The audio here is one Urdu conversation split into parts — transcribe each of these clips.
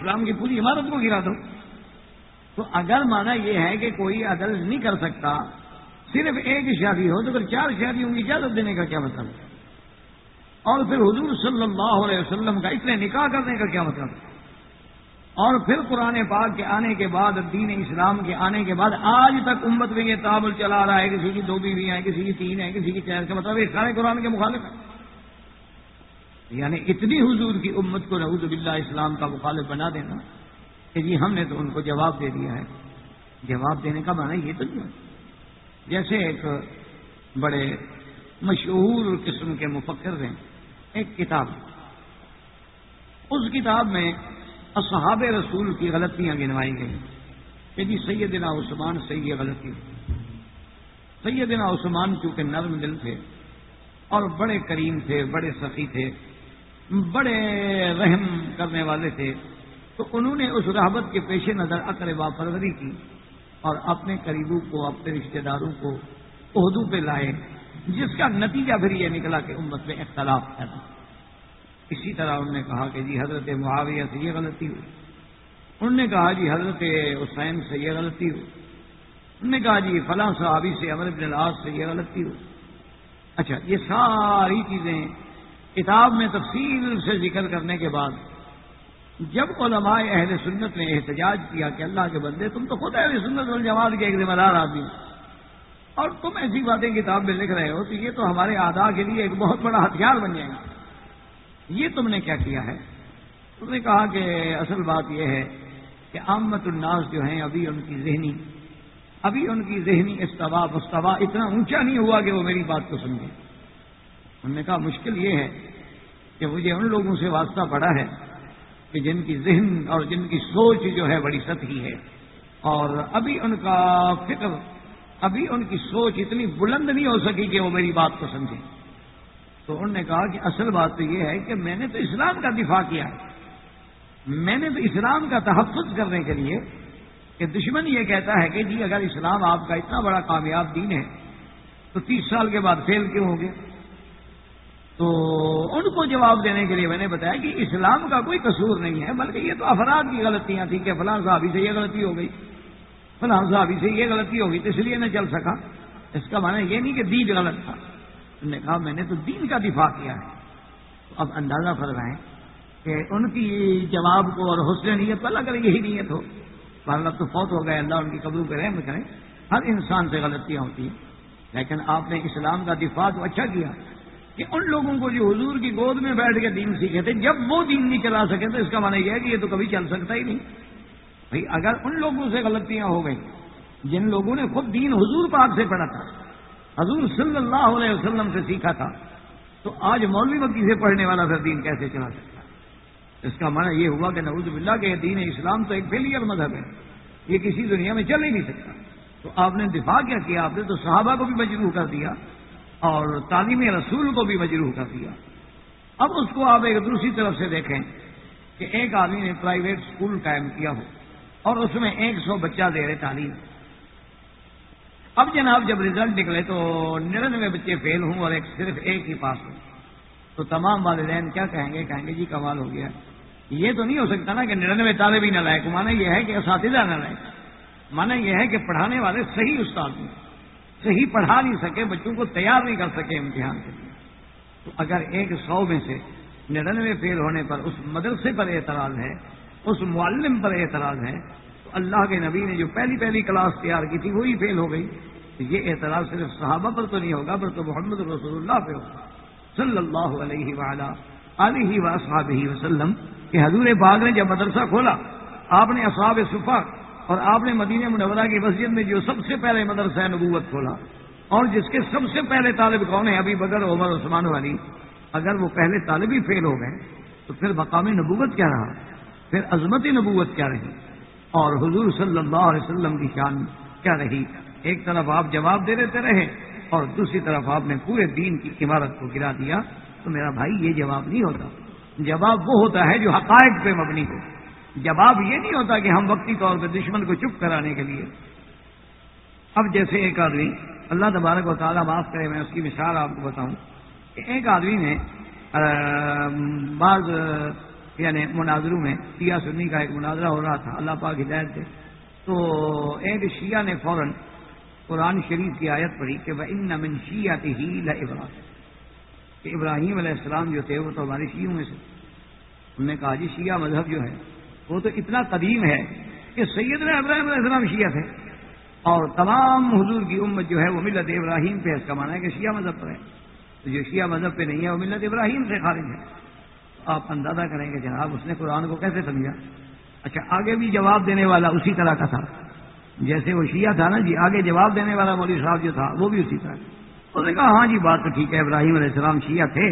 اسلام کی پوری عمارت کو گرا دو۔ تو اگر مانا یہ ہے کہ کوئی عدل نہیں کر سکتا، صرف ایک شادی ہو تو پھر چار شادی ہوں گی اجازت دینے کا کیا مطلب؟ اور پھر حضور صلی اللہ علیہ وسلم کا اتنے نکاح کرنے کا کیا مطلب؟ اور پھر قرآن پاک کے آنے کے بعد، دین اسلام کے آنے کے بعد، آج تک امت میں یہ تابل چلا رہا ہے، کسی کی دو بیوی ہیں، کسی کی تین ہیں، کسی کی چار کا مطلب یہ سارے قرآن کے مخالف ہیں۔ یعنی اتنی حضور کی امت کو نعوذ باللہ اسلام کا مخالف بنا دینا کہ جی ہم نے تو ان کو جواب دے دیا ہے۔ جواب دینے کا معنی یہ تو نہیں جیسے ایک بڑے مشہور قسم کے مفکر ہیں، ایک کتاب۔ اس کتاب میں اصحاب رسول کی غلطیاں گنوائی گئی کہ جی سیدنا عثمان سے یہ غلطی سیدنا عثمان چونکہ نرم دل تھے اور بڑے کریم تھے، بڑے سخی تھے بڑے رحم کرنے والے تھے، تو انہوں نے اس رحبت کے پیش نظر اقربا پروری کی اور اپنے قریبوں کو، اپنے رشتہ داروں کو عہدوں پہ لائے، جس کا نتیجہ پھر یہ نکلا کہ امت میں اختلاف پیدا۔ اسی طرح انہوں نے کہا کہ جی حضرت معاویہ سے یہ غلطی ہوئی۔ انہوں نے کہا جی حضرت حسین سے یہ غلطی ہوئی۔ انہوں نے کہا جی فلاں صحابی سے امر بن العاص سے یہ غلطی ہوئی۔ اچھا یہ ساری چیزیں کتاب میں تفصیل سے ذکر کرنے کے بعد جب علماء اہل سنت نے احتجاج کیا کہ اللہ کے بندے، تم تو خود اہل سنت والجماعت کے ایک ذمہ دار آدمی اور تم ایسی باتیں کتاب میں لکھ رہے ہو تو یہ تو ہمارے آدھا کے لیے ایک بہت بڑا ہتھیار بن جائے گا۔ یہ تم نے کیا کیا ہے؟ تم نے کہا کہ اصل بات یہ ہے کہ عامت الناس جو ہیں، ابھی ان کی ذہنی، ابھی ان کی ذہنی استوا بستوا اتنا اونچا نہیں ہوا کہ وہ میری بات کو سمجھے انہوں نے کہا مشکل یہ ہے کہ مجھے ان لوگوں سے واسطہ پڑا ہے کہ جن کی ذہن اور جن کی سوچ جو ہے بڑی سطحی ہے۔ اور ابھی ان کا فکر، ابھی ان کی سوچ اتنی بلند نہیں ہو سکی کہ وہ میری بات کو سمجھے تو انہوں نے کہا کہ اصل بات تو یہ ہے کہ میں نے تو اسلام کا دفاع کیا ہے۔ میں نے تو اسلام کا تحفظ کرنے کے لیے کہ دشمن یہ کہتا ہے کہ جی اگر اسلام آپ کا اتنا بڑا کامیاب دین ہے تو تیس سال کے بعد فیل کیوں ہوں گے تو ان کو جواب دینے کے لیے میں نے بتایا کہ اسلام کا کوئی قصور نہیں ہے، بلکہ یہ تو افراد کی غلطیاں تھیں کہ فلاں صحابی سے یہ غلطی ہو گئی۔ فلاں صحابی سے یہ غلطی ہو گئی، تو اس لیے نہ چل سکا۔ اس کا معنی یہ نہیں کہ دین غلط تھا۔ انہوں نے کہا، میں نے تو دین کا دفاع کیا ہے۔ اب اندازہ فرمائیں کہ ان کی جواب کو اور حسن نیت پر اگر یہی نیت ہو۔ اللہ تو فوت ہو گئے، اللہ ان کی قبروں پہ رحم کریں ہر انسان سے غلطیاں ہوتی ہیں۔ لیکن آپ نے اسلام کا دفاع تو اچھا کیا۔ کہ ان لوگوں کو جو حضور کی گود میں بیٹھ کے دین سیکھے تھے، جب وہ دین نہیں چلا سکے تو اس کا معنی یہ ہے کہ یہ تو کبھی چل سکتا ہی نہیں۔ بھائی اگر ان لوگوں سے غلطیاں ہو گئی جن لوگوں نے خود دین حضور پاک سے پڑھا تھا، حضور صلی اللہ علیہ وسلم سے سیکھا تھا، تو آج مولوی مکی سے پڑھنے والا پھر دین کیسے چلا سکتا اس کا معنی یہ ہوا کہ نعوذ باللہ کہ دین اسلام تو ایک فیلئر مذہب ہے۔ یہ کسی دنیا میں چل ہی نہیں سکتا۔ تو آپ نے دفاع کیا کیا آپ نے تو صحابہ کو بھی مجروح کر دیا۔ اور تعلیم رسول کو بھی مجروح کر دیا۔ اب اس کو آپ ایک دوسری طرف سے دیکھیں کہ ایک آدمی نے پرائیویٹ اسکول قائم کیا ہو اور اس میں ایک سو بچہ دے رہے تعلیم۔ اب جناب جب ریزلٹ نکلے تو نرنوے بچے فیل ہوں اور ایک صرف ایک ہی پاس ہوں۔ تو تمام والدین کیا کہیں گے؟ کہیں گے جی کمال ہو گیا۔ یہ تو نہیں ہو سکتا نا کہ نرنوے طالب ہی نہ لائق مانا یہ ہے کہ اساتذہ نہ لائق مانا یہ ہے کہ پڑھانے والے صحیح استاد ہوں۔ صحیح پڑھا نہیں سکے، بچوں کو تیار نہیں کر سکے امتحان کے لیے۔ تو اگر ایک سو میں سے نڑنوے فیل ہونے پر اس مدرسے پر اعتراض ہے، اس معلم پر اعتراض ہے، تو اللہ کے نبی نے جو پہلی پہلی کلاس تیار کی تھی، وہی فیل ہو گئی۔ تو یہ اعتراض صرف صحابہ پر تو نہیں ہوگا پر تو محمد رسول اللہ پہ ہوگا۔ صلی اللہ علیہ وعلا علیہ و وسلم کہ حضور باغ نے جب مدرسہ کھولا، آپ نے اصحاب صفا اور آپ نے مدینہ منورہ کی مسجد میں جو سب سے پہلے مدرسہ نبوت کھولا، اور جس کے سب سے پہلے طالب کون ہیں؟ ابھی بغیر عمر، عثمان والی اگر وہ پہلے طالب ہی فیل ہو گئے، تو پھر مقام نبوت کیا رہا؟ پھر عظمت نبوت کیا رہی؟ اور حضور صلی اللہ علیہ وسلم کی شان کیا رہی؟ ایک طرف آپ جواب دے دیتے رہے، اور دوسری طرف آپ نے پورے دین کی عمارت کو گرا دیا، تو میرا بھائی یہ جواب نہیں ہوتا۔ جواب وہ ہوتا ہے جو حقائق پہ مبنی ہو۔ جواب یہ نہیں ہوتا کہ ہم وقتی طور پہ دشمن کو چپ کرانے کے لیے۔ اب جیسے ایک آدمی، اللہ تبارک و تعالیٰ معاف کرے، میں اس کی مثال آپ کو بتاؤں۔ کہ ایک آدمی نے بعض یعنی مناظروں میں شیعہ سنی کا ایک مناظرہ ہو رہا تھا، اللہ پاک ہدایت سے تو ایک شیعہ نے فوراً قرآن شریف کی آیت پڑھی کہ وہ ان نمن شیعہ ہی ابراہیم کہ ابراہیم علیہ السلام جو تھے، وہ تو ہمارے شیعوں میں سے۔ انہوں نے کہا جی شیعہ مذہب جو ہے وہ تو اتنا قدیم ہے کہ سید نے ابراہیم علیہ السلام شیعہ تھے۔ اور تمام حضور کی امت جو ہے وہ ملت ابراہیم پہ، اس کا مانا ہے کہ شیعہ مذہب پر ہے۔ تو جو شیعہ مذہب پہ نہیں ہے، وہ ملت ابراہیم سے خارج ہے۔ آپ اندازہ کریں گے جناب اس نے قرآن کو کیسے سمجھا؟ اچھا آگے بھی جواب دینے والا اسی طرح کا تھا۔ جیسے وہ شیعہ تھا نا جی آگے جواب دینے والا مولوی صاحب جو تھا، وہ بھی اسی طرح۔ اس نے کہا ہاں جی بات تو ٹھیک ہے، ابراہیم علیہ السلام شیعہ تھے۔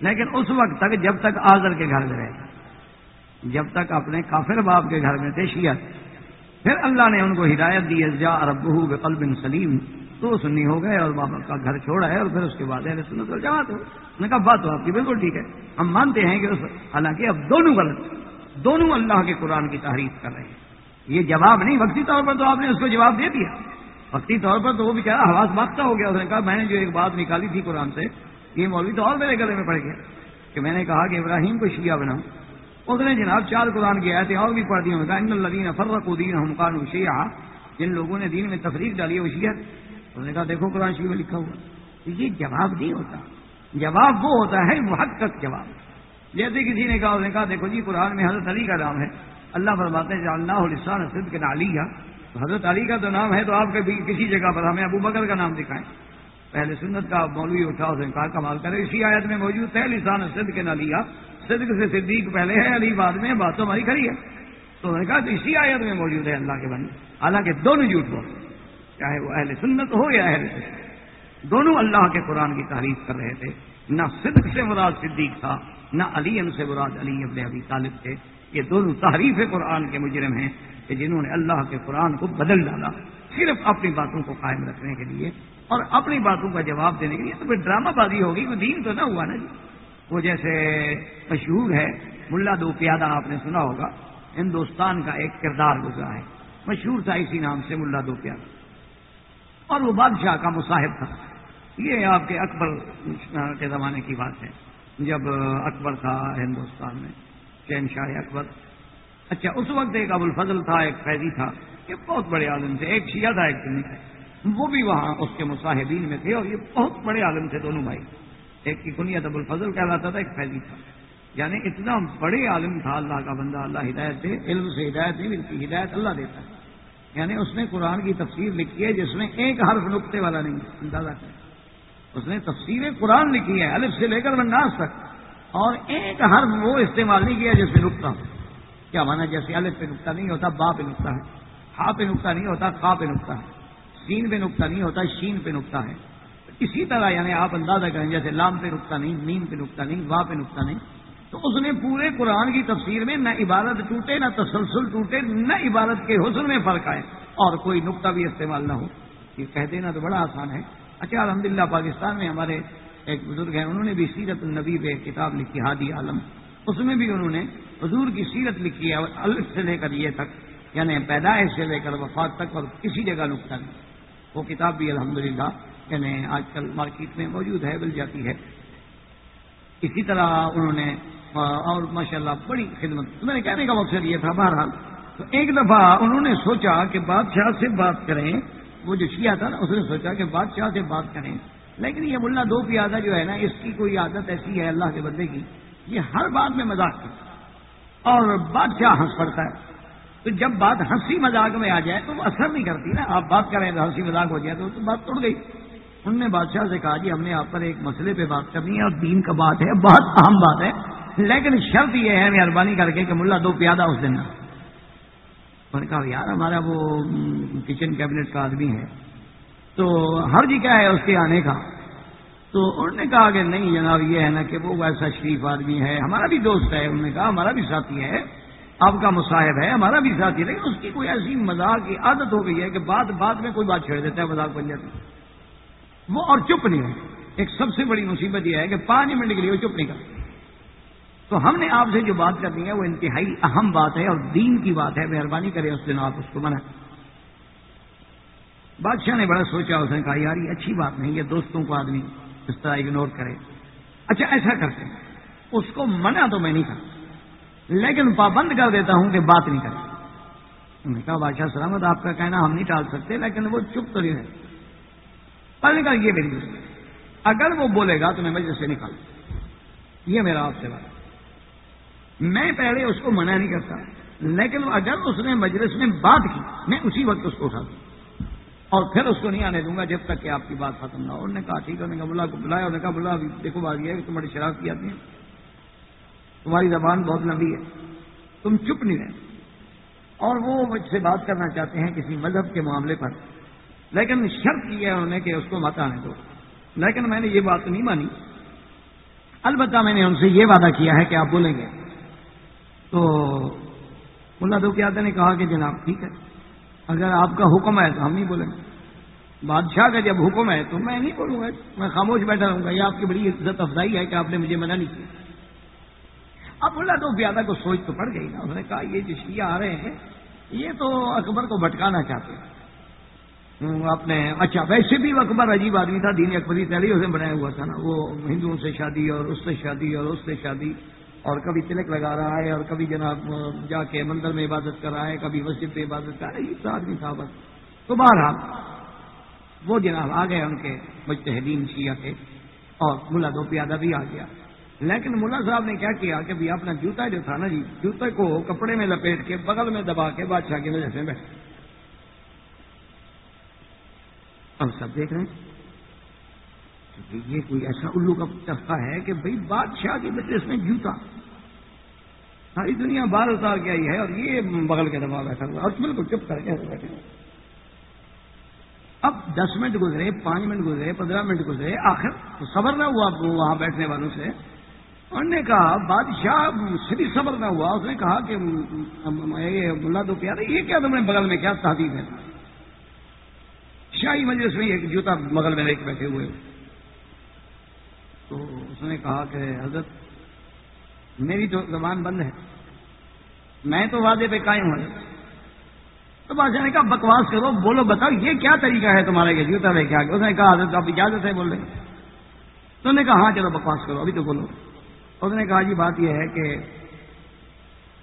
لیکن اس وقت تک، جب تک آزر کے گھر میں رہے۔ جب تک اپنے کافر باپ کے گھر میں تھے شیعہ پھر اللہ نے ان کو ہدایت دی جا اربو بقلب سلیم۔ تو سنی ہو گئے اور بابا کا گھر چھوڑا ہے اور پھر اس کے بعد سنت تو جماعت ہو نے کہا، بات تو آپ کی بالکل ٹھیک ہے۔ ہم مانتے ہیں کہ اس حالانکہ اب دونوں غلط، دونوں اللہ کے قرآن کی تعریف کر رہے ہیں۔ یہ جواب نہیں، وقتی طور پر تو آپ نے اس کو جواب دے دیا۔ وقتی طور پر تو وہ بھی کہا حواس باختہ ہو گیا۔ اس نے کہا، میں نے جو ایک بات نکالی تھی قرآن سے، یہ مولوی تو اور میرے گلے میں پڑ گیا کہ میں نے کہا کہ ابراہیم کو شیعہ بناؤں۔ اس نے جناب چار قرآن کی آئے تھے اور بھی پڑھ دی کہا ان الدین فرق الدین حمقان شیعہ۔ جن لوگوں نے دین میں تفریح ڈالی ہے وہ شیعہ اس نے کہا دیکھو قرآن شریف میں لکھا ہوا یہ جواب نہیں ہوتا۔ جواب وہ ہوتا ہے، محقق جواب۔ جیسے کسی نے کہا، اس نے کہا دیکھو جی قرآن میں حضرت علی کا نام ہے۔ اللہ فرماتے ہیں اللہ علیہ صد کے علی کا حضرت علی کا تو نام ہے، تو آپ کبھی کسی جگہ پر ہمیں ابو بکر کا نام دکھائیں۔ پہلے سنت کا مولوی اٹھا، اس نے کہا، کمال کرے۔ اسی آیت میں موجود ہے، لسان صد کے نالیا صدق سے صدیق پہلے ہے علی بعد میں بات تو ہماری کھڑی ہے۔ تو انہوں نے کہا کہ اسی آیت میں موجود ہے اللہ کے بندے۔ حالانکہ دونوں جھوٹ ہو چاہے وہ اہل سنت ہو یا اہل سنت۔ دونوں اللہ کے قرآن کی تعریف کر رہے تھے۔ نہ صدق سے مراد صدیق تھا، نہ علی سے مراد علی ابن ابی طالب تھے۔ یہ دونوں تحریف قرآن کے مجرم ہیں کہ جنہوں نے اللہ کے قرآن کو بدل ڈالا۔ صرف اپنی باتوں کو قائم رکھنے کے لیے اور اپنی باتوں کا جواب دینے کے لیے۔ تو پھر ڈرامہ بازی ہوگی، کوئی دین تو نہ ہوا نا جی۔ وہ جیسے مشہور ہے، ملا دو پیادہ آپ نے سنا ہوگا، ہندوستان کا ایک کردار گزرا ہے۔ مشہور تھا اسی نام سے ملا دو پیادہ۔ اور وہ بادشاہ کا مصاحب تھا۔ یہ آپ کے اکبر کے زمانے کی بات ہے۔ جب اکبر تھا ہندوستان میں شہن شاہ اکبر۔ اچھا اس وقت ایک ابو الفضل تھا، ایک قیدی تھا یہ بہت بڑے عالم تھے۔ ایک شیعہ تھا، ایک سنی تھا۔ وہ بھی وہاں اس کے مصاحبین میں تھے اور یہ بہت بڑے عالم تھے دونوں بھائی۔ ایک کی کنیت ابو الفضل کہلاتا تھا، ایک قیدی تھا۔ یعنی اتنا بڑے عالم تھا اللہ کا بندہ، اللہ ہدایت دے، علم سے ہدایت نہیں ملتی، ہدایت اللہ دیتا ہے۔ یعنی اس نے قرآن کی تفسیر لکھی ہے جس میں ایک حرف نقطے والا نہیں اندازہ کریں۔ اس نے تفسیر قرآن لکھی ہے، الف سے لے کر مناس تک۔ اور ایک حرف وہ استعمال نہیں کیا جس میں نقطہ ہو۔ کیا مانا جیسے الف پہ نقطہ نہیں ہوتا، با پہ نقطہ ہے۔ ہا پہ نقطہ نہیں ہوتا کا پہ نقطہ ہے۔ سین پہ نقطہ نہیں ہوتا، شین پہ نقطہ ہے۔ اسی طرح یعنی آپ اندازہ کریں، جیسے لام پہ نقطہ نہیں نیم پہ نقطہ نہیں، وا پہ نقطہ نہیں، تو اس نے پورے قرآن کی تفسیر میں نہ عبادت ٹوٹے، نہ تسلسل ٹوٹے، نہ عبادت کے حسن میں فرق آئے۔ اور کوئی نقطہ بھی استعمال نہ ہو۔ یہ کہہ دینا تو بڑا آسان ہے۔ اچھا الحمد پاکستان میں ہمارے ایک بزرگ ہیں، انہوں نے بھی سیرت النبی پہ کتاب لکھی، ہادی عالم۔ اس میں بھی انہوں نے حضور کی سیرت لکھی ہے الف سے لے کر یہ تک یعنی پیدائش سے لے کر وفات تک، اور کسی جگہ نقطہ نہیں۔ وہ کتاب بھی الحمد یعنی آج کل مارکیٹ میں موجود ہے، مل جاتی ہے۔ اسی طرح انہوں نے اور ماشاء اللہ بڑی خدمت۔ میں نے کہنے کا مقصد یہ تھا بہرحال۔ تو ایک دفعہ انہوں نے سوچا کہ بادشاہ سے بات کریں۔ وہ جو شیعہ تھا نا، اس نے سوچا کہ بادشاہ سے بات کریں۔ لیکن یہ ملا دو کی عادت جو ہے نا، اس کی کوئی عادت ایسی ہے اللہ کے بندے کی، یہ ہر بات میں مذاق کرتا اور بادشاہ ہنس پڑتا ہے۔ تو جب بات ہنسی مذاق میں آ جائے تو وہ اثر نہیں کرتی نا۔ آپ بات کریں تو ہنسی مذاق ہو جائے تو بات ٹوٹ گئی۔ انہوں نے بادشاہ سے کہا جی ہم نے آپ پر ایک مسئلے پہ بات کرنی ہے اور دین کا بات ہے بہت اہم بات ہے۔ لیکن شرط یہ ہے مہربانی کر کے کہ ملا دو پیادہ اس دن۔ نے کہا، یار، ہمارا وہ کچن کیبنٹ کا آدمی ہے۔ تو ہر جی کیا ہے اس کے آنے کا؟ تو انہوں نے کہا کہ نہیں جناب، یہ ہے نا کہ وہ ویسا شریف آدمی ہے۔ ہمارا بھی دوست ہے، انہوں نے کہا، ہمارا بھی ساتھی ہے۔ آپ کا مصاحب ہے، ہمارا بھی ساتھی ہے۔ لیکن اس کی کوئی ایسی مذاق کی عادت ہو گئی ہے کہ بات بات میں کوئی بات چھیڑ دیتا ہے، مذاق بن جاتی وہ اور چپ نہیں ہے۔ ایک سب سے بڑی مصیبت یہ ہے کہ پانچ منٹ کے لیے وہ چپ نہیں کرتا۔ تو ہم نے آپ سے جو بات کرنی ہے وہ انتہائی اہم بات ہے اور دین کی بات ہے۔ مہربانی کرے اس دن آپ اس کو منع بادشاہ نے بڑا سوچا، اس نے کہا، یار، یہ اچھی بات نہیں، یہ دوستوں کو آدمی اس طرح اگنور کرے۔ اچھا ایسا کرتے اس کو منع تو میں نہیں کرتا، لیکن پابند کر دیتا ہوں کہ بات نہیں کرے۔ انہوں نے کہا، بادشاہ سلامت آپ کا کہنا ہم نہیں ٹال سکتے، لیکن وہ چپ تو نہیں رہے۔ پر نے کہا یہ میری اگر وہ بولے گا تو میں مجلس سے نکال یہ میرا آپ سے بات میں پہلے اس کو منع نہیں کرتا، لیکن اگر اس نے مجلس میں بات کی، میں اسی وقت اس کو اٹھا دوں۔ اور پھر اس کو نہیں آنے دوں گا جب تک کہ آپ کی بات ختم نہ ہو۔ انہوں نے کہا، ٹھیک ہے، انہوں نے کہا، بلا کو بلایا، انہوں نے کہا، بلا، دیکھو بات یہ ہے کہ تمہاری شراب کی آتی ہے۔ تمہاری زبان بہت لمبی ہے۔ تم چپ نہیں رہے اور وہ مجھ سے بات کرنا چاہتے ہیں کسی مذہب کے معاملے پر۔ لیکن شرط یہ ہے انہوں نے کہ اس کو مت آنے دو۔ لیکن میں نے یہ بات نہیں مانی۔ البتہ میں نے ان سے یہ وعدہ کیا ہے کہ آپ بولیں گے۔ تو ملا دو کیا نے کہا کہ جناب ٹھیک ہے۔ اگر آپ کا حکم ہے تو ہم نہیں بولیں گے۔ بادشاہ کا جب حکم ہے تو میں نہیں بولوں گا۔ میں خاموش بیٹھا رہوں گا۔ یہ آپ کی بڑی عزت افزائی ہے کہ آپ نے مجھے منع نہیں کیا۔ اب ملا دو پیادہ کو سوچ تو پڑ گئی نا۔ اس نے کہا یہ جو شیعہ آ رہے ہیں، یہ تو اکبر کو بھٹکانا چاہتے ہیں۔ اپنے اچھا ویسے بھی اکبر عجیب آدمی تھا، دین اکبری پہلے اسے بنایا ہوا تھا نا۔ وہ ہندوؤں سے شادی اور اس سے شادی اور اس سے شادی اور کبھی تلک لگا رہا ہے اور کبھی جناب جا کے مندر میں عبادت کر رہا ہے، کبھی مسجد پہ عبادت کر رہا ہے۔ یہ آدمی تھا بس۔ تو بہرحال، وہ جناب آ گئے ان کے مجتہدین شیعہ کے اور ملا دو پیادہ بھی آ گیا۔ لیکن ملا صاحب نے کیا کیا کہ اپنا جوتا جو تھا نا جی جوتے کو کپڑے میں لپیٹ کے، بغل میں دبا کے، بادشاہ کی وجہ سے بیٹھے ہم سب دیکھ رہے ہیں۔ یہ کوئی ایسا الو کا چسکا ہے کہ بھائی بادشاہ کی وجہ میں جوتا۔ ساری دنیا بار اتار کے آئی ہے اور یہ بغل کے دبا بیٹھا ہوا اور بالکل چپ کر کے بیٹھے اب دس منٹ گزرے، پانچ منٹ گزرے، پندرہ منٹ گزرے، آخر تو صبر نہ ہوا وہاں بیٹھنے والوں سے۔ انہوں نے کہا، بادشاہ صرف صبر نہ ہوا۔ اس نے کہا کہ ملا دو پیارے، یہ کیا تم نے بغل میں کیا تحدید ہے؟ شاہی مجلس میں ایک جوتا بغل میں لے کے بیٹھے ہوئے۔ تو اس نے کہا کہ حضرت، میری تو زبان بند ہے۔ میں تو وعدے پہ قائم ہوں۔ تو بادشاہ نے کہا، بکواس کرو، بولو، بتاؤ، یہ کیا طریقہ ہے تمہارے کہ جوتا لے کے آگے؟ اس نے کہا، حضرت، آپ اجازت ہے بول رہے تو نے کہا ہاں چلو، بکواس کرو، ابھی تو بولو۔ اس نے کہا جی بات یہ ہے کہ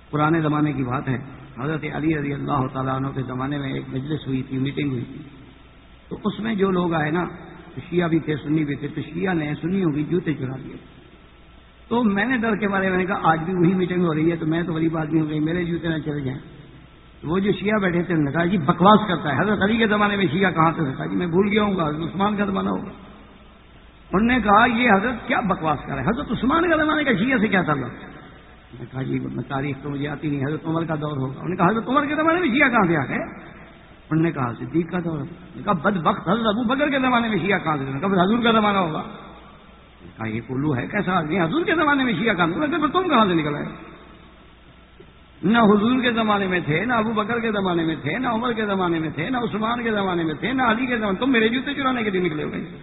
پرانے زمانے کی بات ہے۔ حضرت علی رضی اللہ تعالیٰ عنہ کے زمانے میں ایک مجلس ہوئی تھی میٹنگ ہوئی تھی۔ تو اس میں جو لوگ آئے نا شیعہ بھی تھے، سنی بھی تھے تو شیعہ نے سنیوں کی جوتے چرا دیے۔ تو میں نے ڈر کے بارے میں نے کہا، آج بھی وہی میٹنگ ہو رہی ہے، تو میں تو غریب آدمی ہو گئی، میرے جوتے نہ چلے جائیں۔ وہ جو شیعہ بیٹھے تھے نے کہا جی بکواس کرتا ہے۔ حضرت علی کے زمانے میں شیعہ کہاں سے کہا جی میں بھول گیا ہوں گا، حضرت عثمان کا زمانہ ہوگا۔ انہوں نے کہا، یہ حضرت کیا بکواس کر رہا ہے حضرت عثمان کا زمانے کا شیعہ سے کیا تعلق؟ میں کہا جی تاریخ تو مجھے آتی نہیں، حضرت عمر کا دور ہوگا۔ انہوں نے کہا، حضرت عمر کے زمانے میں شیعہ کہاں سے آ گئے؟ انہوں نے کہا صدیق کا دور کہا بد وقت حضرت ابو بکر کے زمانے میں شیعہ کہاں سے کہا حضور کا زمانہ ہوگا۔ کہا، یہ کلو ہے، کیسا آدمی حضور کے زمانے میں شیعہ کہاں سے تم کہاں سے نکل آئے؟ نہ حضور کے زمانے میں تھے، نہ ابو بکر کے زمانے میں تھے، نہ عمر کے زمانے میں تھے، نہ عثمان کے زمانے میں تھے، نہ علی کے زمانے۔ تم میرے جوتے چرانے کے لیے نکلے ہوئے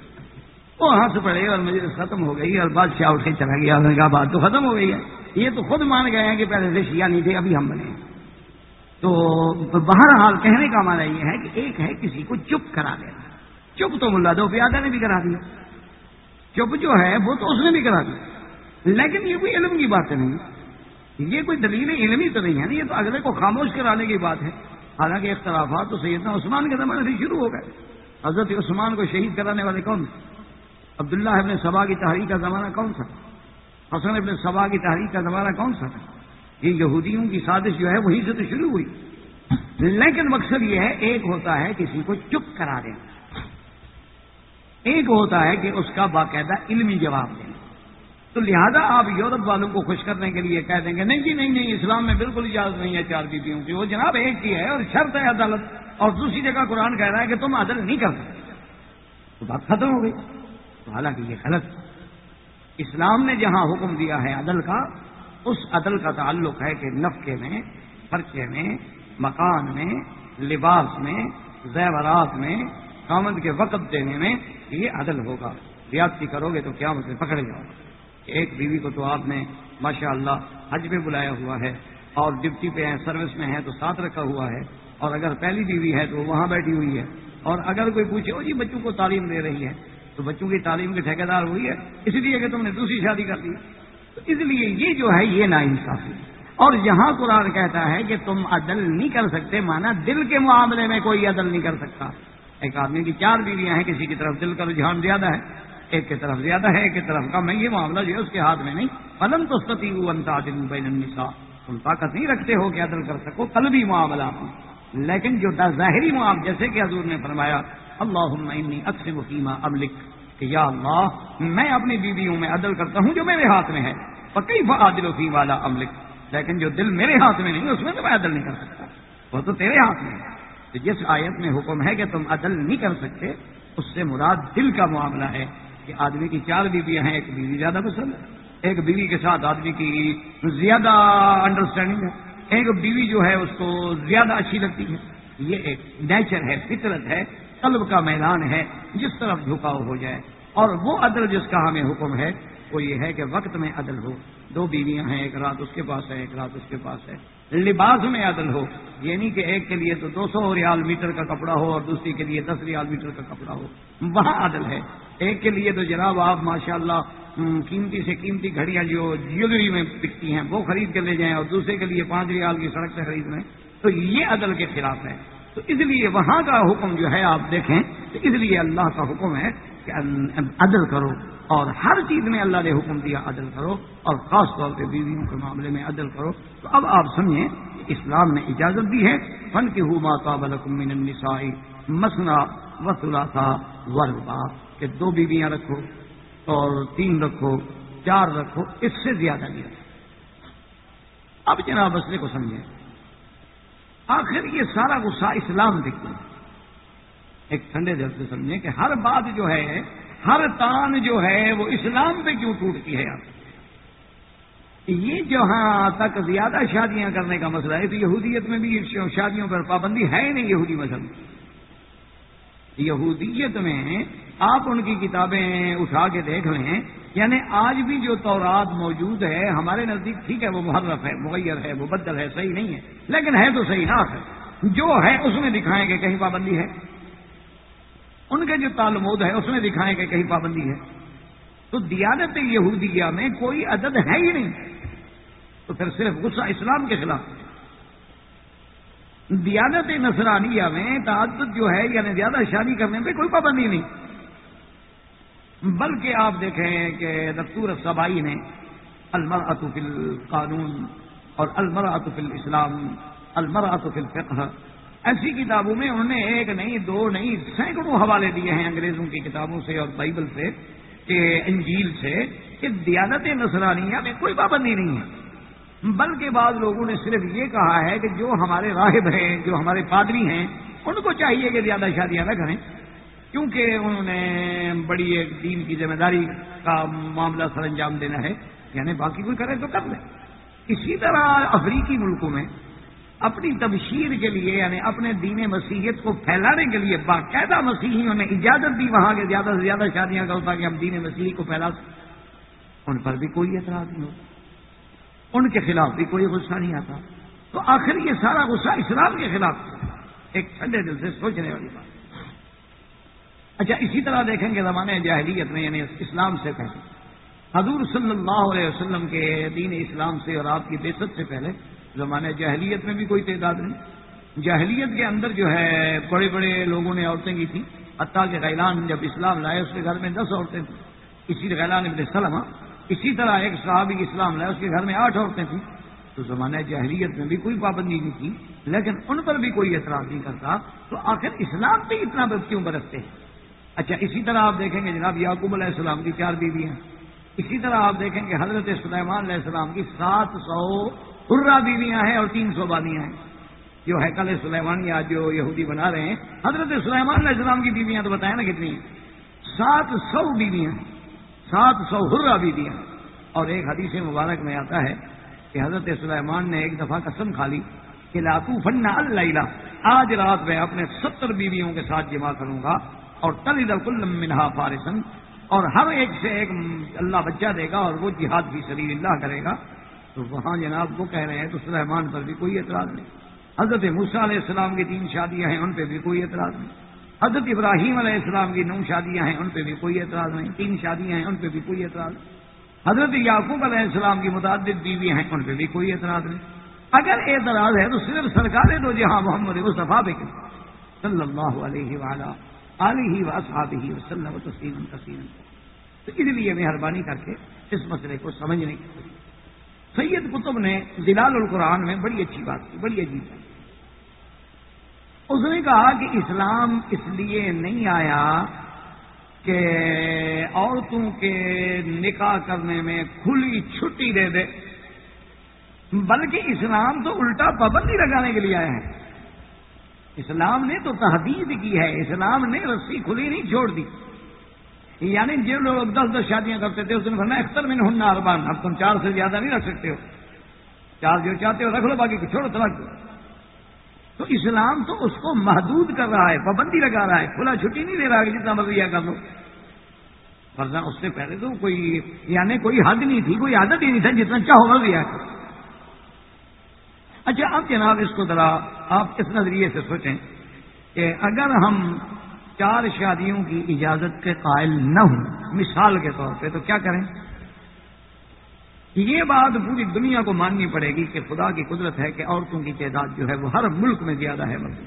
وہ ہاتھ پڑے اور مجھے ختم ہو گئی اور بادشاہ اٹھ کے چلا گیا۔ کہا، بات تو ختم ہو گئی ہے۔ یہ تو خود مان گئے ہیں کہ پہلے سے شیعہ نہیں تھے، ابھی ہم بنے تو بہرحال کہنے کا مانا یہ ہے کہ ایک ہے کسی کو چپ کرا دینا۔ چپ تو ملا دو پیادہ نے بھی کرا دیا۔ چپ جو ہے، وہ تو اس نے بھی کرا دیا۔ لیکن یہ کوئی علم کی بات نہیں۔ یہ کوئی دلیل علمی تو نہیں ہے نا، یہ تو اگلے کو خاموش کرانے کی بات ہے۔ حالانکہ اختلافات تو سیدنا عثمان کے زمانے سے شروع ہو گئے۔ حضرت عثمان کو شہید کرانے والے کون تھے؟ عبداللہ ابن سبا کی تحریک کا زمانہ کون سا؟ حسن ابن سبا کی تحریک کا زمانہ کون سا تھا؟ یہ یہودیوں کی سازش جو ہے وہیں سے تو شروع ہوئی۔ لیکن مقصد یہ ہے، ایک ہوتا ہے کسی کو چپ کرا دینا۔ ایک ہوتا ہے کہ اس کا باقاعدہ علمی جواب دینا۔ تو لہذا آپ یورپ والوں کو خوش کرنے کے لیے کہہ دیں گے، نہیں جی نہیں نہیں، اسلام میں بالکل اجازت نہیں ہے چار بیویوں کی۔ وہ جناب ایک ہی ہے اور شرط ہے عدالت۔ اور دوسری جگہ قرآن کہہ رہا ہے کہ تم عدل نہیں کر سکتے۔ تو بات ختم ہو گئی۔ تو حالانکہ یہ غلط۔ اسلام نے جہاں حکم دیا ہے عدل کا اس عدل کا تعلق ہے کہ نفقے میں خرچے میں، مکان میں، لباس میں، زیورات میں کامد کے وقت دینے میں یہ عدل ہوگا۔ ریاستی کرو گے تو کیا مطلب پکڑ جاؤ ایک بیوی کو تو آپ نے ماشاء اللہ حج میں بلایا ہوا ہے اور ڈپٹی پہ ہیں سروس میں ہے تو ساتھ رکھا ہوا ہے اور اگر پہلی بیوی ہے تو وہاں بیٹھی ہوئی ہے۔ اور اگر کوئی پوچھے وہ جی بچوں کو تعلیم دے رہی ہے؟ تو بچوں کی تعلیم کے ٹھیکیدار ہوئی ہے۔ اس لیے کہ تم نے دوسری شادی کر دی۔ تو اس لیے یہ جو ہے یہ نا انصافی اور یہاں قرآن کہتا ہے کہ تم عدل نہیں کر سکتے مانا دل کے معاملے میں کوئی عدل نہیں کر سکتا۔ ایک آدمی کی چار بیویاں ہیں، کسی کی طرف دل کا رجحان زیادہ ہے، ایک کی طرف زیادہ ہے، ایک کی طرف کا میں یہ معاملہ جو ہے اس کے ہاتھ میں نہیں۔ پلم تو ستی انتا بین النساء۔ تم طاقت نہیں رکھتے ہو کہ عدل کر سکو کل بھی معاملہ۔ لیکن جو ظاہری معاملہ، جیسے کہ حضور نے فرمایا اللہ اکثر وکیمہ اب لکھ کہ یا اللہ، میں اپنی بیویوں میں عدل کرتا ہوں جو میرے ہاتھ میں ہے۔ پکی عادل وفیم والا املک لیکن جو دل میرے ہاتھ میں نہیں، اس میں تو میں عدل نہیں کر سکتا۔ وہ تو تیرے ہاتھ میں ہے۔ جس آیت میں حکم ہے کہ تم عدل نہیں کر سکتے، اس سے مراد دل کا معاملہ ہے کہ آدمی کی چار بیویاں ہیں، ایک بیوی زیادہ پسند ہے ایک بیوی کے ساتھ آدمی کی زیادہ انڈرسٹینڈنگ ہے، ایک بیوی جو ہے اس کو زیادہ اچھی لگتی ہے۔ یہ ایک نیچر ہے، فطرت ہے۔ قلب کا میدان ہے، جس طرف جھکاؤ ہو جائے۔ اور وہ عدل جس کا ہمیں حکم ہے، وہ یہ ہے کہ وقت میں عدل ہو۔ دو بیویاں ہیں، ایک رات اس کے پاس ہے، ایک رات اس کے پاس ہے۔ لباس میں عدل ہو یہ نہیں کہ ایک کے لیے تو دو سو ریال میٹر کا کپڑا ہو اور دوسری کے لیے دس ریال میٹر کا کپڑا ہو۔ وہاں عدل ہے۔ ایک کے لیے تو جناب آپ ماشاء اللہ قیمتی سے قیمتی گھڑیاں جو جیولری میں بکتی ہیں، وہ خرید کے لے جائیں اور دوسرے کے لیے پانچ ریال کی سڑک سے خرید لیں۔ تو یہ عدل کے خلاف ہے۔ تو اس لیے وہاں کا حکم جو ہے آپ دیکھیں، تو اس لیے اللہ کا حکم ہے کہ عدل کرو اور ہر چیز میں اللہ نے حکم دیا عدل کرو اور خاص طور پہ بیویوں کے معاملے میں عدل کرو۔ تو اب آپ سمجھیں اسلام نے اجازت دی ہے۔ فن کے ہو ماتا بلکمن النسائی مسنا وسلا تھا وربا کہ دو بیویاں رکھو اور تین رکھو، چار رکھو، اس سے زیادہ نہیں۔ رکھو اب جناب مسئلے کو سمجھیں۔ آخر یہ سارا غصہ اسلام دیکھتے ہیں ایک ٹھنڈے دل سے سمجھیں کہ ہر بات جو ہے، ہر تان جو ہے، وہ اسلام پہ کیوں ٹوٹتی ہے آپ یہ جہاں تک زیادہ شادیاں کرنے کا مسئلہ ہے، تو یہودیت میں بھی شادیوں پر پابندی ہے نہیں یہودی مذہب یہودیت میں آپ ان کی کتابیں اٹھا کے دیکھ لیں یعنی آج بھی جو تورات موجود ہے، ہمارے نزدیک ٹھیک ہے، وہ محرف ہے، مغیر ہے وہ بدل ہے، صحیح نہیں ہے، لیکن ہے تو صحیح نہ ہے۔ جو ہے اس میں دکھائیں گے کہیں پابندی ہے۔ ان کے جو تعلمود ہے اس میں دکھائیں گے کہیں پابندی ہے۔ تو دیانت یہودیہ میں کوئی عدد ہے ہی نہیں۔ تو پھر صرف غصہ اسلام کے خلاف۔ دیانت نصرانیہ میں تعدد جو ہے یعنی زیادہ شادی کرنے پہ کوئی پابندی نہیں۔ بلکہ آپ دیکھیں کہ دستور صبائی نے المر القانون اور المر الاسلام المر اطف الفقہ ایسی کتابوں میں انہوں نے ایک نہیں، دو نہیں، سینکڑوں حوالے دیے ہیں انگریزوں کی کتابوں سے اور بائبل سے کہ انجیل سے کہ دیانت نصرانیہ میں کوئی پابندی نہیں ہے۔ بلکہ بعض لوگوں نے صرف یہ کہا ہے کہ جو ہمارے راہب ہیں، جو ہمارے پادری ہیں، ان کو چاہیے کہ زیادہ شادیاں نہ کریں۔ کیونکہ انہوں نے بڑی ایک دین کی ذمہ داری کا معاملہ سر انجام دینا ہے یعنی باقی کوئی کرے تو کر لے۔ اسی طرح افریقی ملکوں میں اپنی تبشیر کے لیے یعنی اپنے دین مسیحیت کو پھیلانے کے لیے باقاعدہ مسیحیوں نے اجازت دی، وہاں کے زیادہ سے زیادہ شادیاں کرو تاکہ ہم دین مسیحی کو پھیلا سکیں۔ ان پر بھی کوئی اعتراض نہیں ہوتا۔ ان کے خلاف بھی کوئی غصہ نہیں آتا۔ تو آخر یہ سارا غصہ اسلام کے خلاف ایک ٹھنڈے دل سے سوچنے والی بات۔ اچھا اسی طرح دیکھیں گے زمانے جاہلیت میں یعنی اسلام سے پہلے۔ حضور صلی اللہ علیہ وسلم کے دین اسلام سے اور آپ کی بیست سے پہلے زمانے جاہلیت میں بھی کوئی تعداد نہیں۔ جاہلیت کے اندر جو ہے، بڑے بڑے لوگوں نے عورتیں کی تھیں۔ حتیٰ کے غیلان جب اسلام لائے، اس کے گھر میں دس عورتیں تھیں۔ اسی غیلان ابن سلم اسی طرح ایک صحابی اسلام لائے، اس کے گھر میں آٹھ عورتیں تھیں۔ تو زمانہ جاہلیت میں بھی کوئی پابندی نہیں تھی، لیکن ان پر بھی کوئی اعتراض نہیں کرتا۔ تو آخر اسلام پہ اتنا کیوں برستے ہیں؟ اچھا اسی طرح آپ دیکھیں گے جناب یعقوب علیہ السلام کی چار بیوی ہیں اسی طرح آپ دیکھیں گے حضرت سلیمان علیہ السلام کی سات سو ہررا بیویاں ہیں اور تین سو بانیاں ہیں۔ جو ہے کل سلیمان یا جو یہودی بنا رہے ہیں۔ حضرت سلیمان علیہ السلام کی بیویاں تو بتائیں نا کتنی سات سو بیویاں، سات سو ہررا بیویاں۔ اور ایک حدیث مبارک میں آتا ہے کہ حضرت سلیمان نے ایک دفعہ قسم کھا لی کہ لاکو فن اللہ، آج رات میں اپنے ستر بیویوں کے ساتھ جمع کروں گا۔ اور تل کل منہا فارسن، اور ہر ایک سے ایک اللہ بچہ دے گا اور وہ جہاد بھی شریر اللہ کرے گا۔ تو وہاں جناب وہ کہہ رہے ہیں، تو سلیمان پر بھی کوئی اعتراض نہیں۔ حضرت موسیٰ علیہ السلام کی تین شادیاں ہیں، ان پہ بھی کوئی اعتراض نہیں۔ حضرت ابراہیم علیہ السلام کی نو شادیاں ہیں، ان پہ بھی کوئی اعتراض نہیں۔ تین شادیاں ہیں، ان پہ بھی کوئی اعتراض نہیں۔ حضرت یعقوب علیہ السلام کی متعدد بیوی ہیں، ان پہ بھی کوئی اعتراض نہیں۔ اگر اعتراض ہے تو صرف سرکار دو جہاں محمد مصطفیٰ پہ صلی اللہ علیہ والا علیہ وصحاب ہی وسلم تسلیم تسلیم۔ تو اس لیے مہربانی کر کے اس مسئلے کو سمجھنے کی سید قطب نے دلال القرآن میں بڑی اچھی بات کی، بڑی عجیب بات اس نے کہا کہ اسلام اس لیے نہیں آیا کہ عورتوں کے نکاح کرنے میں کھلی چھٹی دے دے، بلکہ اسلام تو الٹا پابندی لگانے کے لیے آئے ہیں۔ اسلام نے تو تحدید کی ہے، اسلام نے رسی کھلی نہیں، چھوڑ دی۔ یعنی جو لوگ دس دس شادیاں کرتے تھے، اس نے بھرنا اختر میں ہن اربان اب تم چار سے زیادہ نہیں رکھ سکتے ہو۔ چار جو چاہتے ہو، رکھ لو، باقی کو چھوڑو طلاق دو تو اسلام تو اس کو محدود کر رہا ہے، پابندی لگا رہا ہے۔ کھلا چھٹی نہیں دے رہا کہ جتنا مرضی کر لو۔ ورنہ اس سے پہلے تو کوئی یعنی کوئی حد نہیں تھی، کوئی عادت ہی نہیں تھا جتنا چاہو مرضی کرو اچھا اب جناب اس کو ذرا آپ اس نظریے سے سوچیں کہ اگر ہم چار شادیوں کی اجازت کے قائل نہ ہوں، مثال کے طور پہ، تو کیا کریں؟ یہ بات پوری دنیا کو ماننی پڑے گی کہ خدا کی قدرت ہے کہ عورتوں کی تعداد جو ہے وہ ہر ملک میں زیادہ ہے مرد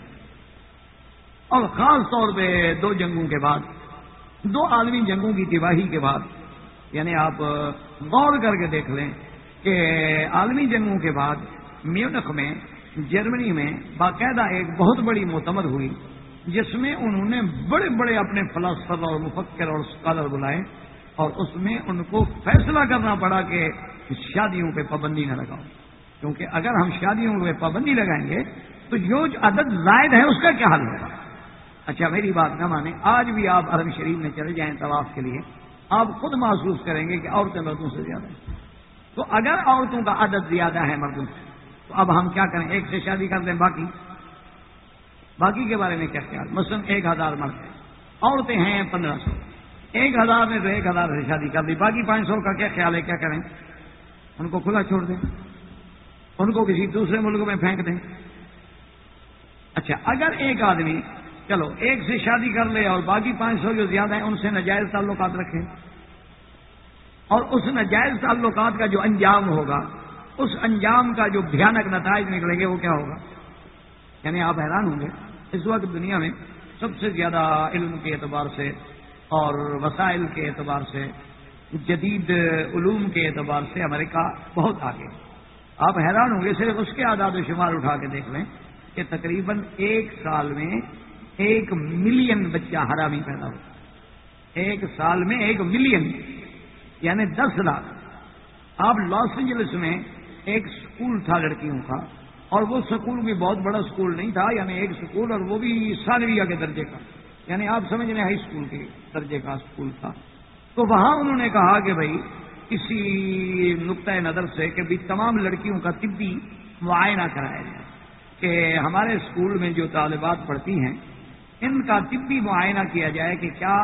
اور خاص طور پہ دو جنگوں کے بعد، دو عالمی جنگوں کی تباہی کے بعد یعنی آپ غور کر کے دیکھ لیں کہ عالمی جنگوں کے بعد میونخ میں، جرمنی میں باقاعدہ ایک بہت بڑی معتمد ہوئی، جس میں انہوں نے بڑے بڑے اپنے فلسفر اور مفکر اور اسکالر بلائے اور اس میں ان کو فیصلہ کرنا پڑا کہ شادیوں پہ پابندی نہ لگاؤ۔ کیونکہ اگر ہم شادیوں پہ پابندی لگائیں گے تو جو عدد زائد ہے اس کا کیا حل ہوگا؟ اچھا میری بات نہ مانیں، آج بھی آپ عرب شریف میں چلے جائیں طواف کے لیے، آپ خود محسوس کریں گے کہ عورتیں مردوں سے زیادہ ہیں۔ تو اگر عورتوں کا عدد زیادہ ہے مردوں سے تو اب ہم کیا کریں؟ ایک سے شادی کر دیں باقی؟ باقی کے بارے میں کیا خیال؟ مثلاً ایک ہزار مرد ہیں، عورتیں ہیں پندرہ سو۔ ایک ہزار میں تو ایک ہزار سے شادی کر دی۔ باقی پانچ سو کا کیا خیال ہے؟ کیا کریں؟ ان کو کھلا چھوڑ دیں۔ ان کو کسی دوسرے ملک میں پھینک دیں۔ اچھا اگر ایک آدمی، چلو، ایک سے شادی کر لے اور باقی پانچ سو جو زیادہ ہیں، ان سے ناجائز تعلقات رکھے اور اس ناجائز تعلقات کا جو انجام ہوگا اس انجام کا جو بھیانک نتائج نکلیں گے وہ کیا ہوگا؟ یعنی آپ حیران ہوں گے، اس وقت دنیا میں سب سے زیادہ علم کے اعتبار سے اور وسائل کے اعتبار سے، جدید علوم کے اعتبار سے امریکہ بہت آگے۔ آپ حیران ہوں گے، صرف اس کے آداد و شمار اٹھا کے دیکھ لیں کہ تقریباً ایک سال میں ایک ملین بچہ حرامی پیدا ہو ایک سال میں ایک ملین یعنی دس لاکھ۔ آپ لاس اینجلس میں ایک اسکول تھا لڑکیوں کا، اور وہ سکول بھی بہت بڑا اسکول نہیں تھا یعنی ایک اسکول اور وہ بھی سالویہ کے درجے کا۔ یعنی آپ سمجھ رہے ہائی اسکول کے درجے کا اسکول تھا۔ تو وہاں انہوں نے کہا کہ بھائی، کسی نقطۂ نظر سے کہ بھی تمام لڑکیوں کا طبی معائنہ کرایا جائے کہ ہمارے اسکول میں جو طالبات پڑھتی ہیں، ان کا طبی معائنہ کیا جائے کہ کیا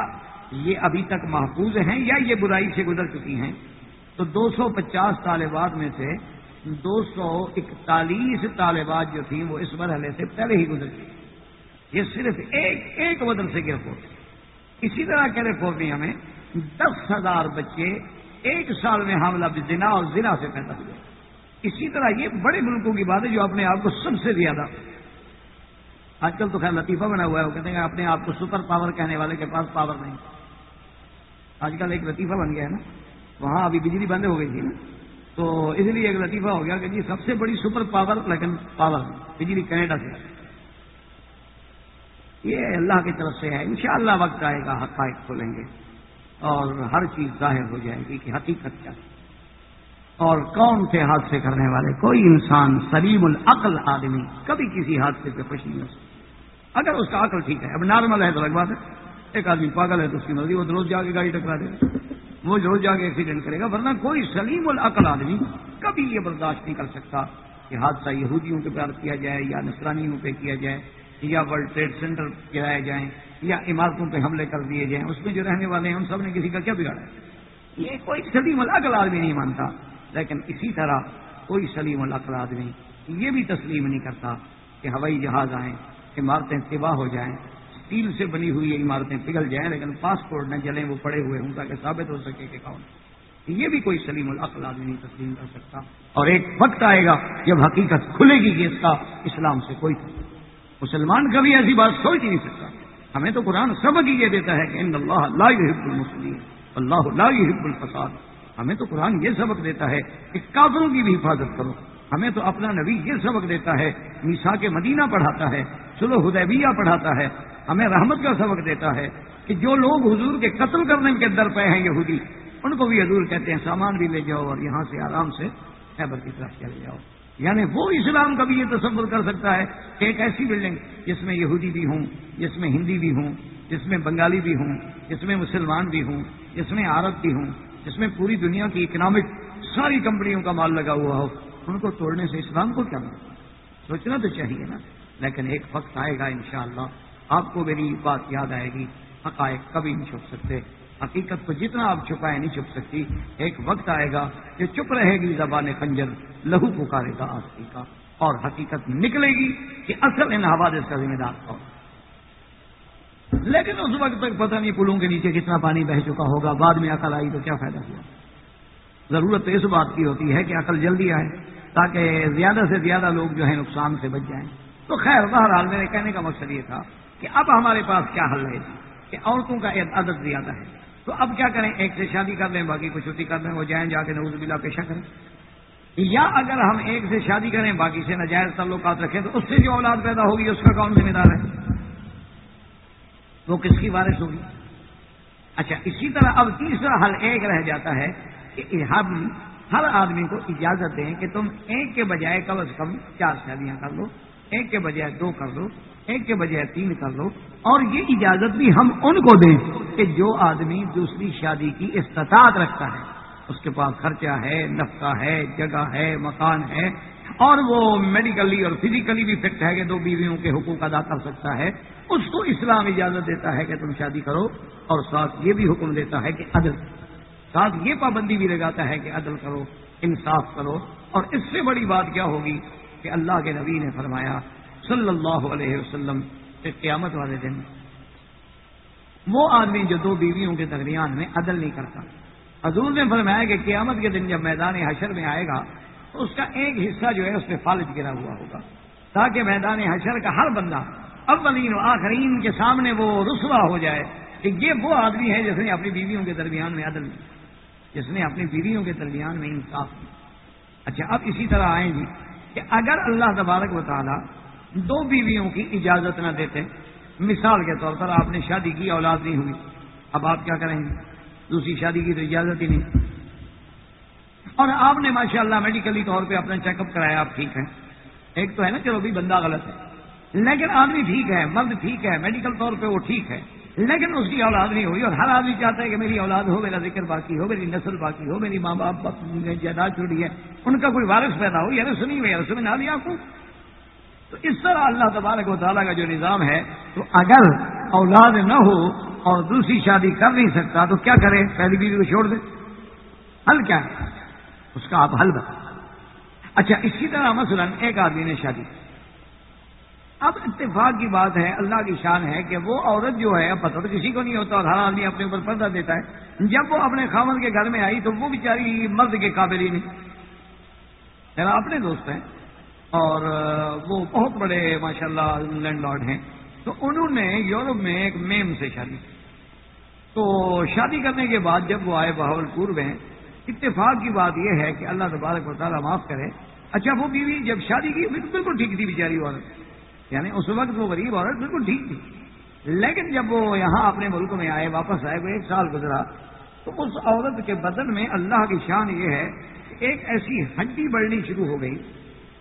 یہ ابھی تک محفوظ ہیں یا یہ برائی سے گزر چکی ہیں۔ تو دو سو پچاس طالبات میں سے دو سو اکتالیس طالبات جو تھیں وہ اس مرحلے سے پہلے ہی گزر گئی یہ صرف ایک ایک بدل سے رپورٹ اسی طرح کے کیلیفورنیا میں دس ہزار بچے ایک سال میں حاملہ زنا اور زنا سے پیدا ہوئے اسی طرح یہ بڑے ملکوں کی بات ہے جو اپنے آپ کو سب سے زیادہ آج کل تو خیر لطیفہ بنا ہوا ہے، وہ کہتے ہیں کہ اپنے آپ کو سپر پاور کہنے والے کے پاس پاور نہیں۔ آج کل ایک لطیفہ بن گیا ہے نا۔ وہاں ابھی بجلی بند ہو گئی تھی نا۔ تو اس لیے ایک لطیفہ ہو گیا کہ جی سب سے بڑی سپر پاور لیکن پاور بجلی کینیڈا سے یہ اللہ کی طرف سے ہے۔ انشاءاللہ وقت آئے گا، حقائق کھولیں گے اور ہر چیز ظاہر ہو جائے گی کہ حقیقت کیا۔ اور کون سے حادثے کرنے والے؟ کوئی انسان سلیم العقل آدمی، کبھی کسی حادثے پہ خوش نہیں ہو سکتا اگر اس کا عقل ٹھیک ہے، اب نارمل ہے تو الگ بات ہے ایک آدمی پاگل ہے تو اس کی مرضی، وہ روز جا کے گاڑی ٹکرا دے۔ وہ روز جا کے ایکسیڈنٹ کرے گا، ورنہ کوئی سلیم العقل آدمی کبھی یہ برداشت نہیں کر سکتا کہ حادثہ یہودیوں کے پیار کیا جائے یا نسرانیوں پہ کیا جائے یا ورلڈ ٹریڈ سینٹر گرائے جائیں یا عمارتوں پہ حملے کر دیے جائیں، اس میں جو رہنے والے ہیں ان سب نے کسی کا کیا بگاڑا ہے؟ یہ کوئی سلیم العقل آدمی نہیں مانتا، لیکن اسی طرح کوئی سلیم العقل آدمی یہ بھی تسلیم نہیں کرتا کہ ہوائی جہاز آئیں، عمارتیں تباہ ہو جائیں اسٹیل سے بنی ہوئی عمارتیں، پگھل جائیں، لیکن پاسپورٹ نہ جلیں، وہ پڑے ہوئے ہوں تاکہ ثابت ہو سکے کہ کون۔ یہ بھی کوئی سلیم العقل آدمی نہیں تسلیم کر سکتا۔ اور ایک وقت آئے گا جب حقیقت کھلے گی کہ اس کا اسلام سے کوئی مسلمان کبھی ایسی بات سوچ ہی نہیں سکتا۔ ہمیں تو قرآن سبق ہی یہ دیتا ہے کہ ان اللہ لا يحب المسلم اللہ لا يحب الفساد۔ ہمیں تو قرآن یہ سبق دیتا ہے کہ کافروں کی بھی حفاظت کرو۔ ہمیں تو اپنا نبی یہ سبق دیتا ہے، میسا کے مدینہ پڑھاتا ہے سلو حدیبیہ پڑھاتا ہے، ہمیں رحمت کا سبق دیتا ہے کہ جو لوگ حضور کے قتل کرنے کے در پہ ہیں یہودی، ان کو بھی حضور کہتے ہیں، سامان بھی لے جاؤ اور یہاں سے آرام سے خیبر کی طرف چلے جاؤ۔ یعنی وہ اسلام کا بھی یہ تصور کر سکتا ہے کہ ایک ایسی بلڈنگ جس میں یہودی بھی ہوں، جس میں ہندی بھی ہوں، جس میں بنگالی بھی ہوں، جس میں مسلمان بھی ہوں، جس میں عرب بھی ہوں، جس میں پوری دنیا کی اکنامک ساری کمپنیوں کا مال لگا ہوا ہو، ان کو توڑنے سے اسلام کو کیا ملتا سوچنا تو چاہیے نا۔ لیکن ایک وقت آئے گا انشاءاللہ، آپ کو میری بات یاد آئے گی، حقائق کبھی نہیں چھپ سکتے۔ حقیقت کو جتنا آپ چھپائے نہیں چھپ سکتی، ایک وقت آئے گا کہ چپ رہے گی زبان کنجر لہو پکارے گا آستی کا۔ اور حقیقت نکلے گی کہ اصل ان حوادث کا ذمہ دار کون۔ لیکن اس وقت تک پتہ نہیں پلوں کے نیچے کتنا پانی بہ چکا ہوگا، بعد میں عقل آئی تو کیا فائدہ ہوا؟ ضرورت تو اس بات کی ہوتی ہے کہ عقل جلدی آئے تاکہ زیادہ سے زیادہ لوگ جو ہے نقصان سے بچ جائیں۔ تو خیر، بہرحال میرے کہنے کا مقصد یہ تھا کہ اب ہمارے پاس کیا حل ہے؟ کہ عورتوں کا عدد زیادہ ہے۔ تو اب کیا کریں؟ ایک سے شادی کر لیں، باقی کو چھٹی کر لیں، وہ جائیں جا کے نوز بلا پیشہ کریں۔ یا اگر ہم ایک سے شادی کریں، باقی سے ناجائز تعلقات رکھیں، تو اس سے جو اولاد پیدا ہوگی، اس کا کون ذمہ دار ہے؟ وہ کس کی وارث ہوگی؟ اچھا اسی طرح اب تیسرا حل ایک رہ جاتا ہے کہ ہم ہر آدمی کو اجازت دیں کہ تم ایک کے بجائے کم از کم چار شادیاں کر لو۔ ایک کے بجائے دو کر لو ایک کے بجائے تین کر لو اور یہ اجازت بھی ہم ان کو دیں کہ جو آدمی دوسری شادی کی استطاعت رکھتا ہے، اس کے پاس خرچہ ہے، نفقہ ہے، جگہ ہے، مکان ہے، اور وہ میڈیکلی اور فزیکلی بھی فٹ ہے کہ دو بیویوں کے حقوق ادا کر سکتا ہے، اس کو اسلام اجازت دیتا ہے کہ تم شادی کرو، اور ساتھ یہ بھی حکم دیتا ہے کہ عدل۔ ساتھ یہ پابندی بھی لگاتا ہے کہ عدل کرو، انصاف کرو۔ اور اس سے بڑی بات کیا ہوگی؟ کہ اللہ کے نبی نے فرمایا صلی اللہ علیہ وسلم کہ قیامت والے دن وہ آدمی جو دو بیویوں کے درمیان میں عدل نہیں کرتا۔ حضور نے فرمایا کہ قیامت کے دن جب میدان حشر میں آئے گا تو اس کا ایک حصہ جو ہے اس پہ فالج گرا ہوا ہوگا۔ تاکہ میدان حشر کا ہر بندہ، اولین و آخرین کے سامنے وہ رسوا ہو جائے کہ یہ وہ آدمی ہے جس نے اپنی بیویوں کے درمیان میں عدل، جس نے اپنی بیویوں کے درمیان میں انصاف کی۔ اچھا اب اسی طرح آئیں گی کہ اگر اللہ تبارک و تعالیٰ دو بیویوں کی اجازت نہ دیتے، مثال کے طور پر آپ نے شادی کی، اولاد نہیں ہوئی، اب آپ کیا کریں گے؟ دوسری شادی کی تو اجازت ہی نہیں۔ اور آپ نے ماشاء اللہ میڈیکلی طور پہ اپنا چیک اپ کرایا، آپ ٹھیک ہیں۔ ایک تو ہے نا چلو بھی بندہ غلط ہے۔ لیکن آدمی ٹھیک ہے، مرد ٹھیک ہے، میڈیکل طور پہ وہ ٹھیک ہے۔ لیکن اس کی اولاد نہیں ہوئی اور ہر آدمی چاہتا ہے کہ میری اولاد ہو، میرا ذکر باقی ہو، میری نسل باقی ہو، میری ماں باپ نے جائیداد چھوڑی ہے۔ ان کا کوئی وارث پیدا ہو یار سنی ہوئی یار سمجھا دیا آپ کو تو اس طرح اللہ تبارک و تعالیٰ کا جو نظام ہے، تو اگر اولاد نہ ہو اور دوسری شادی کر نہیں سکتا، تو کیا کرے؟ پہلی بیوی کو چھوڑ دے۔ حل کیا ہے؟ اس کا آپ حل بتا اچھا اسی طرح مثلا ایک آدمی نے شادی کی۔ اب اتفاق کی بات ہے، اللہ کی شان ہے کہ وہ عورت جو ہے پتہ تو کسی کو نہیں ہوتا اور ہر آدمی اپنے اوپر پردہ دیتا ہے۔ جب وہ اپنے خامن کے گھر میں آئی تو وہ بیچاری مرد کے قابل ہی نہیں۔ میرا اپنے دوست ہیں اور وہ بہت بڑے ماشاء اللہ لینڈ لارڈ ہیں۔ تو انہوں نے یورپ میں ایک میم سے شادی کی۔ تو شادی کرنے کے بعد جب وہ آئے بہاول پور میں اتفاق کی بات یہ ہے کہ اللہ تبارک و تعالیٰ معاف کرے۔ اچھا وہ بیوی جب شادی کی، بالکل ٹھیک تھی بیچاری عورت۔ یعنی اس وقت وہ غریب عورت بالکل ٹھیک تھی۔ لیکن جب وہ یہاں اپنے ملک میں آئے، واپس آئے، وہ ایک سال گزرا، تو اس عورت کے بدن میں اللہ کی شان یہ ہے کہ ایک ایسی ہڈی بڑھنی شروع ہو گئی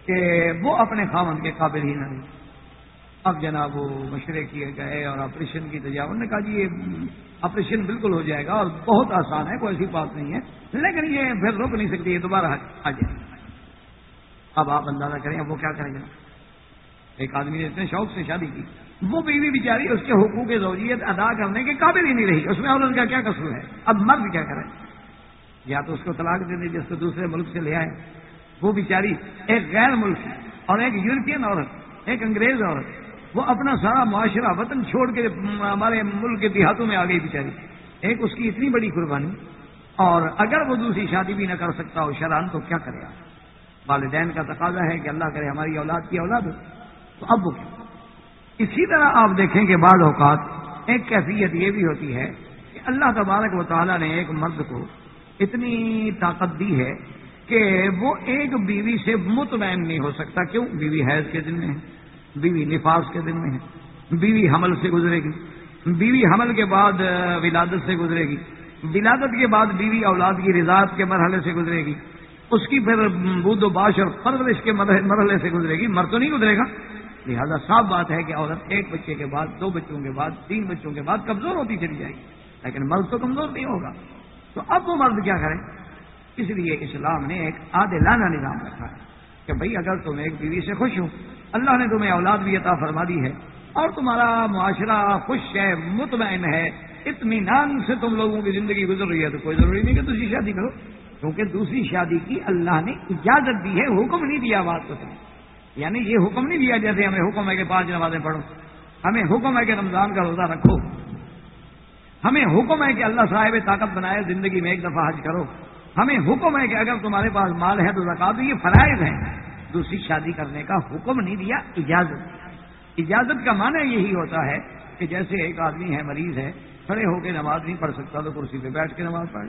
کہ وہ اپنے خامن کے قابل ہی نہ رہی۔ اب جناب وہ مشورے کیے گئے اور آپریشن کی تجاوز نے کہا جی یہ آپریشن بالکل ہو جائے گا اور بہت آسان ہے، کوئی ایسی بات نہیں ہے۔ لیکن یہ پھر رک نہیں سکتی، یہ دوبارہ آ جائے اب آپ اندازہ کریں، اب وہ کیا کریں گے؟ ایک آدمی نے اتنے شوق سے شادی کی۔ وہ بیوی بیچاری، اس کے حقوق زوجیت ادا کرنے کے قابل ہی نہیں رہی۔ اس میں عورت کا کیا قصور ہے؟ اب مرد کیا کریں یا تو اس کو طلاق دے دیں جس کو دوسرے ملک سے لے آئے۔ وہ بیچاری ایک غیر ملک اور ایک یورپین عورت، ایک انگریز عورت۔ وہ اپنا سارا معاشرہ، وطن چھوڑ کے ہمارے ملک کے دیہاتوں میں آ گئی بیچاری۔ ایک اس کی اتنی بڑی قربانی۔ اور اگر وہ دوسری شادی بھی نہ کر سکتا ہو شران تو کیا کرے آپ؟ والدین کا تقاضا ہے کہ اللہ کرے ہماری اولاد کی اولاد ہو۔ تو اب وہ اسی طرح آپ دیکھیں کہ بعض اوقات ایک کیفیت یہ بھی ہوتی ہے کہ اللہ تبارک و تعالیٰ نے ایک مرد کو اتنی طاقت دی ہے کہ وہ ایک بیوی سے مطمئن نہیں ہو سکتا کیوں؟ بیوی حیض کے دن میں ہے، بیوی نفاذ کے دن میں ہے، بیوی حمل سے گزرے گی، بیوی حمل کے بعد ولادت سے گزرے گی، ولادت کے بعد بیوی اولاد کی رضاعت کے مرحلے سے گزرے گی، اس کی پھر بود و باش اور پرورش کے مرحلے سے گزرے گی مر تو نہیں گزرے گا؟ لہذا صاف بات ہے کہ عورت ایک بچے کے بعد، دو بچوں کے بعد، تین بچوں کے بعد کمزور ہوتی چلی جائے گی۔ لیکن مرد تو کمزور نہیں ہوگا۔ تو اب وہ مرد کیا کریں اس لیے اسلام نے ایک عادلانہ نظام رکھا ہے کہ بھائی، اگر تم ایک بیوی سے خوش ہو، اللہ نے تمہیں اولاد بھی عطا فرما دی ہے اور تمہارا معاشرہ خوش ہے، مطمئن ہے، اطمینان سے تم لوگوں کی زندگی گزر رہی ہے، تو کوئی ضروری نہیں کہ دوسری شادی کرو۔ کیونکہ دوسری شادی کی اللہ نے اجازت دی ہے، حکم نہیں دیا بات کو تمہیں یعنی یہ حکم نہیں دیا جیسے ہمیں حکم ہے کہ پانچ نمازیں پڑھو۔ ہمیں حکم ہے کہ رمضان کا روزہ رکھو۔ ہمیں حکم ہے کہ اللہ صاحب طاقت بنائے، زندگی میں ایک دفعہ حج کرو۔ ہمیں حکم ہے کہ اگر تمہارے پاس مال ہے تو زکات یہ فرائض ہے دوسری شادی کرنے کا حکم نہیں دیا، اجازت اجازت کا معنی یہی ہوتا ہے کہ جیسے ایک آدمی ہے، مریض ہے، کھڑے ہو کے نماز نہیں پڑھ سکتا تو کرسی پہ بیٹھ کے نماز پڑھ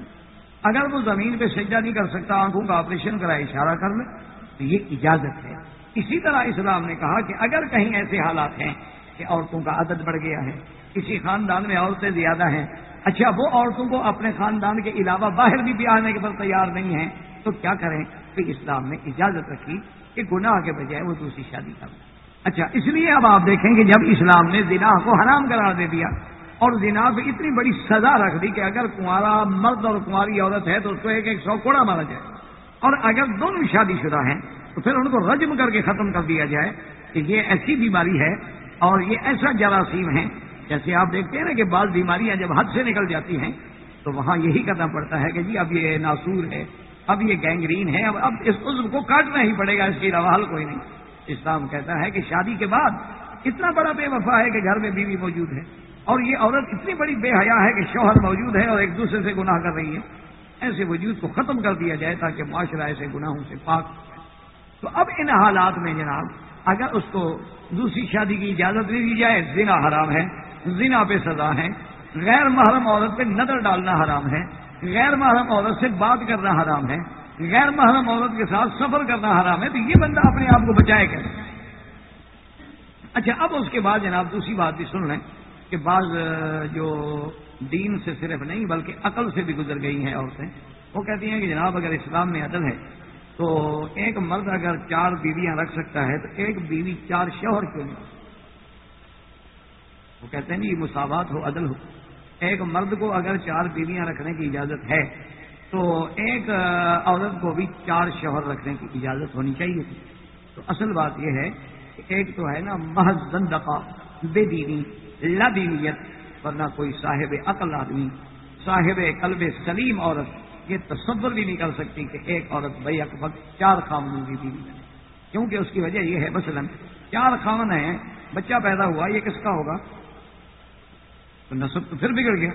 اگر وہ زمین پہ سجدہ نہیں کر سکتا، آنکھوں کا آپریشن کرا اشارہ کر لے، تو یہ اجازت ہے۔ اسی طرح اسلام نے کہا کہ اگر کہیں ایسے حالات ہیں کہ عورتوں کا عدد بڑھ گیا ہے، کسی خاندان میں عورتیں زیادہ ہیں اچھا وہ عورتوں کو اپنے خاندان کے علاوہ باہر بھی بھی آنے کے پر تیار نہیں ہیں، تو کیا کریں؟ کہ اسلام نے اجازت رکھی کہ گناہ کے بجائے وہ دوسری شادی کر اچھا اس لیے اب آپ دیکھیں کہ جب اسلام نے زنا کو حرام قرار دے دیا اور زنا پہ اتنی بڑی سزا رکھ دی کہ اگر کنوارا مرد اور کنواری عورت ہے تو اس کو ایک ایک سو کوڑا مارا جائے۔ اور اگر دونوں شادی شدہ ہیں تو پھر ان کو رجم کر کے ختم کر دیا جائے کہ یہ ایسی بیماری ہے اور یہ ایسا جراثیم ہے جیسے آپ دیکھتے ہیں نا کہ بعض بیماریاں جب حد سے نکل جاتی ہیں تو وہاں یہی کرنا پڑتا ہے کہ جی اب یہ ناسور ہے، اب یہ گینگرین ہے، اب اب اس عزم کو کاٹنا ہی پڑے گا، اس کی رواحل کوئی نہیں۔ اسلام کہتا ہے کہ شادی کے بعد اتنا بڑا بے وفا ہے کہ گھر میں بیوی موجود ہے۔ اور یہ عورت اتنی بڑی بے حیا ہے کہ شوہر موجود ہے اور ایک دوسرے سے گناہ کر رہی ہے۔ ایسے وجود کو ختم کر دیا جائے تاکہ معاشرہ ایسے گناہوں سے پاک تو اب ان حالات میں جناب، اگر اس کو دوسری شادی کی اجازت نہیں دی جائے، زنا حرام ہے، زنا پہ سزا ہے، غیر محرم عورت پہ نظر ڈالنا حرام ہے، غیر محرم عورت سے بات کرنا حرام ہے، غیر محرم عورت کے ساتھ سفر کرنا حرام ہے، تو یہ بندہ اپنے آپ کو بچائے کر اچھا اب اس کے بعد جناب دوسری بات بھی سن لیں کہ بعض جو دین سے صرف نہیں بلکہ عقل سے بھی گزر گئی ہیں عورتیں، وہ کہتی ہیں کہ جناب اگر اسلام میں عدل ہے تو ایک مرد اگر چار بیویاں رکھ سکتا ہے تو ایک بیوی چار شوہر کیوں نہیں؟ وہ کہتے ہیں یہ مساوات ہو، عدل ہو۔ ایک مرد کو اگر چار بیویاں رکھنے کی اجازت ہے تو ایک عورت کو بھی چار شوہر رکھنے کی اجازت ہونی چاہیے۔ تھی تو اصل بات یہ ہے کہ ایک تو ہے نا، محض زندقہ، بے دینی لدینیت ورنہ کوئی صاحب عقل آدمی، صاحب قلب سلیم عورت یہ تصور بھی نہیں کر سکتی کہ ایک عورت بھائی وقت چار خامنوں کی بیوی بنے۔ کیونکہ اس کی وجہ یہ ہے، مثلا چار خامن ہیں، بچہ پیدا ہوا، یہ کس کا ہوگا؟ تو نصب تو پھر بگڑ گیا۔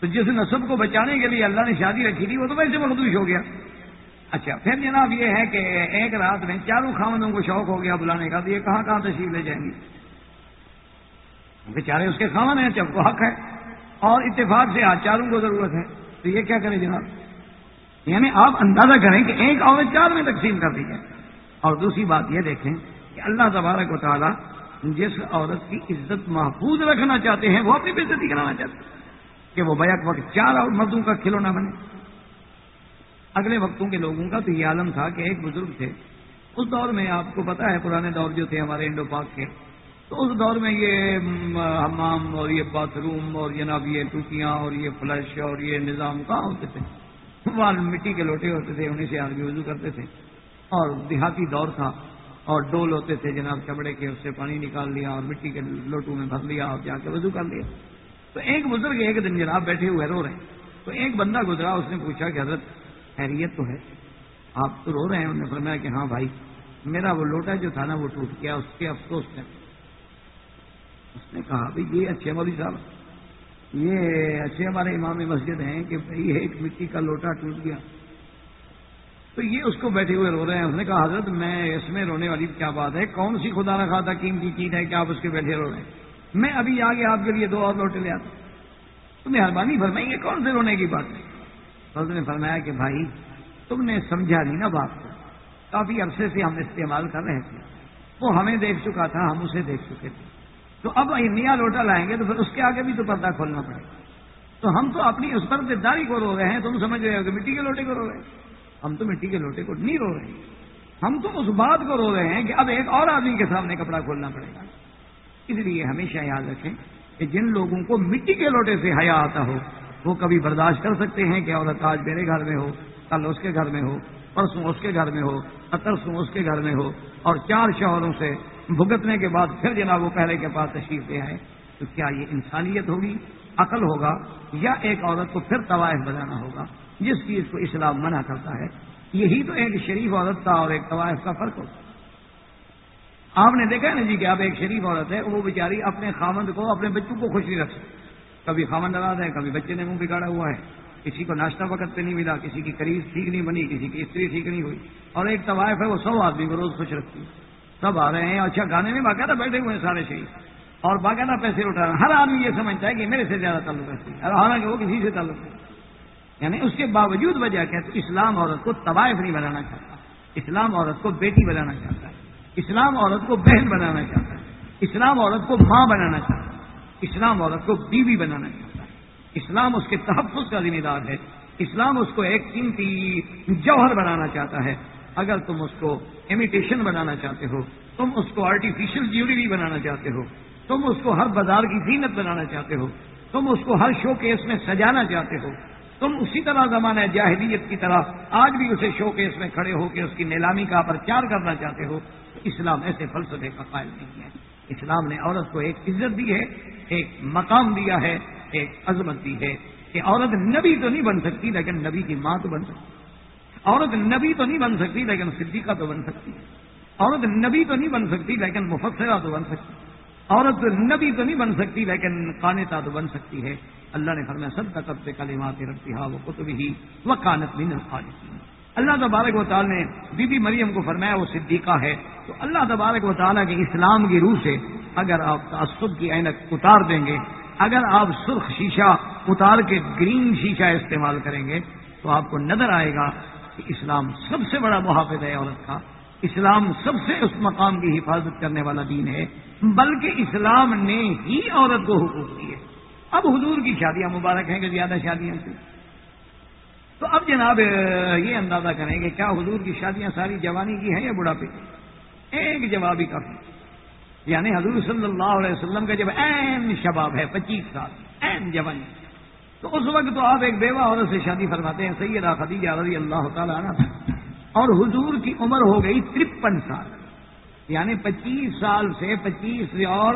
تو جس نصب کو بچانے کے لیے اللہ نے شادی رکھی تھی، وہ تو ویسے مخدوش ہو گیا۔ اچھا پھر جناب یہ ہے کہ ایک رات میں چاروں خامدوں کو شوق ہو گیا بلانے کا، تو یہ کہاں کہاں تشریف لے جائیں گے؟ بیچارے اس کے خامن ہیں، جب کو حق ہے۔ اور اتفاق سے آج چاروں کو ضرورت ہے۔ تو یہ کیا کریں جناب؟ یعنی آپ اندازہ کریں کہ ایک عورت چار میں تقسیم کر دی جائے اور دوسری بات یہ دیکھیں کہ اللہ تبارک و تعالیٰ جس عورت کی عزت محفوظ رکھنا چاہتے ہیں، وہ اپنی بےزتی کرانا چاہتے ہیں۔ کہ وہ بیک وقت چار اور مردوں کا کھلونا بنے۔ اگلے وقتوں کے لوگوں کا تو یہ عالم تھا کہ ایک بزرگ تھے۔ اس دور میں آپ کو پتا ہے، پرانے دور جو تھے ہمارے انڈو پاک کے تو اس دور میں یہ حمام اور یہ باتھ روم اور جناب یہ ٹوٹیاں اور یہ فلش اور یہ نظام کہاں ہوتے تھے؟ وہاں مٹی کے لوٹے ہوتے تھے، انہیں سے آدمی وضو کرتے تھے۔ اور دیہاتی دور تھا اور ڈول ہوتے تھے، جناب چمڑے کے اس سے پانی نکال لیا اور مٹی کے لوٹوں میں بھر لیا اور جا کے وضو کر لیا۔ تو ایک بزرگ ایک دن جناب بیٹھے ہوئے رو رہے ہیں۔ تو ایک بندہ گزرا، اس نے پوچھا کہ حضرت، خیریت تو ہے؟ آپ تو رو رہے ہیں؟ انہوں نے فرمایا کہ ہاں بھائی، میرا وہ لوٹا جو تھا نا، وہ ٹوٹ گیا، اس کے افسوس ہے اس نے کہا، بھائی، یہ اچھے مولوی صاحب، یہ اچھے ہمارے امام مسجد ہیں کہ بھائی، ایک مٹی کا لوٹا ٹوٹ گیا. تو یہ اس کو بیٹھے ہوئے رو رہے ہیں۔ اس نے کہا، حضرت، میں اس میں رونے والی کیا بات ہے؟ کون سی خدا رکھا تھا قیمتی چیز ہے کہ آپ اس کے بیٹھے رو رہے ہیں؟ میں ابھی آگے آپ کے لیے دو اور لوٹے لے آتا تو مہربانی فرمائیں گے کون سے رونے کی بات ہے؟ حضرت نے فرمایا کہ، بھائی، تم نے سمجھا نہیں نا بات کو۔ کافی عرصے سے ہم استعمال کر رہے تھے۔ وہ ہمیں دیکھ چکا تھا، ہم اسے دیکھ چکے تھے۔ تو اب نیا لوٹا لائیں گے تو پھر اس کے آگے بھی تو پردہ کھولنا پڑے گا۔ تو ہم تو اپنی اس پر داری کو رو رہے ہیں، تم سمجھ رہے ہو کہ مٹی کے لوٹے کو رو رہے ہیں۔ ہم تو مٹی کے لوٹے کو نہیں رو رہے۔ ہیں ہم تو اس بات کو رو رہے ہیں کہ اب ایک اور آدمی کے سامنے کپڑا کھولنا پڑے گا۔ اس لیے ہمیشہ یاد رکھیں کہ جن لوگوں کو مٹی کے لوٹے سے حیا آتا ہو، وہ کبھی برداشت کر سکتے ہیں کہ عورت آج میرے گھر میں ہو، کل اس کے گھر میں ہو، پرسوں اس کے گھر میں ہو اترسوں اس کے گھر میں ہو اور چار شوہروں سے بھگتنے کے بعد پھر جناب وہ پہلے کے پاس تشریف لے آئے تو کیا یہ انسانیت ہوگی؟ عقل ہوگا یا ایک عورت کو پھر طوائف بجانا ہوگا؟ جس چیز کو اسلام منع کرتا ہے، یہی تو ایک شریف عورت کا اور ایک طوائف کا فرق ہوتا آپ نے دیکھا نا جی کہ اب ایک شریف عورت ہے، وہ بیچاری اپنے خامند کو، اپنے بچوں کو خوش نہیں رکھ سکتی کبھی خامند ناراض ہے، کبھی بچے نے منہ بگاڑا ہوا ہے۔ کسی کو ناشتہ وقت پہ نہیں ملا، کسی کی قریب ٹھیک نہیں بنی، کسی کی استری ٹھیک نہیں ہوئی۔ اور ایک طوائف ہے، وہ سو آدمی کو روز خوش رکھتی ہے۔ سب آ رہے ہیں اچھا گانے میں باقاعدہ بیٹھے ہوئے ہیں سارے شہید۔ اور باقاعدہ پیسے اٹھا رہے ہیں۔ ہر آدمی یہ سمجھتا ہے کہ میرے سے زیادہ تعلق رکھتی ہے۔ حالانکہ وہ کسی سے تعلق ہے یعنی اس کے باوجود وجہ کیا تو اسلام عورت کو طوائف نہیں بنانا چاہتا۔ اسلام عورت کو بیٹی بنانا چاہتا ہے۔ اسلام عورت کو بہن بنانا چاہتا ہے۔ اسلام عورت کو ماں بنانا چاہتا ہے۔ اسلام عورت کو بیوی بنانا چاہتا ہے۔ اسلام اس کے تحفظ کا ذمہ دار ہے۔ اسلام اس کو ایک قیمتی جوہر بنانا چاہتا ہے۔ اگر تم اس کو امیٹیشن بنانا چاہتے ہو، تم اس کو آرٹیفیشل جیولری بنانا چاہتے ہو، تم اس کو ہر بازار کی زینت بنانا چاہتے ہو، تم اس کو ہر شو کیس میں سجانا چاہتے ہو، تم اسی طرح زمانہ جاہلیت کی طرح آج بھی اسے شو کیس میں کھڑے ہو کے اس کی نیلامی کا پرچار کرنا چاہتے ہو۔ تو اسلام ایسے فلسفے کا قائل نہیں ہے۔ اسلام نے عورت کو ایک عزت دی ہے، ایک مقام دیا ہے، ایک عظمت دی ہے کہ عورت نبی تو نہیں بن سکتی، لیکن نبی کی ماں تو بن سکتی۔ عورت نبی تو نہیں بن سکتی لیکن صدیقہ تو بن سکتی عورت نبی تو نہیں بن سکتی لیکن مفسرہ تو بن سکتی عورت نبی تو نہیں بن سکتی لیکن قانتا تو بن سکتی ہے۔ اللہ نے فرمایا سب تک سے کلمات رکھتی ہا وہ کتب ہی وہ کانت بھی اللہ تبارک و تعالیٰ نے بی بی مریم کو فرمایا، وہ صدیقہ ہے۔ تو اللہ تبارک و تعالیٰ کے اسلام کی روح سے اگر آپ تعصب کی اینک اتار دیں گے، اگر آپ سرخ شیشہ اتار کے گرین شیشہ استعمال کریں گے، تو آپ کو نظر آئے گا کہ اسلام سب سے بڑا محافظ ہے عورت کا، اسلام سب سے اس مقام کی حفاظت کرنے والا دین ہے، بلکہ اسلام نے ہی عورت کو حقوق دیے۔ اب حضور کی شادیاں مبارک ہیں کہ زیادہ شادیاں تھیں تو اب جناب، یہ اندازہ کریں کہ کیا حضور کی شادیاں ساری جوانی کی ہیں یا بڑھاپے کی؟ ایک جواب ہی کافی یعنی حضور صلی اللہ علیہ وسلم کا جب این شباب ہے، پچیس سال این جوانی۔ تو اس وقت تو آپ ایک بیوہ عورت سے شادی فرماتے ہیں، سیدہ خدیجہ رضی اللہ تعالیٰ عنہ۔ اور حضور کی عمر ہو گئی ترپن سال۔ یعنی پچیس سال سے پچیس اور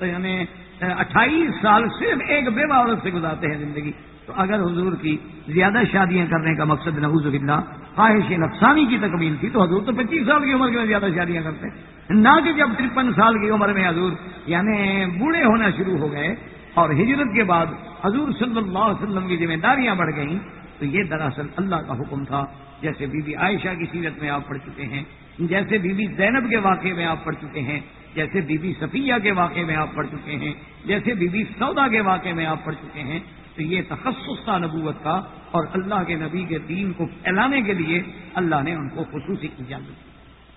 یعنی اٹھائیس سال صرف ایک بیوہ عورت سے گزارتے ہیں زندگی۔ تو اگر حضور کی زیادہ شادیاں کرنے کا مقصد نحوظ اللہ خواہش نفسانی کی تکمیل تھی، تو حضور تو پچیس سال کی عمر کے زیادہ شادیاں کرتے نہ کہ جب ترپن سال کی عمر میں حضور یعنی بوڑھے ہونا شروع ہو گئے اور ہجرت کے بعد حضور صلی اللہ علیہ وسلم کی ذمہ داریاں بڑھ گئیں تو یہ دراصل اللہ کا حکم تھا، جیسے بی بی عائشہ کی سیرت میں آپ پڑھ چکے ہیں، جیسے بی بی زینب کے واقعے میں آپ پڑھ چکے ہیں، جیسے بی بی صفیہ کے واقعے میں آپ پڑھ چکے ہیں، جیسے بی بی سودا کے واقعے میں آپ پڑھ چکے ہیں، تو یہ تخصص تھا نبوت کا اور اللہ کے نبی کے دین کو پھیلانے کے لیے اللہ نے ان کو خصوصی اجازت دی۔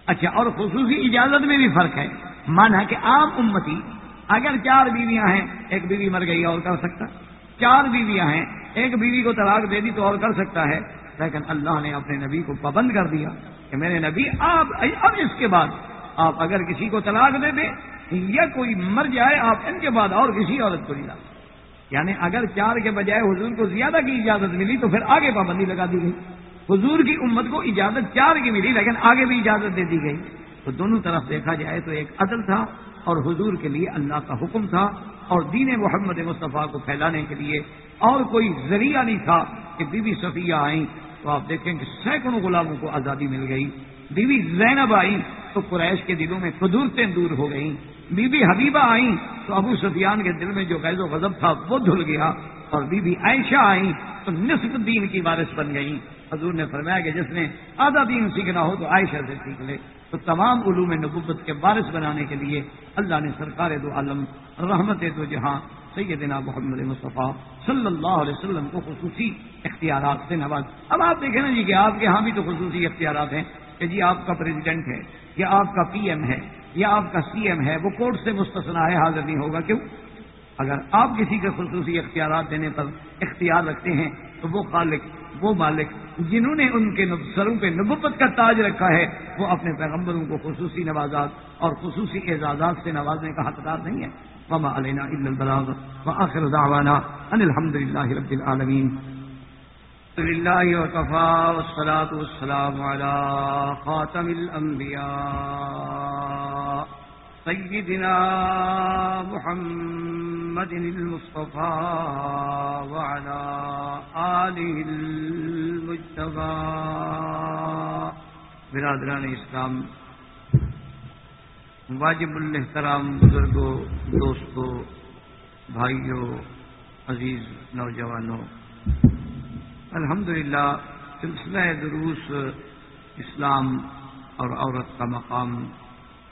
اچھا اور خصوصی اجازت میں بھی فرق ہے۔ مانا کہ عام امتی اگر چار بیویاں ہیں، ایک بیوی مر گئی اور کر سکتا۔ چار بیویاں ہیں، ایک بیوی کو طلاق دے دی تو اور کر سکتا ہے، لیکن اللہ نے اپنے نبی کو پابند کر دیا کہ میرے نبی، آپ، اب اس کے بعد آپ اگر کسی کو طلاق دے دیں یا کوئی مر جائے، آپ ان کے بعد اور کسی عورت کو نہیں لا یعنی اگر چار کے بجائے حضور کو زیادہ کی اجازت ملی تو پھر آگے پابندی لگا دی گئی۔ حضور کی امت کو اجازت چار کی ملی، لیکن آگے بھی اجازت دے دی گئی۔ تو دونوں طرف دیکھا جائے تو ایک عدل تھا اور حضور کے لیے اللہ کا حکم تھا۔ اور دین محمد مصطفیٰ کو پھیلانے کے لیے اور کوئی ذریعہ نہیں تھا کہ بی بی صفیہ آئیں تو آپ دیکھیں کہ سینکڑوں غلاموں کو آزادی مل گئی۔ بیوی زینب آئی تو قریش کے دلوں میں قدورتیں دور ہو گئیں۔ بی بی حبیبہ آئیں تو ابو سفیان کے دل میں جو غیر و غضب تھا وہ دھل گیا۔ اور بی بی عائشہ آئیں تو نصف دین کی بارش بن گئی حضور نے فرمایا کہ جس نے آدھا دین سیکھنا ہو تو عائشہ سے سیکھ لے۔ تو تمام علوم نبوت کے بارش بنانے کے لیے اللہ نے سرکار دو عالم، رحمت دو جہاں، سیدنا محمد مصطفیٰ صلی اللہ علیہ وسلم کو خصوصی اختیارات سے نواز۔ اب آپ دیکھیں نا جی کہ آپ کے ہاں بھی تو خصوصی اختیارات ہیں کہ جی آپ کا پریزیڈنٹ ہے، یا آپ کا پی ایم ہے، یا آپ کا سی ایم ہے، وہ کورٹ سے مستثنا ہے، حاضر نہیں ہوگا۔ کیوں؟ اگر آپ کسی کے خصوصی اختیارات دینے پر اختیار رکھتے ہیں تو وہ خالق، وہ مالک جنہوں نے ان کے سروں پہ نبوت کا تاج رکھا ہے، وہ اپنے پیغمبروں کو خصوصی نوازات اور خصوصی اعزازات سے نوازنے کا حقدار نہیں ہے۔ وما علينا إلا البلاغ وآخر دعوانا أن الحمد لله رب العالمين۔ لله وكفى والصلاة والسلام على خاتم الأنبياء سيدنا محمد المصطفى وعلى آله المجتبى. برادران اسلام، واجب الحترام بزرگوں دوستوں بھائیوں عزیز نوجوانوں الحمدللہ سلسلہ دروس اسلام اور عورت کا مقام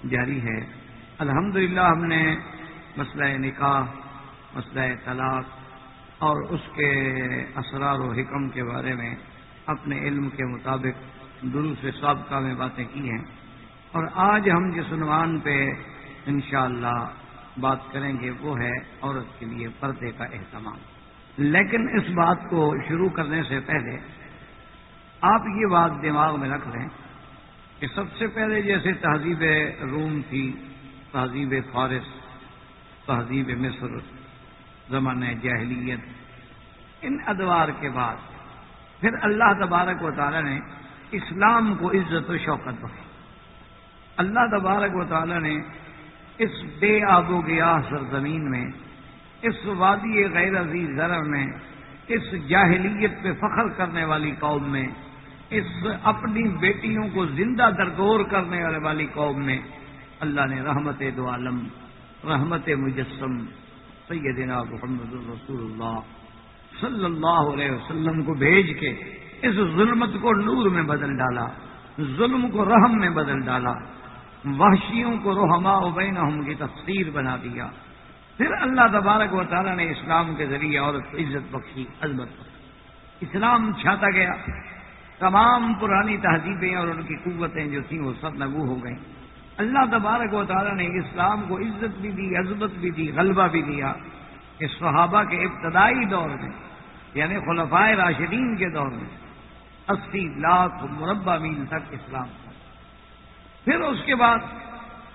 جاری ہے۔ الحمدللہ ہم نے مسئلہ نکاح، مسئلہ طلاق اور اس کے اسرار و حکم کے بارے میں اپنے علم کے مطابق دروس سابقہ میں باتیں کی ہیں۔ اور آج ہم جس عنوان پہ انشاءاللہ بات کریں گے وہ ہے عورت کے لیے پردے کا اہتمام۔ لیکن اس بات کو شروع کرنے سے پہلے آپ یہ بات دماغ میں رکھ لیں کہ سب سے پہلے جیسے تہذیب روم تھی تہذیب فارس، تہذیب مصر، زمانۂ جاہلیت۔ ان ادوار کے بعد پھر اللہ تبارک و تعالی نے اسلام کو عزت و شوقت بخشی۔ اللہ تبارک و تعالی نے اس بے آب و گیا سرزمین میں، اس وادی غیر عزیز ذرا میں، اس جاہلیت پہ فخر کرنے والی قوم میں، اس اپنی بیٹیوں کو زندہ درگور کرنے والے والی قوم میں اللہ نے رحمت دو عالم، رحمت مجسم، سیدنا محمد رسول اللہ صلی اللہ علیہ وسلم کو بھیج کے اس ظلمت کو نور میں بدل ڈالا، ظلم کو رحم میں بدل ڈالا، وحشیوں کو روحما ابین کی تفسیر بنا دیا۔ پھر اللہ تبارک و تعالیٰ نے اسلام کے ذریعے عورت کو عزت بخشی عزمت بخشی۔ اسلام چھاتا گیا۔ تمام پرانی تہذیبیں اور ان کی قوتیں جو تھیں وہ سب نگو ہو گئیں۔ اللہ تبارک و تعالیٰ نے اسلام کو عزت بھی دی عزمت بھی دی، غلبہ بھی دیا۔ کہ صحابہ کے ابتدائی دور میں یعنی خلفائے راشدین کے دور میں، اسی لاکھ مربع میل تک اسلام پھر اس کے بعد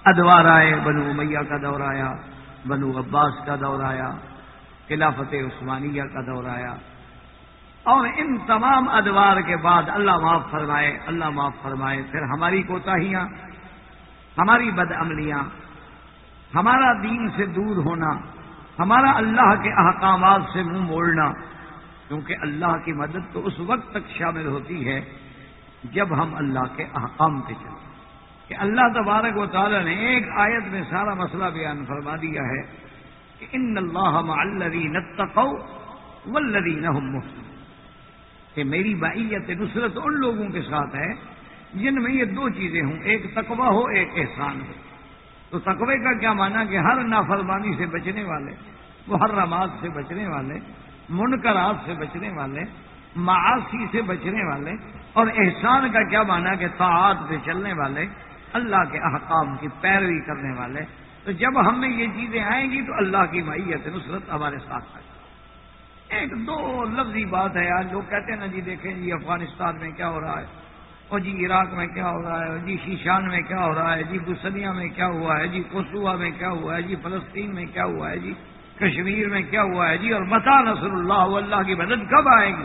ادوار آئے، بنو امیہ کا دور آیا، بنو عباس کا دور آیا، خلافت عثمانیہ کا دور آیا۔ اور ان تمام ادوار کے بعد اللہ معاف فرمائے، اللہ معاف فرمائے۔ پھر ہماری کوتاہیاں ہماری بد عملیاں، ہمارا دین سے دور ہونا، ہمارا اللہ کے احکامات سے منہ موڑنا، کیونکہ اللہ کی مدد تو اس وقت تک شامل ہوتی ہے جب ہم اللہ کے احکام پہ چلیں۔ کہ اللہ تبارک و تعالی نے ایک آیت میں سارا مسئلہ بیان فرما دیا ہے کہ ان اللہ نتقو والذین هم محسن کہ میری بائیت نصرت ان لوگوں کے ساتھ ہے جن میں یہ دو چیزیں ہوں، ایک تقوی ہو، ایک احسان ہو۔ تو تقوی کا کیا مانا کہ ہر نافرمانی سے بچنے والے وہ ہر سے بچنے والے، منکرات سے بچنے والے معاشی سے بچنے والے، اور احسان کا کیا مانا کہ طاعت پہ چلنے والے، اللہ کے احکام کی پیروی کرنے والے۔ تو جب ہم میں یہ چیزیں آئیں گی، تو اللہ کی معیت، نصرت ہمارے ساتھ آئے۔ ایک دو لفظی بات ہے آج لوگ کہتے ہیں نا جی دیکھیں جی افغانستان میں کیا ہو رہا ہے۔ اور جی عراق میں کیا ہو رہا ہے جی شیشان میں کیا ہو رہا ہے جی بسنیا میں کیا ہوا ہے جی کوسوا میں کیا ہوا ہے جی فلسطین میں کیا ہوا ہے جی کشمیر میں کیا ہوا ہے جی اور متا نصر اللہ اللہ کی مدد کب آئے گی؟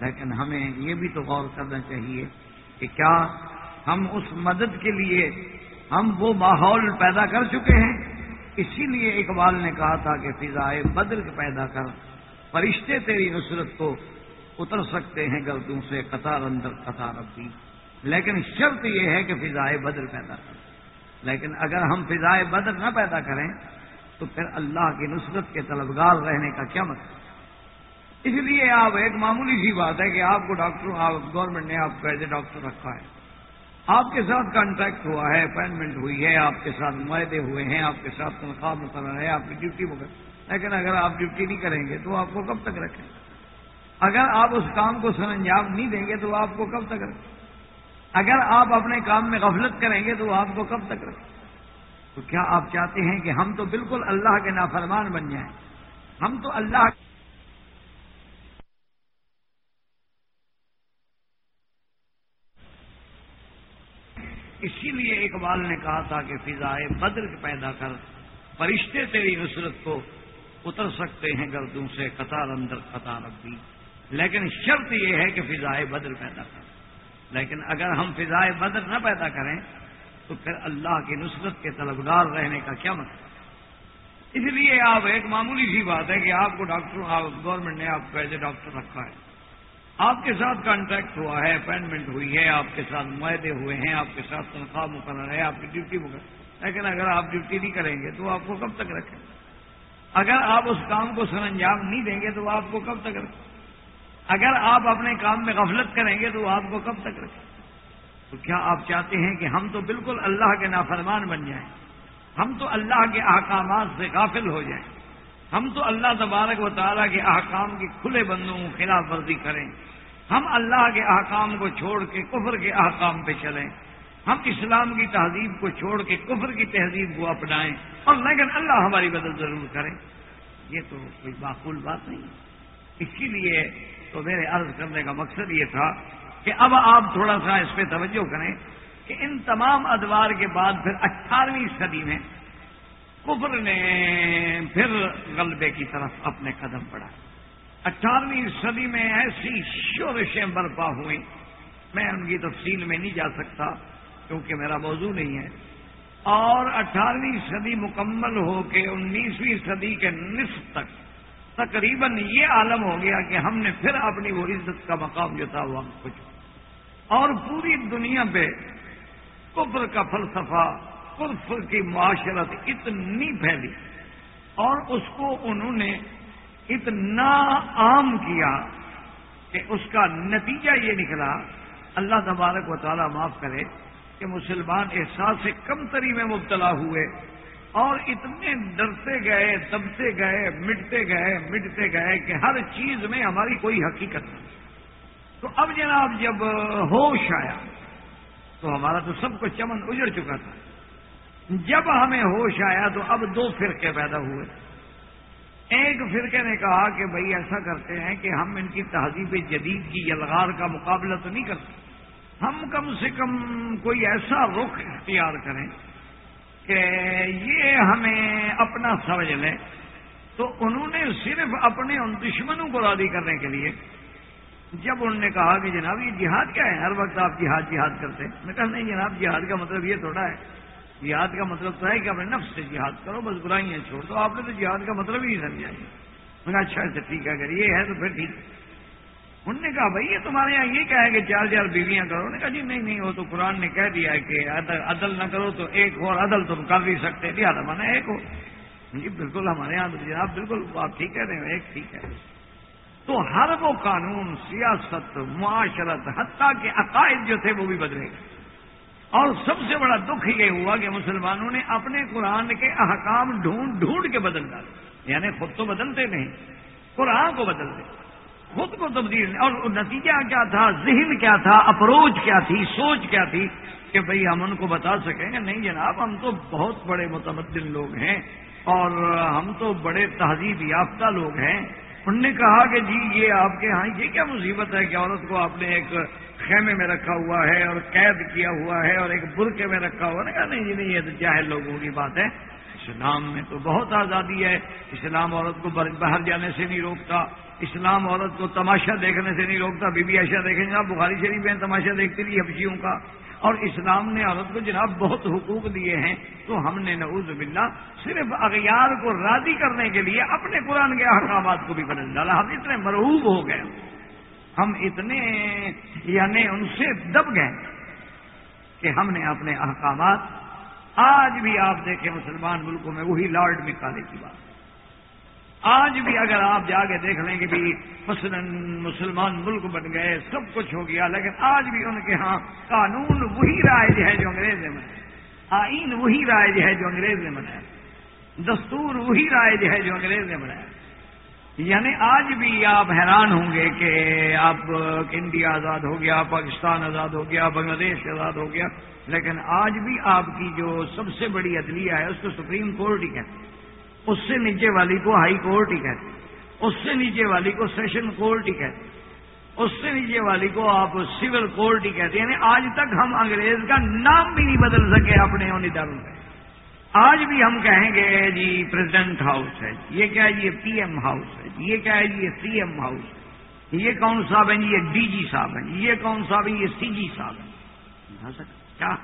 لیکن ہمیں یہ بھی تو غور کرنا چاہیے کہ کیا ہم اس مدد کے لیے ہم وہ ماحول پیدا کر چکے ہیں؟ اسی لیے اقبال نے کہا تھا کہ فضائے بدل پیدا کر، فرشتے تیری نصرت کو اتر سکتے ہیں گردوں سے، قطار اندر، قطار ابھی لیکن شرط یہ ہے کہ فضائے بدل پیدا کر لیکن اگر ہم فضائے بدر نہ پیدا کریں، تو پھر اللہ کی نصرت کے طلبگار رہنے کا کیا مطلب؟ اس لیے آپ ایک معمولی سی بات ہے کہ آپ کو ڈاکٹر گورنمنٹ نے آپ کو ایز اے ڈاکٹر رکھا ہے۔ آپ کے ساتھ کانٹیکٹ ہوا ہے اپائنٹمنٹ ہوئی ہے، آپ کے ساتھ معاہدے ہوئے ہیں، آپ کے ساتھ تنخواہ مقرر ہے، آپ کی ڈیوٹی وغیرہ لیکن اگر آپ ڈیوٹی نہیں کریں گے، تو آپ کو کب تک رکھیں؟ اگر آپ اس کام کو سر انجام نہیں دیں گے تو آپ کو کب تک رکھیں؟ اگر آپ اپنے کام میں غفلت کریں گے تو آپ کو کب تک رکھیں؟ تو کیا آپ چاہتے ہیں کہ ہم تو بالکل اللہ کے نافرمان بن جائیں؟ ہم تو اللہ اسی لیے اقبال نے کہا تھا کہ فضائے بدر پیدا کر، فرشتے تیری نصرت کو اتر سکتے ہیں گردوں سے، قطار اندر قطار ربی لیکن شرط یہ ہے کہ فضائے بدر پیدا کر لیکن اگر ہم فضائے بدر نہ پیدا کریں، تو پھر اللہ کی نصرت کے طلبگار رہنے کا کیا مطلب؟ اس لیے آپ ایک معمولی سی بات ہے کہ آپ کو ڈاکٹر گورنمنٹ نے آپ کو ایز اے ڈاکٹر رکھا ہے۔ آپ کے ساتھ کانٹیکٹ ہوا ہے اپائنٹمنٹ ہوئی ہے، آپ کے ساتھ معاہدے ہوئے ہیں، آپ کے ساتھ تنخواہ مقرر ہے، آپ کی ڈیوٹی مقرر لیکن اگر آپ ڈیوٹی نہیں کریں گے، تو آپ کو کب تک رکھیں؟ اگر آپ اس کام کو سر انجام نہیں دیں گے، تو آپ کو کب تک رکھیں؟ اگر آپ اپنے کام میں غفلت کریں گے تو آپ کو کب تک رکھیں تو کیا آپ چاہتے ہیں کہ ہم تو بالکل اللہ کے نافرمان بن جائیں؟ ہم تو اللہ کے احکامات سے غافل ہو جائیں۔ ہم تو اللہ تبارک و تعالیٰ کے احکام کی کھلے بندوں خلاف ورزی کریں۔ ہم اللہ کے احکام کو چھوڑ کے کفر کے احکام پہ چلیں۔ ہم اسلام کی تہذیب کو چھوڑ کے کفر کی تہذیب کو اپنائیں اور لیکن اللہ ہماری مدد ضرور کرے یہ تو کوئی معقول بات نہیں۔ اسی لیے تو میرے عرض کرنے کا مقصد یہ تھا کہ اب آپ تھوڑا سا اس پہ توجہ کریں کہ ان تمام ادوار کے بعد پھر اٹھارہویں صدی میں کفر نے پھر غلبے کی طرف اپنے قدم بڑھا۔ اٹھارہویں صدی میں ایسی شورشیں برپا ہوئیں۔ میں ان کی تفصیل میں نہیں جا سکتا کیونکہ میرا موضوع نہیں ہے۔ اور اٹھارہویں صدی مکمل ہو کے انیسویں صدی کے نصف تک تقریباً یہ عالم ہو گیا کہ ہم نے پھر اپنی وہ عزت کا مقام جو تھا وہ ہم کچھ اور پوری دنیا پہ کفر کا فلسفہ، کفر کی معاشرت اتنی پھیلی اور اس کو انہوں نے اتنا عام کیا کہ اس کا نتیجہ یہ نکلا، اللہ تبارک و تعالیٰ معاف کرے کہ مسلمان احساس سے کم تری میں مبتلا ہوئے اور اتنے ڈرتے گئے، دبتے گئے، مٹتے گئے مٹتے گئے کہ ہر چیز میں ہماری کوئی حقیقت نہیں۔ تو اب جناب جب ہوش آیا تو ہمارا تو سب کو چمن اجڑ چکا تھا۔ جب ہمیں ہوش آیا تو اب دو فرقے پیدا ہوئے۔ ایک فرقے نے کہا کہ بھائی ایسا کرتے ہیں کہ ہم ان کی تہذیب جدید کی یلغار کا مقابلہ تو نہیں کرتے۔ ہم کم سے کم کوئی ایسا رخ اختیار کریں کہ یہ ہمیں اپنا سمجھ لیں، تو انہوں نے صرف اپنے ان دشمنوں کو راضی کرنے کے لیے، جب انہوں نے کہا کہ جناب یہ جہاد کیا ہے، ہر وقت آپ جہاد جہاد کرتے ہیں میں کہا نہیں جناب، جہاد کا مطلب یہ تھوڑا ہے، جہاد کا مطلب تو ہے کہ اپنے نفس سے جہاد کرو، بس برائیاں چھوڑ دو، آپ نے تو جہاد کا مطلب ہی سمجھا۔ میں نے اچھا اچھا ٹھیک ہے، اگر یہ ہے تو پھر ٹھیک انہوں نے کہا بھائی، یہ تمہارے یہاں یہ کہا ہے کہ چار چار بیویاں کرو۔ نے کہا جی نہیں نہیں، وہ تو قرآن نے کہہ دیا ہے کہ عدل نہ کرو تو ایک ہو اور عدل تم کر بھی سکتے۔ لہٰذا مانا ایک ہو۔ جی بالکل ہمارے یہاں جناب بالکل آپ ٹھیک کہہ رہے ہیں ایک ٹھیک ہے۔ تو ہر وہ قانون، سیاست، معاشرت، حتیٰ کے عقائد جو تھے وہ بھی بدلے گئے۔ اور سب سے بڑا دکھ یہ ہوا کہ مسلمانوں نے اپنے قرآن کے احکام ڈھونڈ ڈھونڈ کے بدل ڈالے۔ یعنی خود تو بدلتے نہیں، قرآن کو بدلتے۔ خود کو تبدیل اور نتیجہ کیا تھا؟ ذہن کیا تھا؟ اپروچ کیا تھی؟ سوچ کیا تھی کہ بھئی ہم ان کو بتا سکیں گے، نہیں جناب، ہم تو بہت بڑے متمدن لوگ ہیں اور ہم تو بڑے تہذیب یافتہ لوگ ہیں۔ انہوں نے کہا کہ جی یہ آپ کے ہاں یہ کیا مصیبت ہے کہ عورت کو آپ نے ایک خیمے میں رکھا ہوا ہے اور قید کیا ہوا ہے اور ایک برقے میں رکھا ہوا ہے؟ نہیں جی نہیں، یہ تو چاہے لوگوں کی بات ہے۔ اسلام میں تو بہت آزادی ہے۔ اسلام عورت کو باہر جانے سے نہیں روکتا۔ اسلام عورت کو تماشا دیکھنے سے نہیں روکتا، بی بی ایشا دیکھیں گے آپ بخاری شریف میں تماشا دیکھتے رہی حفشیوں کا۔ اور اسلام نے عورت کو جناب بہت حقوق دیے ہیں، تو ہم نے نعوذ باللہ صرف اغیار کو راضی کرنے کے لیے اپنے قرآن کے احکامات کو بھی بدل ڈالا۔ ہم اتنے مرعوب ہو گئے ہم اتنے یعنی ان سے دب گئے کہ ہم نے اپنے احکامات، آج بھی آپ دیکھیں مسلمان ملکوں میں وہی لارڈ مکالے کی بات۔ آج بھی اگر آپ جا کے دیکھ لیں کہ بھی مثلاً مسلمان ملک بن گئے، سب کچھ ہو گیا، لیکن آج بھی ان کے ہاں قانون وہی رائج ہے جو انگریز نے بنایا آئین وہی رائج ہے جو انگریز نے بنایا دستور وہی رائج ہے جو انگریز نے بنایا یعنی آج بھی آپ حیران ہوں گے کہ آپ انڈیا آزاد ہو گیا، پاکستان آزاد ہو گیا، بنگلہ دیش آزاد ہو گیا، لیکن آج بھی آپ کی جو سب سے بڑی عدلیہ ہے، اس کو سپریم کورٹ ہی کہتے ہیں۔ اس سے نیچے والی کو ہائی کورٹ ہی کہتے اس سے نیچے والی کو سیشن کورٹ ہی کہتے اس سے نیچے والی کو آپ سول کورٹ ہی کہتے یعنی آج تک ہم انگریز کا نام بھی نہیں بدل سکے اپنے ان اداروں میں آج بھی ہم کہیں گے جی پریزیڈنٹ ہاؤس ہے۔ یہ کیا ہے یہ پی ایم ہاؤس ہے۔ یہ کیا ہے جی؟ یہ سی ایم ہاؤس ہے۔ یہ کون صاحب ہیں جی؟ یہ ڈی جی صاحب ہیں جی۔ یہ کون صاحب ہیں جی؟ یہ سی جی صاحب ہیں۔ کیا؟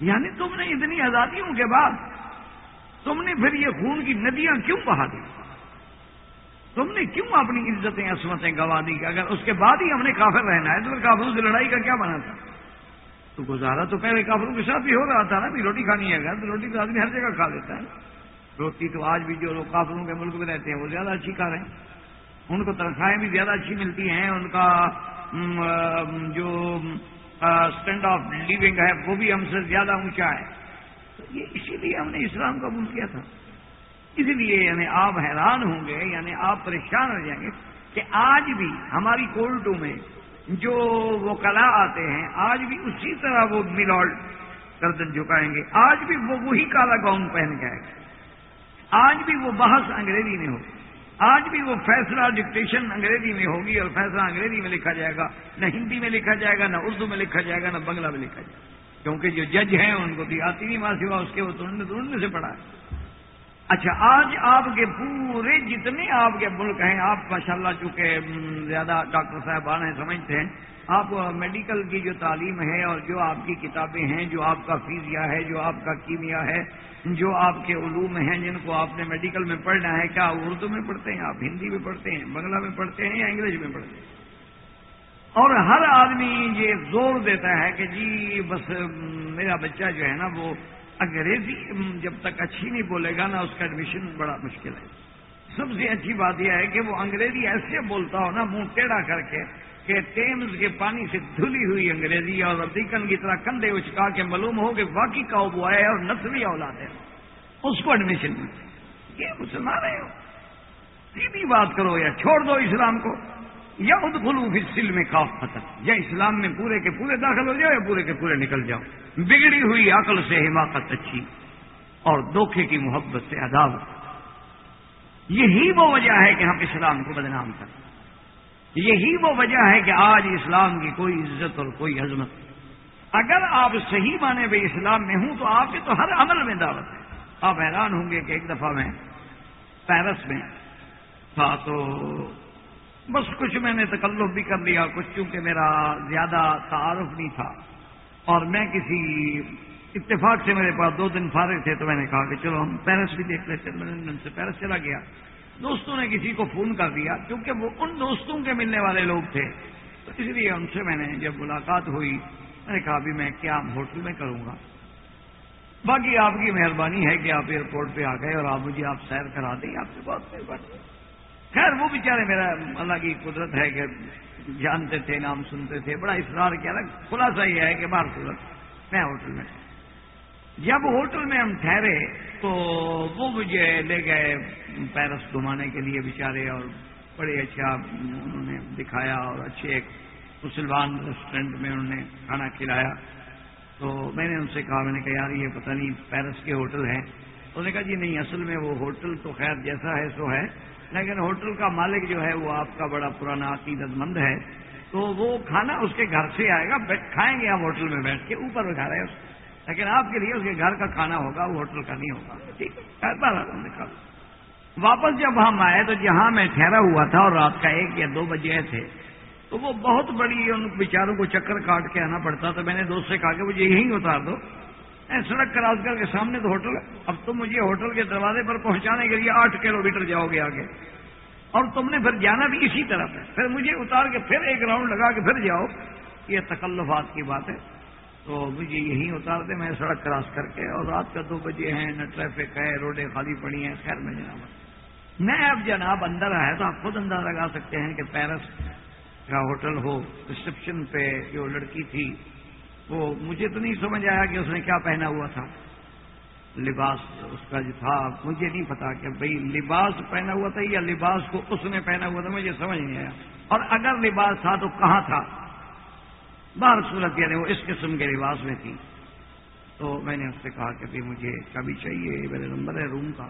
یعنی تم نے اتنی آزادیوں کے بعد تم نے پھر یہ خون کی ندیاں کیوں بہا دی؟ تم نے کیوں اپنی عزتیں، عصمتیں گوا دی کہ اگر اس کے بعد ہی ہم نے کافر رہنا ہے تو پھر کافروں سے لڑائی کا کیا بنا تھا؟ تو گزارا تو پہلے کافروں کے ساتھ بھی ہو رہا تھا نا، بھی روٹی کھانی ہے گھر، تو روٹی تو آدمی ہر جگہ کھا لیتا ہے۔ روٹی تو آج بھی جو لوگ کافروں کے ملک میں رہتے ہیں، وہ زیادہ اچھی کھا رہے ہیں۔ ان کو تنخواہیں بھی زیادہ اچھی ملتی ہیں، ان کا جو اسٹینڈ آف لیونگ ہے، وہ بھی ہم سے زیادہ اونچا ہے۔ یہ اسی لیے ہم نے اسلام قبول کیا تھا۔ اسی لیے یعنی آپ حیران ہوں گے یعنی آپ پریشان ہو جائیں گے کہ آج بھی ہماری کورٹوں میں جو وہ کلا آتے ہیں، آج بھی اسی طرح وہ ملوڈ گردن جھکائیں گے۔ آج بھی وہ وہی کالا گاؤن پہن کے آئے گا آج بھی وہ بحث انگریزی میں ہوگی۔ آج بھی وہ فیصلہ ڈکٹیشن انگریزی میں ہوگی اور فیصلہ انگریزی میں لکھا جائے گا۔ نہ ہندی میں لکھا جائے گا، نہ اردو میں لکھا جائے گا، نہ بنگلہ میں لکھا جائے گا۔ کیونکہ جو جج ہیں ان کو بھی آتی نہیں ماں سوا، اس کے وہ ترنت ترنت سے پڑھا ہے۔ اچھا آج آپ کے پورے جتنے آپ کے ملک ہیں، آپ ماشاء اللہ چونکہ زیادہ ڈاکٹر صاحبان ہیں سمجھتے ہیں، آپ میڈیکل کی جو تعلیم ہے اور جو آپ کی کتابیں ہیں، جو آپ کا فیزیا ہے، جو آپ کا کیمیا ہے، جو آپ کے علوم ہیں، جن کو آپ نے میڈیکل میں پڑھنا ہے، کیا اردو میں پڑھتے ہیں؟ آپ ہندی میں پڑھتے ہیں، بنگلہ میں پڑھتے ہیں یا انگلش میں پڑھتے ہیں؟ اور ہر آدمی یہ زور دیتا ہے کہ جی بس میرا بچہ جو ہے نا وہ انگریزی، جب تک اچھی نہیں بولے گا نا اس کا ایڈمیشن بڑا مشکل ہے۔ سب سے اچھی بات یہ ہے کہ وہ انگریزی ایسے بولتا ہو نا، منہ ٹیڑھا کر کے کہ ٹیمز کے پانی سے دھلی ہوئی انگریزی اور ابدیکن کی طرح کندھے اچکا کے معلوم ہو کہ واقعی کا وہ ہے اور نسلی اولاد ہے۔ اس کو ایڈمیشن ملتی یہ مسلمان ہے سیدھی بات کرو یا چھوڑ دو اسلام کو۔ یا ادخلو فی السلم میں کاف ختم یا اسلام میں پورے کے پورے داخل ہو جاؤ یا پورے کے پورے نکل جاؤ. بگڑی ہوئی عقل سے حماقت اچھی اور دھوکے کی محبت سے عداوت. یہی وہ وجہ ہے کہ ہم اسلام کو بدنام کریں. یہی وہ وجہ ہے کہ آج اسلام کی کوئی عزت اور کوئی عظمت. اگر آپ صحیح مانے بھائی اسلام میں ہوں تو آپ کے تو ہر عمل میں دعوت ہے. آپ حیران ہوں گے کہ ایک دفعہ میں پیرس میں تھا تو بس کچھ میں نے تکلف بھی کر لیا، کچھ چونکہ میرا زیادہ تعارف نہیں تھا۔ اور میں کسی اتفاق سے میرے پاس دو دن فارغ تھے تو میں نے کہا کہ چلو ہم پیرس بھی دیکھ لیتے میں لندن سے پیرس چلا گیا۔ دوستوں نے کسی کو فون کر دیا، کیونکہ وہ ان دوستوں کے ملنے والے لوگ تھے۔ تو اس لیے ان سے میں نے جب ملاقات ہوئی، میں نے کہا بھی میں کیا ہوٹل میں کروں گا۔ باقی آپ کی مہربانی ہے کہ آپ ایئرپورٹ پہ آ گئے اور آپ مجھے آپ سیر کرا دیں۔ آپ سے بہت مہربانی خیر، وہ بیچارے میرا اللہ کی قدرت ہے کہ جانتے تھے، نام سنتے تھے، بڑا اصرار کیا۔ نا، خلاصہ یہ ہے کہ بار صورت میں ہوٹل میں۔ جب ہوٹل میں ہم ٹھہرے تو وہ مجھے لے گئے پیرس گھمانے کے لیے بیچارے اور بڑے اچھا انہوں نے دکھایا اور اچھے ایک مسلمان ریسٹورینٹ میں انہوں نے کھانا کھلایا۔ تو میں نے ان سے کہا، میں نے کہا، یار، یہ پتہ نہیں پیرس کے ہوٹل ہیں۔ انہوں نے کہا جی نہیں، اصل میں وہ ہوٹل تو خیر جیسا ہے سو ہے۔ لیکن ہوٹل کا مالک جو ہے وہ آپ کا بڑا پرانا عقیدت مند ہے، تو وہ کھانا اس کے گھر سے آئے گا کھائیں گے ہم ہوٹل میں بیٹھ کے، اوپر بٹھا رہے ہیں لیکن آپ کے لیے اس کے گھر کا کھانا ہوگا، وہ ہوٹل کا نہیں ہوگا۔ جی، ٹھیک ہے واپس جب ہم آئے تو جہاں میں ٹھہرا ہوا تھا اور رات کا ایک یا دو بجے تھے، تو وہ بہت بڑی ان بیچاروں کو چکر کاٹ کے آنا پڑتا تو میں نے دوست سے کہا کہ مجھے یہیں اتار دو۔ سڑک کراس کر کے سامنے تو ہوٹل ہے۔ اب تم مجھے ہوٹل کے دروازے پر پہنچانے کے لیے آٹھ کلو میٹر جاؤ گے آگے۔ اور تم نے پھر جانا بھی اسی طرف ہے۔ پھر مجھے اتار کے پھر ایک راؤنڈ لگا کے پھر جاؤ۔ یہ تکلفات کی بات ہے۔ تو مجھے یہیں اتار دے، میں سڑک کراس کر کے۔ اور رات کا دو بجے ہیں، نہ ٹریفک ہے، روڈیں خالی پڑی ہیں۔ خیر میں جناب۔ میں اب جناب اندر ہے تو آپ خود اندر لگا سکتے ہیں کہ پیرس کا ہوٹل ہو ریسپشن پہ جو لڑکی تھی وہ مجھے تو نہیں سمجھ آیا کہ اس نے کیا پہنا ہوا تھا۔ لباس اس کا جو تھا، مجھے نہیں پتا کہ بھئی لباس پہنا ہوا تھا یا لباس کو اس نے پہنا ہوا تھا، مجھے سمجھ نہیں آیا۔ اور اگر لباس تھا تو کہاں تھا؟ بار صورت یعنی وہ اس قسم کے لباس میں تھی۔ تو میں نے اس سے کہا کہ بھائی مجھے کبھی چاہیے، میرے نمبر ہے روم کا۔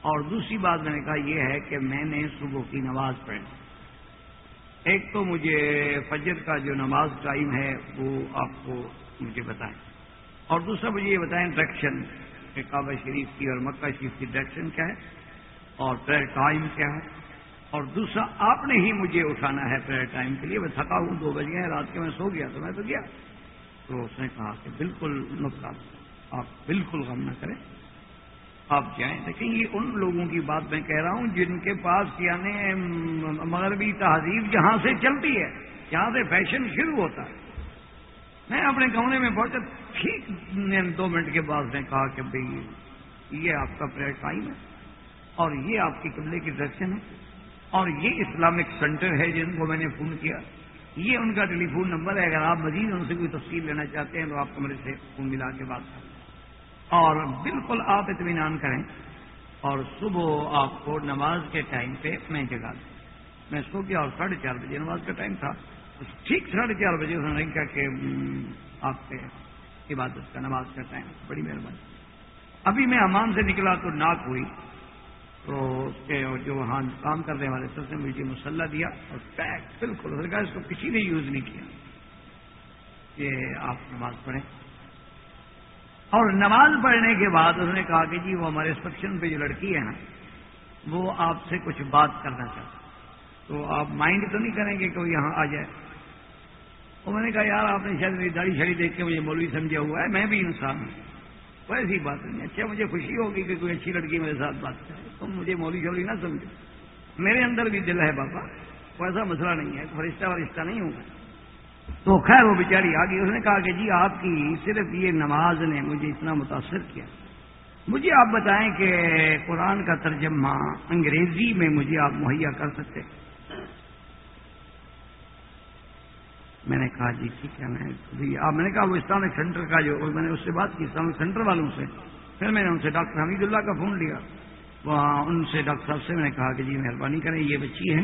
اور دوسری بات میں نے کہا یہ ہے کہ میں نے صبح کی نماز پڑھنی ایک تو مجھے فجر کا جو نماز ٹائم ہے، وہ آپ کو مجھے بتائیں۔ اور دوسرا مجھے یہ بتائیں ڈائریکشن کعبہ شریف کی اور مکہ شریف کی ڈائریکشن کیا ہے اور پریئر ٹائم کیا ہے۔ اور دوسرا، آپ نے ہی مجھے اٹھانا ہے پریئر ٹائم کے لیے۔ میں تھکا ہوں، دو بج گئے رات کے میں سو گیا تو میں تو گیا۔ تو اس نے کہا کہ بالکل نقصان آپ بالکل غم نہ کریں۔ آپ جائیں۔ دیکھیں یہ ان لوگوں کی بات میں کہہ رہا ہوں جن کے پاس یعنی مغربی تہذیب جہاں سے چلتی ہے، جہاں سے فیشن شروع ہوتا ہے۔ میں اپنے کمرے میں پہنچا ٹھیک دو منٹ کے بعد نے کہا کہ بھائی یہ آپ کا پریئر ٹائم ہے اور یہ آپ کی قبلے کی ڈائریکشن ہے اور یہ اسلامک سینٹر ہے جن کو میں نے فون کیا۔ یہ ان کا ٹیلی فون نمبر ہے۔ اگر آپ مزید ان سے کوئی تفصیل لینا چاہتے ہیں تو آپ کمرے سے فون ملا کے بات کریں۔ اور بالکل آپ اطمینان کریں اور صبح آپ کو نماز کے ٹائم پہ میں جگا دوں۔ میں سو گیا اور ساڑھے چار بجے نماز کا ٹائم تھا۔ ٹھیک ساڑھے چار بجے انہوں نے کہا کہ آپ کے عبادت کا نماز کا ٹائم۔ بڑی مہربانی۔ ابھی میں امان سے نکلا تو ناک ہوئی۔ تو اس کے جو وہاں کام کرنے والے سب نے مجھے مسلح دیا اور پیک بالکل، اس کو کسی نے یوز نہیں کیا۔ کہ آپ نماز پڑھیں۔ اور نماز پڑھنے کے بعد انہوں نے کہا کہ جی وہ ہمارے ریسپشن پہ جو لڑکی ہے نا، وہ آپ سے کچھ بات کرنا چاہتا تو آپ مائنڈ تو نہیں کریں گے کہ وہ یہاں آ جائے۔ تو میں نے کہا، یار، آپ نے شاید میری داڑھی شاڑی دیکھ کے مجھے مولوی سمجھا ہوا ہے، میں بھی انسان ہوں۔ کوئی ایسی بات نہیں۔ اچھا مجھے خوشی ہوگی کہ کوئی اچھی لڑکی میرے ساتھ بات کرے۔ تم مجھے مولوی شولی نہ سمجھو۔ میرے اندر بھی دل ہے بابا کوئی ایسا مسئلہ نہیں ہے، فرشتہ ورشتہ نہیں ہوں تو خیر وہ بیچاری آ اس نے کہا کہ جی آپ کی صرف یہ نماز نے مجھے اتنا متاثر کیا۔ مجھے آپ بتائیں کہ قرآن کا ترجمہ انگریزی میں مجھے آپ مہیا کر سکتے میں نے کہا جی ٹھیک ہے، میں آپ، میں نے کہا وہ اسلامک سینٹر کا جو میں نے اس سے بات کی، اسلامک سینٹر والوں سے۔ پھر میں نے ان سے ڈاکٹر حمید اللہ کا فون لیا۔ وہاں ان سے ڈاکٹر صاحب سے میں نے کہا کہ جی مہربانی کریں، یہ بچی ہے،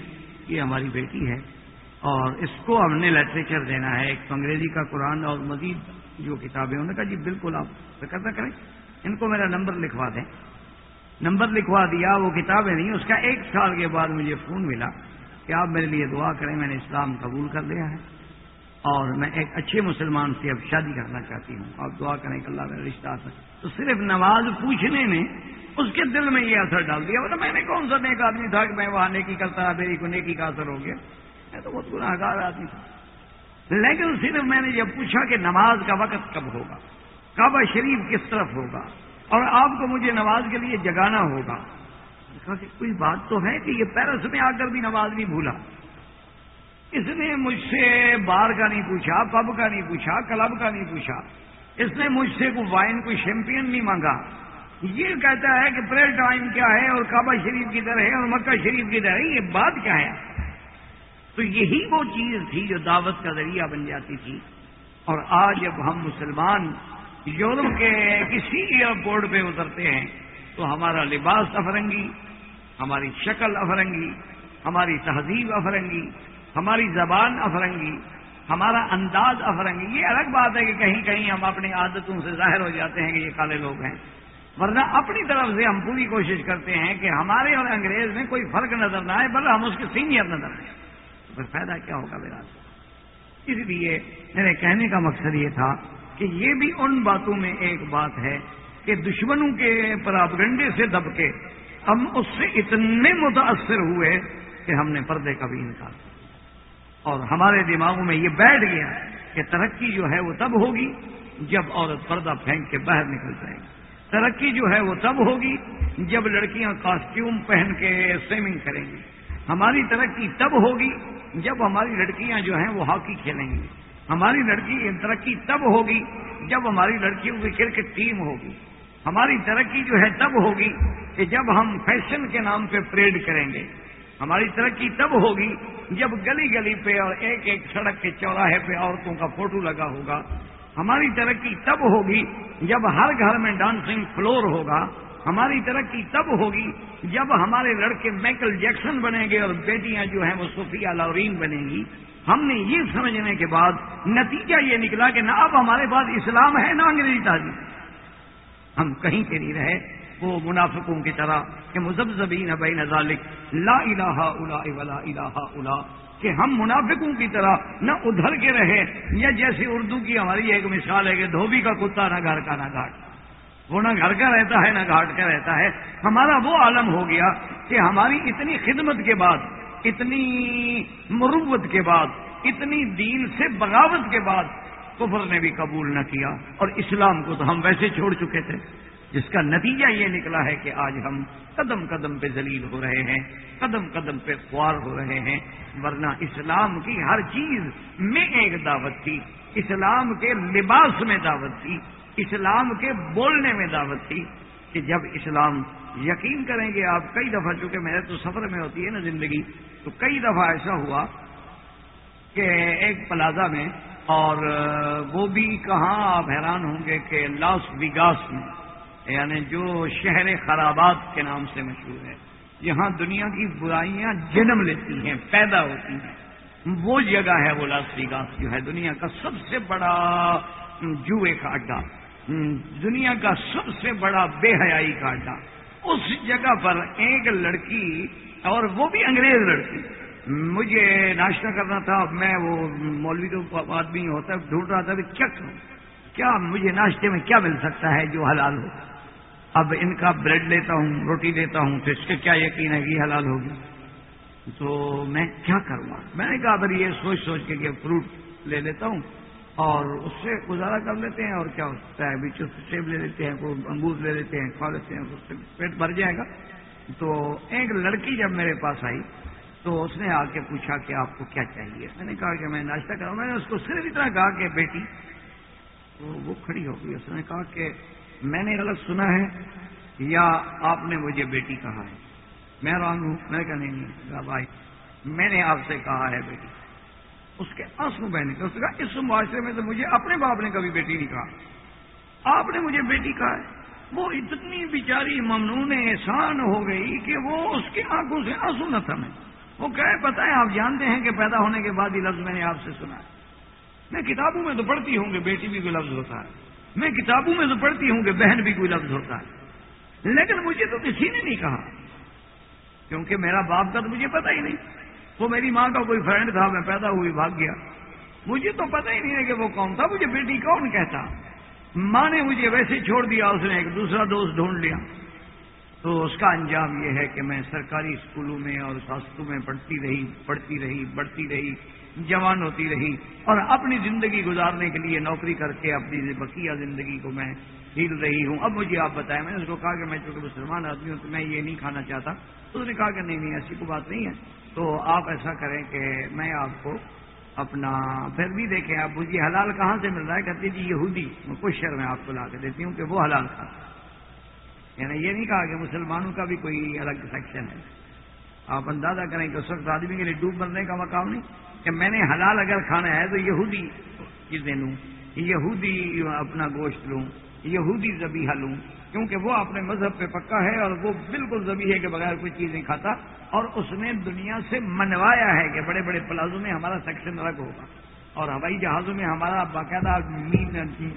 یہ ہماری بیٹی ہے۔ اور اس کو ہم نے لٹریچر دینا ہے، ایک انگریزی کا قرآن اور مزید جو کتابیں انہوں نے کہا جی بالکل آپ فکر نہ کریں، ان کو میرا نمبر لکھوا دیں۔ نمبر لکھوا دیا، وہ کتابیں نہیں، اس کا ایک سال کے بعد مجھے فون ملا کہ آپ میرے لیے دعا کریں، میں نے اسلام قبول کر لیا ہے۔ اور میں ایک اچھے مسلمان سے اب شادی کرنا چاہتی ہوں۔ آپ دعا کریں کہ اللہ میرا رشتہ تو صرف نماز پوچھنے نے اس کے دل میں یہ اثر ڈال دیا، ورنہ میں نے کون سا نیک آدمی تھا کہ میں وہاں نیکی کرتا رہا، میری کو نیکی کا اثر ہو گیا۔ میں تو بہت گناہ گار آدمی تھا لیکن صرف میں نے جب پوچھا کہ نماز کا وقت کب ہوگا؟ کعبہ شریف کس طرف ہوگا؟ اور آپ کو مجھے نماز کے لیے جگانا ہوگا؟ کہا کہ کوئی بات تو ہے کہ یہ پیرس میں آ کر بھی نماز نہیں بھولا۔ اس نے مجھ سے بار کا نہیں پوچھا، پب کا نہیں پوچھا، کلب کا نہیں پوچھا۔ اس نے مجھ سے کوئی وائن، کوئی چیمپئن نہیں مانگا۔ یہ کہتا ہے کہ پریئر ٹائم کیا ہے اور کعبہ شریف کی طرح ہے اور مکہ شریف کی طرح ہے، یہ بات کیا ہے؟ تو یہی وہ چیز تھی جو دعوت کا ذریعہ بن جاتی تھی۔ اور آج جب ہم مسلمان یورپ کے کسی ایئرپورٹ پہ اترتے ہیں، تو ہمارا لباس افرنگی، ہماری شکل افرنگی، ہماری تہذیب افرنگی، ہماری زبان افرنگی، ہمارا انداز افرنگی، یہ الگ بات ہے کہ کہیں کہیں ہم اپنی عادتوں سے ظاہر ہو جاتے ہیں کہ یہ کالے لوگ ہیں۔ ورنہ اپنی طرف سے ہم پوری کوشش کرتے ہیں کہ ہمارے اور انگریز میں کوئی فرق نظر نہ آئے، بلکہ ہم اس کے سینئر نظر آئے تو پھر فائدہ کیا ہوگا میرا اس لیے میرے کہنے کا مقصد یہ تھا کہ یہ بھی ان باتوں میں ایک بات ہے کہ دشمنوں کے پراپگنڈے سے دب کے ہم اس سے اتنے متاثر ہوئے کہ ہم نے پردے کا بھی انکار کیا۔ اور ہمارے دماغوں میں یہ بیٹھ گیا کہ ترقی جو ہے وہ تب ہوگی جب عورت پردہ پھینک کے باہر نکل جائے۔ گی ترقی جو ہے وہ تب ہوگی جب لڑکیاں کاسٹیوم پہن کے سوئمنگ کریں گی۔ ہماری ترقی تب ہوگی جب ہماری لڑکیاں جو ہیں وہ ہاکی کھیلیں گی، ہماری لڑکی ترقی تب ہوگی جب ہماری لڑکیوں کی کرکٹ ٹیم ہوگی۔ ہماری ترقی جو ہے تب ہوگی کہ جب ہم فیشن کے نام پہ پریڈ کریں گے۔ ہماری ترقی تب ہوگی جب گلی گلی پہ اور ایک ایک سڑک کے چوراہے پہ عورتوں کا فوٹو لگا ہوگا۔ ہماری ترقی تب ہوگی جب ہر گھر میں ڈانسنگ فلور ہوگا۔ ہماری ترقی تب ہوگی جب ہمارے لڑکے مائیکل جیکسن بنیں گے اور بیٹیاں جو ہیں وہ صوفیہ لورین بنیں گی۔ ہم نے یہ سمجھنے کے بعد نتیجہ یہ نکلا کہ نہ اب ہمارے پاس اسلام ہے نہ انگریزی تعلیم۔ ہم کہیں کے نہیں رہے۔ وہ منافقوں کی طرح کہ مزبزبین بین ذالک لا الہ الا ولا الہ الا کہ ہم منافقوں کی طرح نہ ادھر کے رہے۔ یا جیسے اردو کی ہماری ایک مثال ہے کہ دھوبی کا کتا نہ گھر کا نہ گھاٹ وہ نہ گھر کا رہتا ہے، نہ گھاٹ کا رہتا ہے۔ ہمارا وہ عالم ہو گیا کہ ہماری اتنی خدمت کے بعد، اتنی مروت کے بعد، اتنی دین سے بغاوت کے بعد کفر نے بھی قبول نہ کیا۔ اور اسلام کو تو ہم ویسے چھوڑ چکے تھے۔ جس کا نتیجہ یہ نکلا ہے کہ آج ہم قدم قدم پہ ذلیل ہو رہے ہیں، قدم قدم پہ خوار ہو رہے ہیں۔ ورنہ اسلام کی ہر چیز میں ایک دعوت تھی۔ اسلام کے لباس میں دعوت تھی۔ اسلام کے بولنے میں دعوت تھی کہ جب اسلام یقین کریں گے آپ کئی دفعہ، چونکہ میرے تو سفر میں ہوتی ہے نا زندگی، تو کئی دفعہ ایسا ہوا کہ ایک پلازا میں، اور وہ بھی کہاں آپ حیران ہوں گے کہ لاس ویگاس میں یعنی جو شہر خرابات کے نام سے مشہور ہے، یہاں دنیا کی برائیاں جنم لیتی ہیں، پیدا ہوتی ہیں۔ وہ جگہ ہے وہ لاس ویگاس جو ہے، دنیا کا سب سے بڑا جوئے کا اڈا دنیا کا سب سے بڑا بے حیائی کا اڈا اس جگہ پر ایک لڑکی اور وہ بھی انگریز لڑکی۔ مجھے ناشتہ کرنا تھا میں وہ مولوی تو آدمی ہوتا ہے ڈھونڈ رہا تھا کہ کیا کروں کیا مجھے ناشتے میں کیا مل سکتا ہے جو حلال ہو؟ اب ان کا بریڈ لیتا ہوں، روٹی لیتا ہوں، تو اس کے کیا یقین ہے کہ حلال ہوگی؟ تو میں کیا کروں؟ گا میں نے کہا، اگر یہ سوچ سوچ کے کہ فروٹ لے لیتا ہوں اور اس سے گزارا کر لیتے ہیں اور کیا ہوتا ہے بیچ سیب لے لیتے ہیں، کوئی انگور لے لیتے ہیں، کھا لیتے ہیں، اس سے پیٹ بھر جائے گا۔ تو ایک لڑکی جب میرے پاس آئی تو اس نے آ کے پوچھا کہ آپ کو کیا چاہیے؟ میں نے کہا کہ میں ناشتہ کروں میں نے اس کو صرف اتنا کہا کہ بیٹی، تو وہ کھڑی ہو گئی۔ اس نے کہا کہ میں نے غلط سنا ہے یا آپ نے مجھے بیٹی کہا ہے؟ میں رانگ ہوں۔ میں کہا نہیں بھائی، میں نے آپ سے کہا ہے بیٹی۔ اس کے آنسو بہنے اس نے کہا، اس معاشرے میں تو مجھے اپنے باپ نے کبھی بیٹی نہیں کہا۔ آپ نے مجھے بیٹی کہا ہے۔ وہ اتنی بیچاری ممنون احسان ہو گئی کہ وہ اس کی آنکھوں سے آنسو نہ تھا میں وہ کہ پتا ہے، آپ جانتے ہیں کہ پیدا ہونے کے بعد یہ لفظ میں نے آپ سے سنا ہے۔ میں کتابوں میں تو پڑھتی ہوں کہ بیٹی بھی کوئی لفظ ہوتا ہے۔ میں کتابوں میں تو پڑھتی ہوں کہ بہن بھی کوئی لفظ ہوتا ہے۔ لیکن مجھے تو کسی نے نہیں کہا۔ کیونکہ میرا باپ کا تو مجھے پتا ہی نہیں۔ وہ میری ماں کا کوئی فرینڈ تھا، میں پیدا ہوئی، بھاگ گیا۔ مجھے تو پتہ ہی نہیں ہے کہ وہ کون تھا، مجھے بیٹی کون کہتا؟ ماں نے مجھے ویسے چھوڑ دیا، اس نے ایک دوسرا دوست ڈھونڈ لیا۔ تو اس کا انجام یہ ہے کہ میں سرکاری اسکولوں میں اور ساستوں میں پڑھتی رہی پڑھتی رہی، بڑھتی رہی، جوان ہوتی رہی۔ اور اپنی زندگی گزارنے کے لیے نوکری کر کے اپنی بقیہ زندگی کو میں ہیل رہی ہوں۔ اب مجھے آپ بتائیں، میں نے اس کو کہا کہ میں چونکہ مسلمان آدمی ہوں تو میں یہ نہیں کھانا چاہتا۔ تو اس نے کہا کہ نہیں نہیں، ایسی کوئی بات نہیں ہے۔ تو آپ ایسا کریں کہ میں آپ کو اپنا پھر بھی دیکھیں، آپ مجھے حلال کہاں سے مل رہا ہے؟ کہتے جی یہودی، میں کچھ شہر میں آپ کو لا کے دیتی ہوں کہ وہ حلال کھا۔ یعنی یہ نہیں کہا کہ مسلمانوں کا بھی کوئی الگ سیکشن ہے۔ آپ اندازہ کریں کہ اس وقت آدمی کے لیے ڈوب بننے کا مقام نہیں۔ کہ میں نے حلال اگر کھانا ہے تو یہودی چیزیں لوں، یہودی اپنا گوشت لوں، یہودی زبیحہ لوں۔ کیونکہ وہ اپنے مذہب پہ پکا ہے اور وہ بالکل زبی ہے کہ بغیر کوئی چیز نہیں کھاتا اور اس نے دنیا سے منوایا ہے کہ بڑے بڑے پلازوں میں ہمارا سیکشن الگ ہوگا اور ہوائی جہازوں میں ہمارا باقاعدہ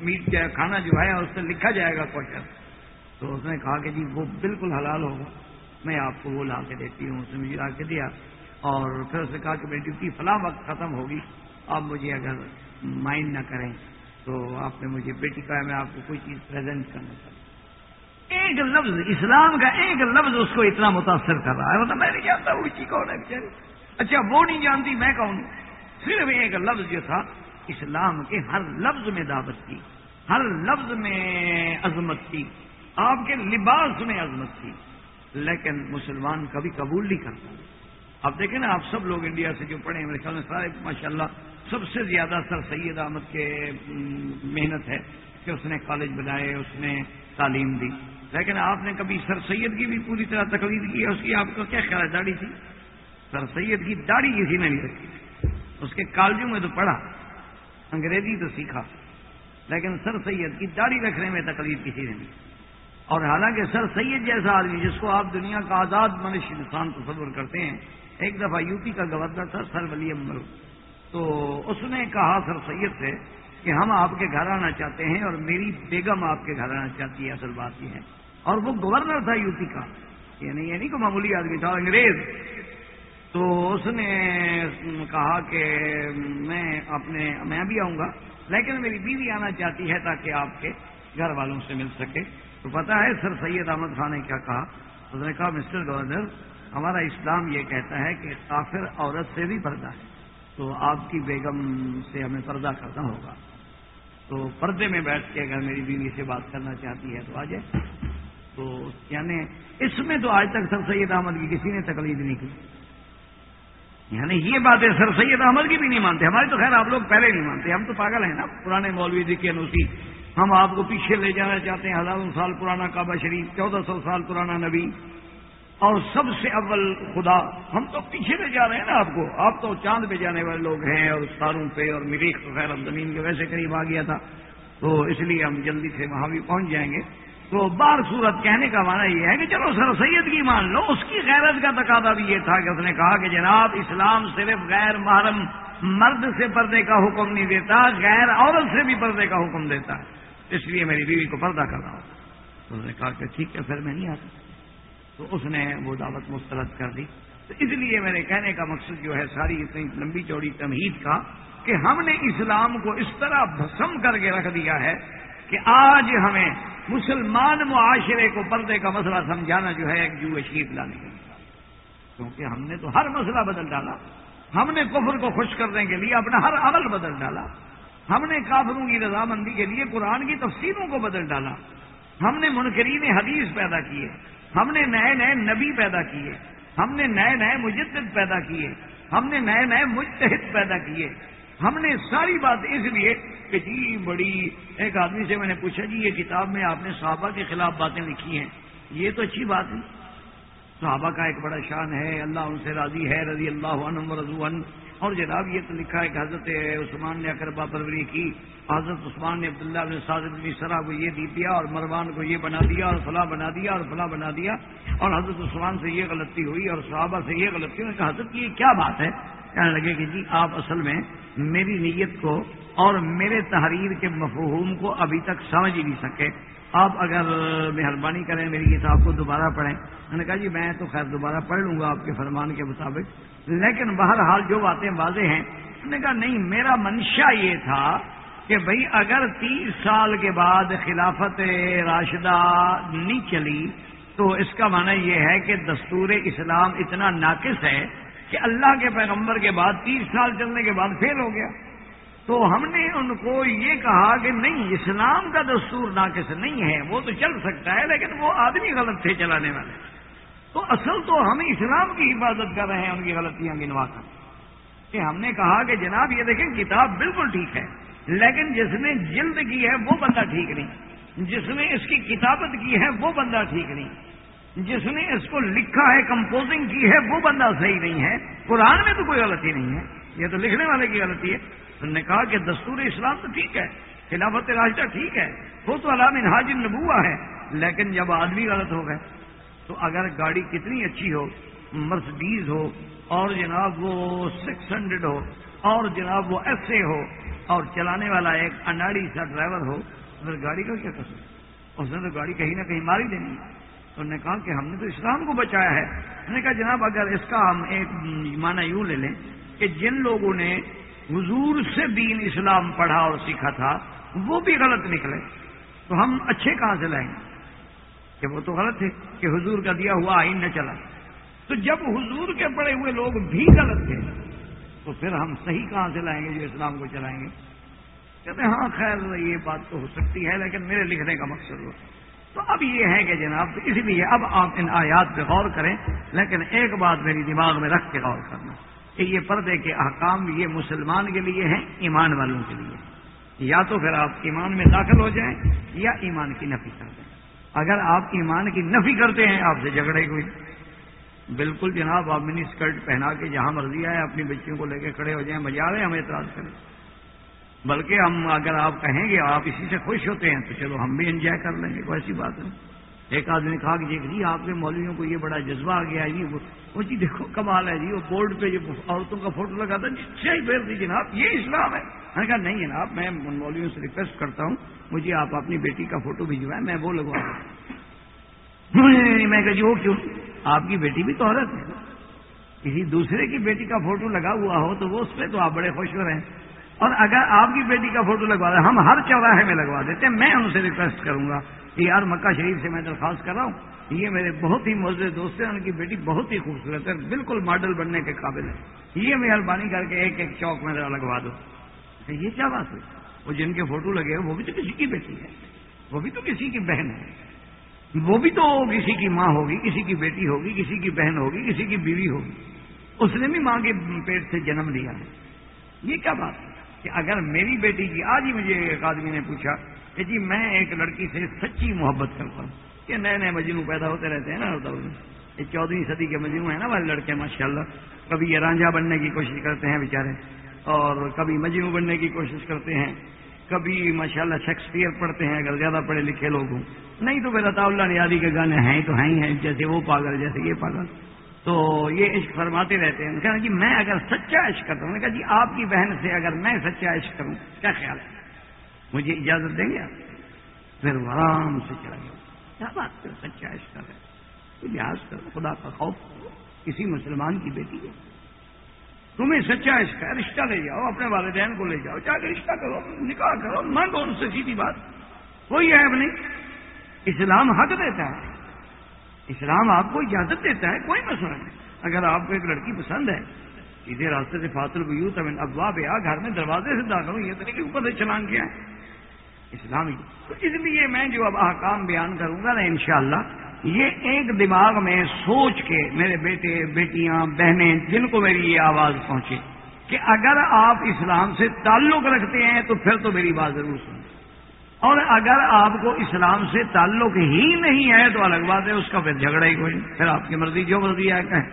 میٹ کھانا جو ہے، اس سے لکھا جائے گا کوشچن تو اس نے کہا کہ جی وہ بالکل حلال ہوگا۔ میں آپ کو وہ لا کے دیتی ہوں، اس نے مجھے لا کے دیا۔ اور پھر اس نے کہا کہ میری ڈیوٹی فلاں وقت ختم ہوگی۔ آپ مجھے اگر مائنڈ نہ کریں تو آپ نے مجھے بیٹی کہا میں آپ کو کوئی چیز پریزنٹ کرنا چاہتا ایک لفظ، اسلام کا ایک لفظ اس کو اتنا متاثر کر رہا ہے۔ مطلب میں نہیں جانتا وہ کون ہے بیچاری اچھا وہ نہیں جانتی، میں کون ہوں؟ صرف ایک لفظ جو تھا، اسلام کے ہر لفظ میں دعوت تھی ہر لفظ میں عظمت تھی آپ کے لباس میں عظمت تھی لیکن مسلمان کبھی قبول نہیں کرتا۔ اب دیکھیں نا، آپ سب لوگ انڈیا سے جو پڑھے میرے خیال میں سارے ماشاء اللہ سب سے زیادہ سر سید احمد کے محنت ہے کہ اس نے کالج بنائے، اس نے تعلیم دی۔ لیکن آپ نے کبھی سر سید کی بھی پوری طرح تقلید کی ہے، اس کی آپ کو کیا خیال ہے؟ داڑھی تھی۔ سر سید کی داڑھی کسی نے نہیں رکھی اس کے کالجوں میں تو پڑھا، انگریزی تو سیکھا، لیکن سر سید کی داڑھی رکھنے میں تکلیف کسی نے نہیں۔ اور حالانکہ سر سید جیسا آدمی جس کو آپ دنیا کا آزاد منش انسان تصور کرتے ہیں، ایک دفعہ یو پی کا گورنر تھا، سر ولی امر تو اس نے کہا سر سید سے کہ ہم آپ کے گھر آنا چاہتے ہیں اور میری بیگم آپ کے گھر آنا چاہتی ہے، اصل بات یہ ہے۔ اور وہ گورنر تھا یو پی کا۔ یعنی یہ نہیں کہ معمولی آدمی تھا، انگریز۔ تو اس نے کہا کہ میں اپنے میں بھی آؤں گا، لیکن میری بیوی آنا چاہتی ہے تاکہ آپ کے گھر والوں سے مل سکے۔ تو پتا ہے سر سید احمد خان نے کیا کہا؟ اس نے کہا، مسٹر گورنر، ہمارا اسلام یہ کہتا ہے کہ کافر عورت سے بھی پردہ ہے۔ تو آپ کی بیگم سے ہمیں پردہ کرنا ہوگا۔ تو پردے میں بیٹھ کے اگر میری بیوی سے بات کرنا چاہتی ہے تو آ جائے۔ تو یعنی اس میں تو آج تک سر سید احمد کی کسی نے تکلیف نہیں کی۔ یعنی یہ باتیں سر سید احمد کی بھی نہیں مانتے۔ ہمارے تو خیر آپ لوگ پہلے نہیں مانتے۔ ہم تو پاگل ہیں نا۔ پرانے مولوی جی کے انوسی۔ ہم آپ کو پیچھے لے جانا چاہتے ہیں۔ ہزاروں سال پرانا کعبہ شریف، چودہ سو سال پرانا نبی۔ اور سب سے اول خدا۔ ہم تو پیچھے لے جا رہے ہیں نا آپ کو۔ آپ تو چاند پہ جانے والے لوگ ہیں اور تاروں پہ اور مریخ خیر اب زمین کے ویسے قریب آ گیا تھا۔ تو اس لیے ہم جلدی سے وہاں بھی پہنچ جائیں گے۔ تو بار صورت کہنے کا معنی یہ ہے کہ چلو سر سید کی مان لو، اس کی غیرت کا تقاضا بھی یہ تھا کہ اس نے کہا کہ جناب، اسلام صرف غیر محرم مرد سے پردے کا حکم نہیں دیتا، غیر عورت سے بھی پردے کا حکم دیتا ہے۔ اس لیے میری بیوی کو پردہ کر رہا ہوں۔ تو اس نے کہا کہ ٹھیک ہے، پھر میں نہیں آتا۔ تو اس نے وہ دعوت مسترد کر دی۔ تو اس لیے میرے کہنے کا مقصد جو ہے ساری اتنی لمبی چوڑی تمہید کا کہ ہم نے اسلام کو اس طرح بھسم کر کے رکھ دیا ہے کہ آج ہمیں مسلمان معاشرے کو پردے کا مسئلہ سمجھانا جو ہے ایک جو اشیف لانے کے لیے۔ کیونکہ ہم نے تو ہر مسئلہ بدل ڈالا۔ ہم نے کفر کو خوش کرنے کے لیے اپنا ہر عمل بدل ڈالا۔ ہم نے کافروں کی رضامندی کے لیے قرآن کی تفصیلوں کو بدل ڈالا۔ ہم نے منکرین حدیث پیدا کیے۔ ہم نے نئے نئے نبی پیدا کیے۔ ہم نے نئے نئے مجدد پیدا کیے۔ ہم نے نئے نئے متحد پیدا کیے۔ ہم نے ساری بات اس لیے کہ جی بڑی ایک آدمی سے میں نے پوچھا جی یہ کتاب میں آپ نے صحابہ کے خلاف باتیں لکھی ہیں، یہ تو اچھی بات ہے۔ صحابہ کا ایک بڑا شان ہے، اللہ ان سے راضی ہے، رضی اللہ عنہ۔ رضو اور جناب، یہ تو لکھا ہے کہ حضرت عثمان نے اکربا پروری کی، حضرت عثمان نے عبداللہ بن صادق بن سرا کو یہ دی دیا اور مروان کو یہ بنا دیا اور فلاں بنا دیا اور فلاں بنا دیا۔ اور حضرت عثمان سے یہ غلطی ہوئی اور صحابہ سے یہ غلطی ہوئی کہ حضرت، یہ کیا بات ہے؟ کہنے لگے کہ جی آپ اصل میں میری نیت کو اور میرے تحریر کے مفہوم کو ابھی تک سمجھ ہی نہیں سکے۔ آپ اگر مہربانی کریں میری کتاب کو دوبارہ پڑھیں۔ میں نے کہا جی میں تو خیر دوبارہ پڑھ لوں گا آپ کے فرمان کے مطابق۔ لیکن بہرحال جو باتیں واضح ہیں، میں نے کہا نہیں، میرا منشا یہ تھا کہ بھائی اگر تیس سال کے بعد خلافت راشدہ نہیں چلی، تو اس کا معنی یہ ہے کہ دستور اسلام اتنا ناقص ہے کہ اللہ کے پیغمبر کے بعد تیس سال چلنے کے بعد فیل ہو گیا۔ تو ہم نے ان کو یہ کہا کہ نہیں، اسلام کا دستور ناقص نہیں ہے، وہ تو چل سکتا ہے، لیکن وہ آدمی غلط تھے چلانے والے۔ تو اصل تو ہم اسلام کی حفاظت کر رہے ہیں، ان کی غلطیاں گنوا کر۔ کہ ہم نے کہا کہ جناب، یہ دیکھیں، کتاب بالکل ٹھیک ہے، لیکن جس نے جلد کی ہے، وہ بندہ ٹھیک نہیں۔ جس نے اس کی کتابت کی ہے، وہ بندہ ٹھیک نہیں۔ جس نے اس کو لکھا ہے کمپوزنگ کی ہے، وہ بندہ صحیح نہیں ہے۔ قرآن میں تو کوئی غلطی نہیں ہے۔ یہ تو لکھنے والے کی غلطی ہے۔ انہوں نے کہا کہ دستور اسلام تو ٹھیک ہے، خلافت راستہ ٹھیک ہے، وہ تو علام انحاج نبوا ہے۔ لیکن جب آدمی غلط ہو گئے، تو اگر گاڑی کتنی اچھی ہو، مرسڈیز ہو، اور جناب وہ سکس ہنڈریڈ ہو، اور جناب وہ ایس اے ہو، اور چلانے والا ایک اناڑی سا ڈرائیور ہو پھر گاڑی کا کیا قصور اس نے تو گاڑی کہیں نہ کہیں ماری دینی ہے۔ تو انہوں نے کہا کہ ہم نے تو اسلام کو بچایا ہے۔ انہوں نے کہا جناب اگر اس کا ہم ایک معنی یوں لے لیں کہ جن لوگوں نے حضور سے دین اسلام پڑھا اور سیکھا تھا، وہ بھی غلط نکلے۔ تو ہم اچھے کہاں سے لائیں گے؟ کہ وہ تو غلط تھے کہ حضور کا دیا ہوا آئین نہ چلا۔ تو جب حضور کے پڑے ہوئے لوگ بھی غلط تھے، تو پھر ہم صحیح کہاں سے لائیں گے جو اسلام کو چلائیں گے؟ کہتے ہیں ہاں خیر، یہ بات تو ہو سکتی ہے، لیکن میرے لکھنے کا مقصد وہ۔ تو اب یہ ہے کہ جناب، اس لیے اب آپ ان آیات پہ غور کریں، لیکن ایک بات میری دماغ میں رکھ کے غور کرنا کہ یہ پردے کے احکام یہ مسلمان کے لیے ہیں، ایمان والوں کے لیے۔ یا تو پھر آپ ایمان میں داخل ہو جائیں یا ایمان کی نفی کر دیں۔ اگر آپ ایمان کی نفی کرتے ہیں، آپ سے جھگڑے کوئی۔ بالکل جناب، آپ منی اسکرٹ پہنا کے جہاں مرضی آئے اپنی بچیوں کو لے کے کھڑے ہو جائیں مزہ رہے ہم اعتراض کریں۔ بلکہ ہم اگر آپ کہیں گے آپ اسی سے خوش ہوتے ہیں، تو چلو ہم بھی انجوائے کر لیں گے، کوئی ایسی بات ہے ایک آدمی نے کہا کہ جی،, جی آپ کے مولویوں کو یہ بڑا جذبہ آ گیا جی وہ جی دیکھو، کمال ہے جی وہ بورڈ پہ جو عورتوں کا فوٹو لگا تھا جی پھیر دی جناب، یہ اسلام ہے۔ میں نے کہا، نہیں جناب، میں مولویوں سے ریکویسٹ کرتا ہوں، مجھے آپ اپنی بیٹی کا فوٹو بھجوائیں، میں وہ لگوا میں کہا جی وہ کیوں؟ آپ کی بیٹی بھی تو عورت ہے۔ کسی دوسرے کی بیٹی کا فوٹو لگا ہوا ہو تو وہ اس پہ تو آپ بڑے خوش ہو رہے ہیں۔ اور اگر آپ کی بیٹی کا فوٹو لگوا دیں ہم ہر چوراہے میں لگوا دیتے ہیں، میں ان سے ریکویسٹ کروں گا کہ یار مکہ شریف سے میں درخواست کر رہا ہوں۔ یہ میرے بہت ہی موزے دوست ہیں، ان کی بیٹی بہت ہی خوبصورت ہے، بالکل ماڈل بننے کے قابل ہے۔ یہ مہربانی کر کے ایک ایک چوک میں لگوا دو۔ یہ کیا بات ہے؟ وہ جن کے فوٹو لگے وہ بھی تو کسی کی بیٹی ہے، وہ بھی تو کسی کی بہن ہے۔ وہ بھی تو کسی کی ماں ہوگی، کسی کی بیٹی ہوگی، کسی کی بہن ہوگی، کسی کی بیوی ہوگی۔ اس نے بھی ماں کے پیٹ سے جنم لیا ہے۔ یہ کیا بات ہے؟ کہ اگر میری بیٹی کی آج ہی مجھے ایک آدمی نے پوچھا کہ جی میں ایک لڑکی سے سچی محبت کرتا ہوں۔ کہ نئے نئے مجنو پیدا ہوتے رہتے ہیں نا یہ چودہویں صدی کے مجنو ہیں نا والے لڑکے ماشاء اللہ کبھی یہ رانجھا بننے کی کوشش کرتے ہیں بیچارے، اور کبھی مجنو بننے کی کوشش کرتے ہیں۔ کبھی ماشاء اللہ شیکسپیئر پڑھتے ہیں، اگر زیادہ پڑھے لکھے لوگ ہوں۔ نہیں تو پھر عطا اللہ نیادی کے گانے ہیں تو ہیں ہی ہیں، جیسے وہ پاگل، جیسے یہ پاگل۔ تو یہ عشق فرماتے رہتے ہیں۔ کہا جی میں اگر سچا عشق کرتا ہوں کہا جی آپ کی بہن سے اگر میں سچا عشق کروں، کیا خیال ہے؟ مجھے اجازت دیں گے آپ؟ پھر آرام سے چلا گیا۔ کیا بات کر سچا عشق کر تو لحاظ کرو خدا کا خوف کرو کسی مسلمان کی بیٹی ہے۔ تمہیں سچا عشق ہے، رشتہ لے جاؤ، اپنے والدین کو لے جاؤ چاہے رشتہ کرو، نکاح کرو، مانگو ان سے سیدھی بات۔ کوئی ہے نہیں۔ اسلام حق دیتا ہے۔ اسلام آپ کو اجازت دیتا ہے، کوئی مسئلہ نہیں۔ اگر آپ کو ایک لڑکی پسند ہے، سیدھے راستے سے فاطل بھی تو ابوا بیا گھر میں دروازے سے داخل یہ تو نہیں کہ اوپر سے چلان کیا ہے۔ اسلامی تو اس لیے میں جو اب احکام بیان کروں گا نا انشاءاللہ، یہ ایک دماغ میں سوچ کے میرے بیٹے، بیٹیاں، بہنیں، جن کو میری یہ آواز پہنچے کہ اگر آپ اسلام سے تعلق رکھتے ہیں تو پھر تو میری بات ضرور سنیں اور اگر آپ کو اسلام سے تعلق ہی نہیں ہے تو الگ بات ہے، اس کا پھر جھگڑا ہی کوئی پھر آپ کی مرضی جو مرضی ہے کہیں۔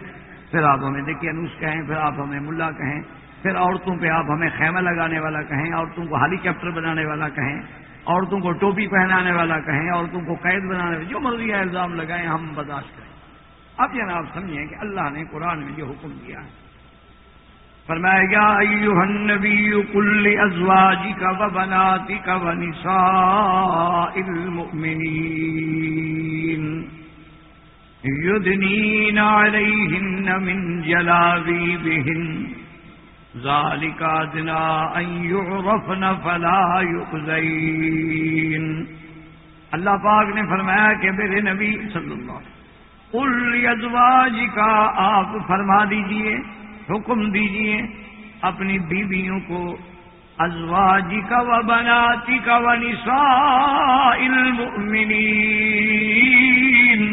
پھر آپ ہمیں دیکھیے انوس کہیں، پھر آپ ہمیں ملا کہیں۔ پھر عورتوں پہ آپ ہمیں خیمہ لگانے والا کہیں، عورتوں کو ہیلی کاپٹر بنانے والا کہیں، عورتوں کو ٹوپی پہنانے والا کہیں، عورتوں کو قید بنانے والا، جو مرضی ہے الزام لگائیں، ہم برداشت کریں۔ اب جناب سمجھیں کہ اللہ نے قرآن میں جو حکم دیا ہے۔ فرمایا، یا ایوہ النبی کل ازواجک و بناتک و نساء المؤمنین، یدنین علیہن من جلابیبہن، ذالک ادنا ان یعرفن فلا یؤذین. اللہ پاک نے فرمایا کہ میرے نبی صلی اللہ علیہ وسلم، قل ازواجک آپ فرما دیجیے حکم دیجیے اپنی بیویوں کو ازواجی کا و بناتی کا و نساء المؤمنین۔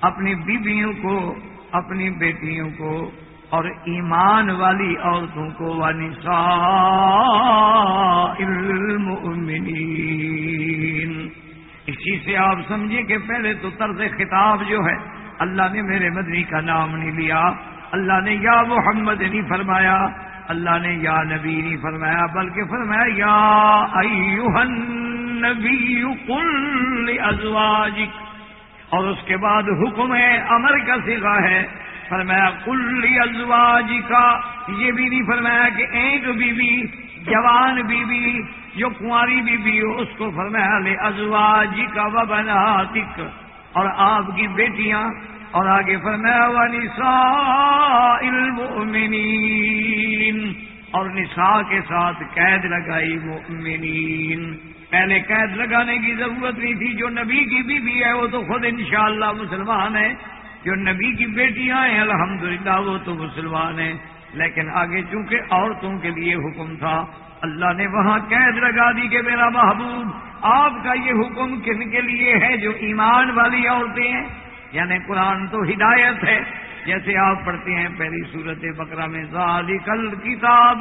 اپنی بیویوں کو، اپنی بیٹیوں کو اور ایمان والی عورتوں کو و نساء المؤمنین۔ اسی سے آپ سمجھے کہ پہلے تو طرز خطاب جو ہے، اللہ نے میرے مدنی کا نام نہیں لیا۔ اللہ نے یا محمد نہیں فرمایا، اللہ نے یا نبی نہیں فرمایا، بلکہ فرمایا، یا ایوہن نبی قل ازواجک اور اس کے بعد حکم ہے امر کا سگا ہے، فرمایا کل ازواج کا یہ بھی نہیں فرمایا کہ ایک بی بی جوان بی بی جو کنواری بی بی ہو، اس کو فرمایا لے ازواج کا و بنا اور آپ کی بیٹیاں اور آگے فرمایا نساء المؤمنین اور نساء کے ساتھ قید لگائی مؤمنین۔ پہلے قید لگانے کی ضرورت نہیں تھی، جو نبی کی بی بی ہے وہ تو خود انشاءاللہ مسلمان ہے۔ جو نبی کی بیٹیاں ہیں، الحمدللہ وہ تو مسلمان ہیں۔ لیکن آگے چونکہ عورتوں کے لیے حکم تھا، اللہ نے وہاں قید لگا دی کہ میرا محبوب، آپ کا یہ حکم کن کے لیے ہے جو ایمان والی عورتیں ہیں؟ یعنی قرآن تو ہدایت ہے۔ جیسے آپ پڑھتے ہیں پہلی صورت بکرا میں ذالکل کتاب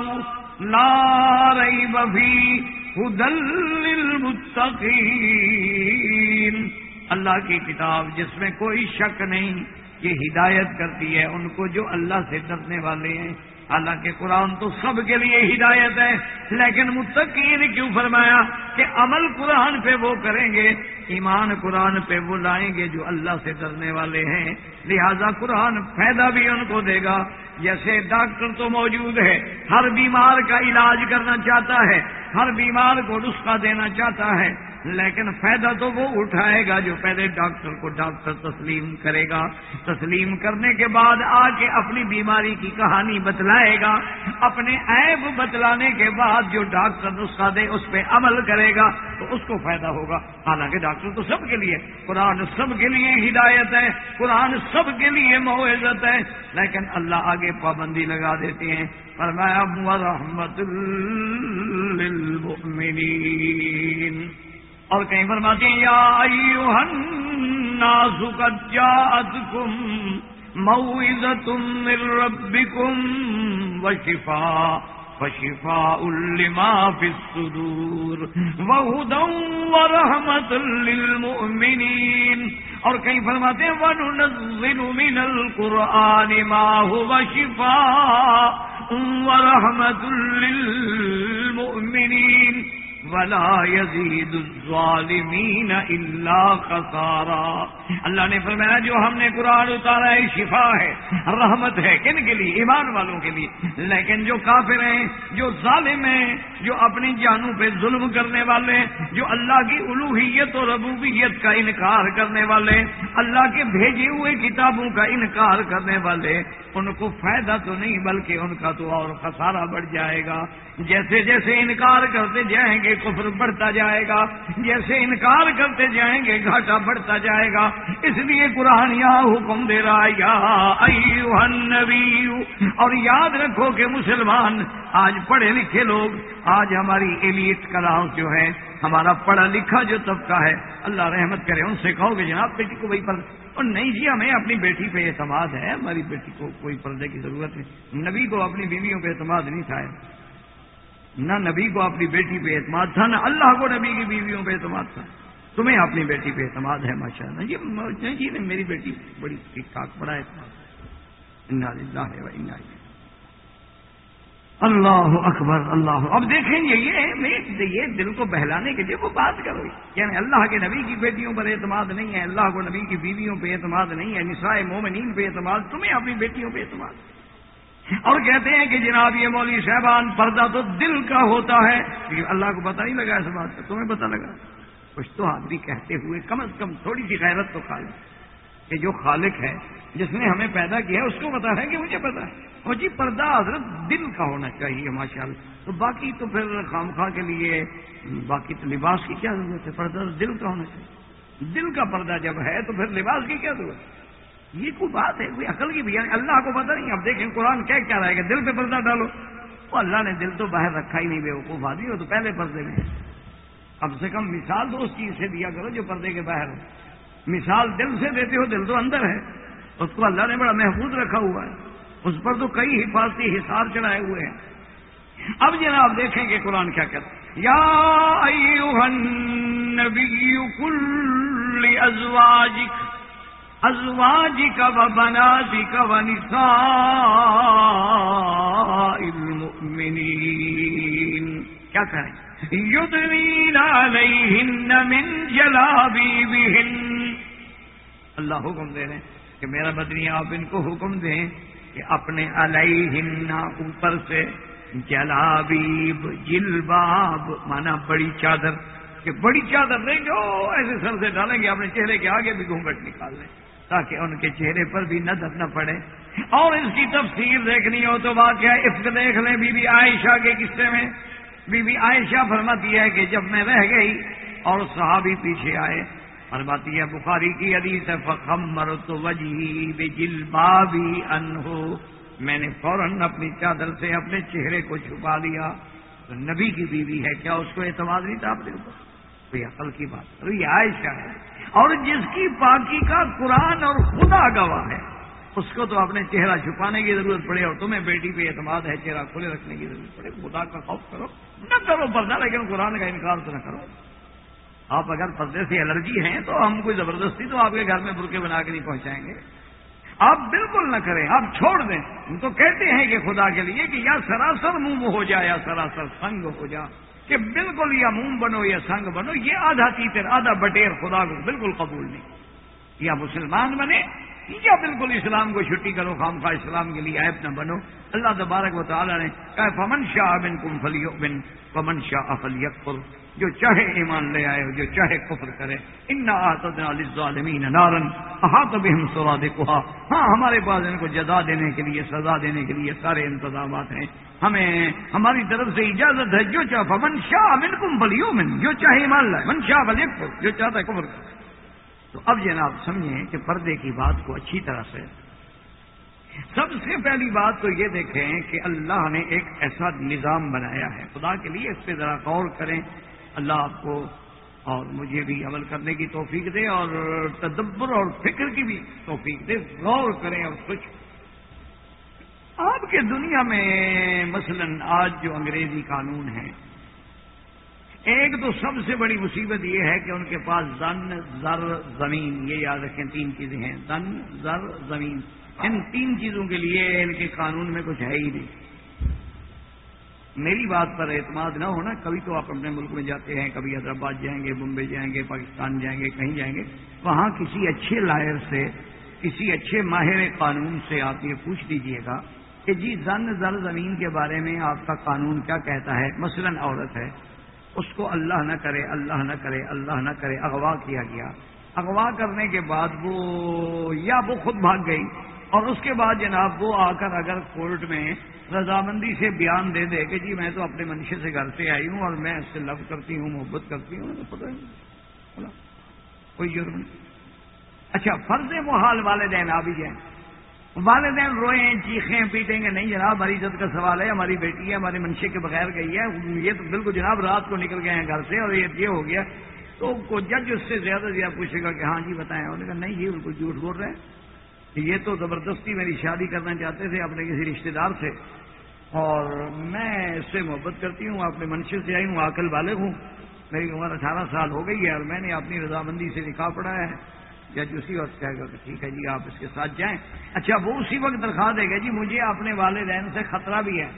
لا ریب فی ہدل للمتقین۔ اللہ کی کتاب جس میں کوئی شک نہیں یہ ہدایت کرتی ہے، ان کو جو اللہ سے ڈرنے والے ہیں۔ حالانکہ قرآن تو سب کے لیے ہدایت ہے، لیکن متقین کیوں فرمایا کہ عمل قرآن پہ وہ کریں گے؟ ایمان قرآن پہ وہ لائیں گے جو اللہ سے ڈرنے والے ہیں۔ لہذا قرآن فائدہ بھی ان کو دے گا۔ جیسے ڈاکٹر تو موجود ہے، ہر بیمار کا علاج کرنا چاہتا ہے، ہر بیمار کو نسخہ دینا چاہتا ہے۔ لیکن فائدہ تو وہ اٹھائے گا جو پہلے ڈاکٹر کو ڈاکٹر تسلیم کرے گا۔ تسلیم کرنے کے بعد آ کے اپنی بیماری کی کہانی بتلائے گا۔ اپنے عیب بتلانے کے بعد جو ڈاکٹر نسخہ دے، اس پہ عمل کرے گا، تو اس کو فائدہ ہوگا۔ حالانکہ ڈاکٹر تو سب کے لیے، قرآن سب کے لیے ہدایت ہے، قرآن سب کے لیے معزت ہے۔ لیکن اللہ آگے پابندی لگا دیتے ہیں۔ فرمایا رحمت للمؤمنین. اور کہیں فرماتے ہیں، یا ایوہ الناس قد جاءتکم موعظة من ربکم وشفاء فشفاء لما في الصدور وهدى ورحمة للمؤمنين اور کہیں فرماتے ہیں، وَنُنَزِّلُ مِنَ الْقُرْآنِ مَا هُوَ شِفَاءٌ وَرَحْمَةٌ لِلْمُؤْمِنِينَ ولا يزيد الظالمين الا خسارا۔ اللہ نے فرمایا، جو ہم نے قرآن اتارا ہے شفا ہے، رحمت ہے کن کے لیے؟ ایمان والوں کے لیے۔ لیکن جو کافر ہیں، جو ظالم ہیں، جو اپنی جانوں پہ ظلم کرنے والے جو اللہ کی الوحیت اور ربوبیت کا انکار کرنے والے اللہ کے بھیجے ہوئے کتابوں کا انکار کرنے والے ان کو فائدہ تو نہیں، بلکہ ان کا تو اور خسارہ بڑھ جائے گا۔ جیسے جیسے انکار کرتے جائیں گے کفر بڑھتا جائے گا، جیسے انکار کرتے جائیں گے، گھاٹا بڑھتا جائے گا۔ اس لیے قرآن یہاں حکم دے رہا یا نبی اور یاد رکھو کہ مسلمان، آج پڑھے لکھے لوگ، آج ہماری ایلیٹ کلاس جو ہے ہمارا پڑھا لکھا جو طبقہ ہے، اللہ رحمت کرے، ان سے کہو گے جناب بیٹی کو وہی پر، اور نہیں جی ہمیں اپنی بیٹی پہ اعتماد ہے، ہماری بیٹی کو کوئی پردے کی ضرورت نہیں۔ نبی کو اپنی بیویوں پہ اعتماد نہیں تھا۔ نہ نبی کو اپنی بیٹی پہ اعتماد تھا، نہ اللہ کو نبی کی بیویوں پہ اعتماد تھا۔ تمہیں اپنی بیٹی پہ اعتماد ہے ماشاء اللہ جی جی میری بیٹی بڑی ٹھیک ٹھاک، بڑا اعتماد۔ ہے اللہ اکبر، اللہ۔ اب دیکھیں گے یہ یہ دل کو بہلانے کے لیے وہ بات کرو یعنی اللہ کے نبی کی بیٹیوں پر اعتماد نہیں ہے، اللہ کو نبی کی بیویوں پہ اعتماد نہیں ہے نسائے مومنین پہ اعتماد، تمہیں اپنی بیٹیوں پہ اعتماد۔ اور کہتے ہیں کہ جناب یہ مولوی صاحبان پردہ تو دل کا ہوتا ہے، لیکن اللہ کو پتا نہیں لگا اس بات کا، تمہیں پتا لگا؟ کچھ تو آدمی کہتے ہوئے کم از کم تھوڑی سی غیرت تو کھا لیں کہ جو خالق ہے، جس نے ہمیں پیدا کیا ہے اس کو پتا ہے کہ مجھے پتا ہے۔ اور جی پردہ حضرت دل کا ہونا چاہیے ماشاء اللہ تو باقی تو پھر خام خواہ کے لیے، باقی تو لباس کی کیا ضرورت ہے؟ پردہ دل کا ہونا چاہیے۔ دل کا پردہ جب ہے تو پھر لباس کی کیا ضرورت ہے؟ یہ کوئی بات ہے، کوئی عقل کی بھی اللہ کو پتہ نہیں، اب دیکھیں قرآن کیا کیا رہے گا دل پہ پردہ ڈالو۔ وہ اللہ نے دل تو باہر رکھا ہی نہیں، بے وقوف آدمی ہو تو پہلے پردے میں کم سے کم مثال تو اس چیز سے دیا کرو جو پردے کے باہر ہو۔ مثال دل سے دیتے ہو، دل تو اندر ہے۔ اس کو اللہ نے بڑا محفوظ رکھا ہوا ہے۔ اس پر تو کئی حفاظتی حساب چڑھائے ہوئے ہیں۔ اب جناب دیکھیں گے قرآن کیا کہتے یا نبی کل ازواجک ازواجك وبناتك ونساء المؤمنين. کیا کریں یدنین علیہن من جلابیبہن اللہ حکم دے رہے ہیں کہ میرا بدنی آپ ان کو حکم دیں کہ اپنے علیہن اوپر سے جلابیب جلباب مانا بڑی چادر کہ بڑی چادر لیں گے ایسے سر سے ڈالیں گے اپنے چہرے کے آگے بھی گھونگٹ نکال لیں۔ تاکہ ان کے چہرے پر بھی نظر نہ پڑے۔ اور اس کی تفصیل دیکھنی ہو تو واقعہ عفق دیکھ لیں۔ بی بی عائشہ کے قصے میں بی بی عائشہ فرماتی ہے کہ جب میں رہ گئی اور صحابی پیچھے آئے، فرماتی ہے، بخاری کی حدیث فخم مر تو وجی بجل انہو میں نے فوراً اپنی چادر سے اپنے چہرے کو چھپا لیا۔ تو نبی کی بیوی ہے، کیا اس کو اعتماد نہیں تھا اپنے اوپر؟ کوئی عقل کی بات۔ یہ عائشہ ہے۔ اور جس کی پاکی کا قرآن اور خدا گواہ ہے، اس کو تو اپنے چہرہ چھپانے کی ضرورت پڑے اور تمہیں بیٹی پہ اعتماد ہے، چہرہ کھلے رکھنے کی ضرورت پڑے۔ خدا کا خوف کرو۔ نہ کرو پردہ، لیکن قرآن کا انکار تو نہ کرو۔ آپ اگر پردے سے الرجی ہیں تو ہم کوئی زبردستی تو آپ کے گھر میں برقے بنا کے نہیں پہنچائیں گے۔ آپ بالکل نہ کریں، آپ چھوڑ دیں۔ ہم تو کہتے ہیں کہ خدا کے لیے کہ یا سراسر منہ ہو جائے یا سراسر سنگ ہو جا۔ کہ بالکل یا منہ بنو یا سنگ بنو، یہ آدھا تیتر، آدھا بٹیر خدا کو بالکل قبول نہیں۔ یا مسلمان بنے یا بالکل اسلام کو چھٹی کرو، خام خواہ اسلام کے لیے ایپ نہ بنو۔ اللہ تبارک و تعالیٰ نے کہا پمن شاہ بن کم فلی بن پمن شاہ افل یکفر جو چاہے ایمان لے آئے، جو چاہے کفر کرے۔ ان ظالمین نارن احاط بھی ہم سوا دے ہاں ہمارے پاس ان کو جزا دینے کے لیے، سزا دینے کے لیے سارے انتظامات ہیں۔ ہمیں، ہماری طرف سے اجازت ہے، جو چاہ من شاہ من کم فلیو من جو چاہے ایمان لائے من شاہ بل جو چاہتا ہے کفر کرے۔ تو اب جناب سمجھیں کہ پردے کی بات کو اچھی طرح سے سب سے پہلی بات تو یہ دیکھیں کہ اللہ نے ایک ایسا نظام بنایا ہے۔ خدا کے لیے اس پہ ذرا غور کریں۔ اللہ آپ کو اور مجھے بھی عمل کرنے کی توفیق دے اور تدبر اور فکر کی بھی توفیق دے۔ غور کریں اور کچھ آپ کے دنیا میں مثلا آج جو انگریزی قانون ہیں ایک تو سب سے بڑی مصیبت یہ ہے کہ ان کے پاس زن زر، زمین، یہ یاد رکھیں تین چیزیں ہیں۔ زن زر، زمین۔ ان تین چیزوں کے لیے ان کے قانون میں کچھ ہے ہی نہیں۔ میری بات پر اعتماد نہ ہونا۔ کبھی تو آپ اپنے ملک میں جاتے ہیں، کبھی حیدرآباد جائیں گے، بمبئی جائیں گے، پاکستان جائیں گے، کہیں جائیں گے۔ وہاں کسی اچھے لائر سے، کسی اچھے ماہر قانون سے آپ یہ پوچھ دیجیے گا کہ جی زن زر، زمین کے بارے میں آپ کا قانون کیا کہتا ہے؟ مثلاً عورت ہے۔ اس کو اللہ نہ کرے، اللہ نہ کرے، اللہ نہ کرے، اغوا کیا گیا۔ اغوا کرنے کے بعد وہ یا وہ خود بھاگ گئی اور اس کے بعد جناب وہ آ کر اگر کورٹ میں رضامندی سے بیان دے دے کہ جی میں تو اپنے منشے سے گھر سے آئی ہوں اور میں اس سے لو کرتی ہوں، محبت کرتی ہوں، تو پتہ نہیں۔ کوئی جرم نہیں۔ اچھا فرض محال والدین آ بھی جائیں والدین روئیں، چیخیں، پیٹیں گے، نہیں جناب، ہماری عزت کا سوال ہے، ہماری بیٹی ہے ہمارے منشے کے بغیر گئی ہے، یہ تو بالکل جناب رات کو نکل گئے ہیں گھر سے اور یہ ہو گیا۔ تو جج اس سے زیادہ زیادہ پوچھے گا کہ ہاں جی بتائیں، انہوں نے کہا نہیں، یہ بالکل جھوٹ بول رہے ہیں۔ یہ تو زبردستی میری شادی کرنا چاہتے تھے اپنے کسی رشتے دار سے۔ اور میں اس سے محبت کرتی ہوں، اپنے منشے سے آئی ہوں عقل والے ہوں۔ میری عمر اٹھارہ سال ہو گئی ہے اور میں نے اپنی رضامندی سے نکاح پڑھایا ہے۔ جج جی اسی وقت کہے گا کہ ٹھیک ہے جی آپ اس کے ساتھ جائیں۔ اچھا وہ اسی وقت درخواست دے گا جی مجھے اپنے والدین سے خطرہ بھی ہے،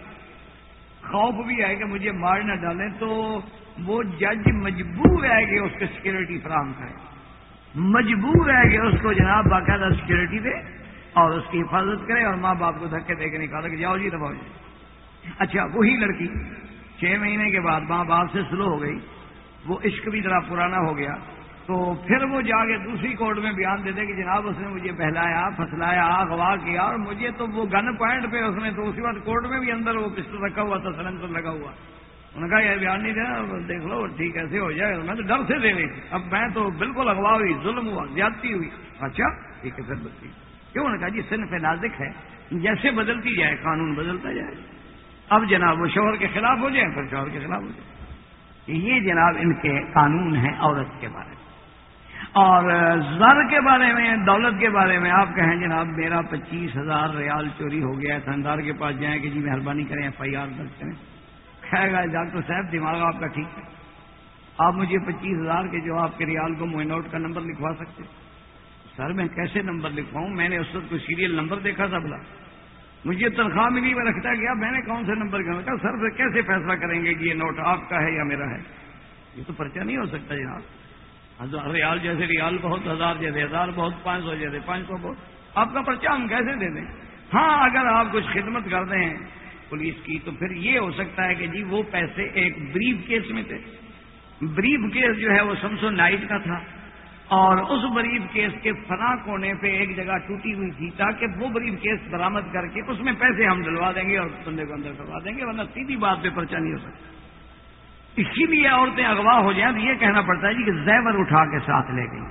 خوف بھی ہے کہ مجھے مار نہ ڈالیں۔ تو وہ جج مجبور ہے کہ اس کو سیکورٹی فراہم کرے۔ مجبور ہے کہ اس کو جناب باقاعدہ سیکورٹی دے اور اس کی حفاظت کرے اور ماں باپ کو دھکے دے کے نکالے کہ جاؤ جی دباؤ جی۔ اچھا وہی لڑکی چھ مہینے کے بعد ماں باپ سے سلو ہو گئی۔ وہ عشق بھی ذرا پرانا ہو گیا۔ تو پھر وہ جا کے دوسری کورٹ میں بیان دے دے کہ جناب اس نے مجھے بہلایا، پھسلایا اغوا کیا اور مجھے تو وہ گن پوائنٹ پہ اس نے تو اسی بات کورٹ میں بھی اندر وہ پسٹل رکھا ہوا تھا، سلنسر لگا ہوا۔ انہوں نے کہا، یہ بیان نہیں دینا دیکھ لو، ٹھیک ایسے ہو جائے۔ میں تو ڈر سے دے رہی تھی۔ اب میں تو بالکل اغوا ہوئی، ظلم ہوا، زیادتی ہوئی۔ اچھا ٹھیک ہے، پھر بچی کیوں؟ نے کہا جی صنف نازک ہے، جیسے بدلتی جائے، قانون بدلتا جائے۔ اب جناب، وہ شوہر کے خلاف ہو جائے، پھر شوہر کے خلاف ہو جائے۔ یہ جناب ان کے قانون ہیں، عورت کے بارے میں۔ اور زر کے بارے میں، دولت کے بارے میں آپ کہیں جناب میرا پچیس ہزار ریال چوری ہو گیا ہے، تھندار کے پاس جائیں کہ جی مہربانی کریں ایف آئی آر درج کریں۔ کہے گا، ڈاکٹر صاحب، دماغ آپ کا ٹھیک ہے۔ آپ مجھے پچیس ہزار کے جو آپ کے ریال کو موئن آؤٹ کا نمبر لکھوا سکتے سر، میں کیسے نمبر لکھواؤں؟ میں نے اس وقت کوئی سیریل نمبر دیکھا تھا بلا مجھے تنخواہ ملی، میں رکھتا گیا، میں نے کون سے نمبر کہا، سر، پھر کیسے فیصلہ کریں گے کہ یہ نوٹ آپ کا ہے یا میرا ہے؟ یہ تو پرچہ نہیں ہو سکتا جناب۔ ریال جیسے ریال بہت، ہزار جیسے ہزار بہت، پانچ سو جیسے پانچ سو بہت۔ آپ کا پرچہ ہم کیسے دے دیں؟ ہاں اگر آپ کچھ خدمت کر دیں پولیس کی، تو پھر یہ ہو سکتا ہے کہ جی وہ پیسے ایک بریف کیس میں تھے۔ بریف کیس جو ہے، وہ سمسو نائٹ کا تھا۔ اور اس بریف کیس کے فنا کونے پہ ایک جگہ ٹوٹی ہوئی تھی، تاکہ وہ بریف کیس برامد کر کے اس میں پیسے ہم ڈلوا دیں گے اور بندے کو اندر کروا دیں گے، ورنہ سیدھی بات پہ پرچہ نہیں ہو سکتا۔ اسی لیے عورتیں اغوا ہو جائیں تو یہ کہنا پڑتا ہے جی کہ زیور اٹھا کے ساتھ لے گئی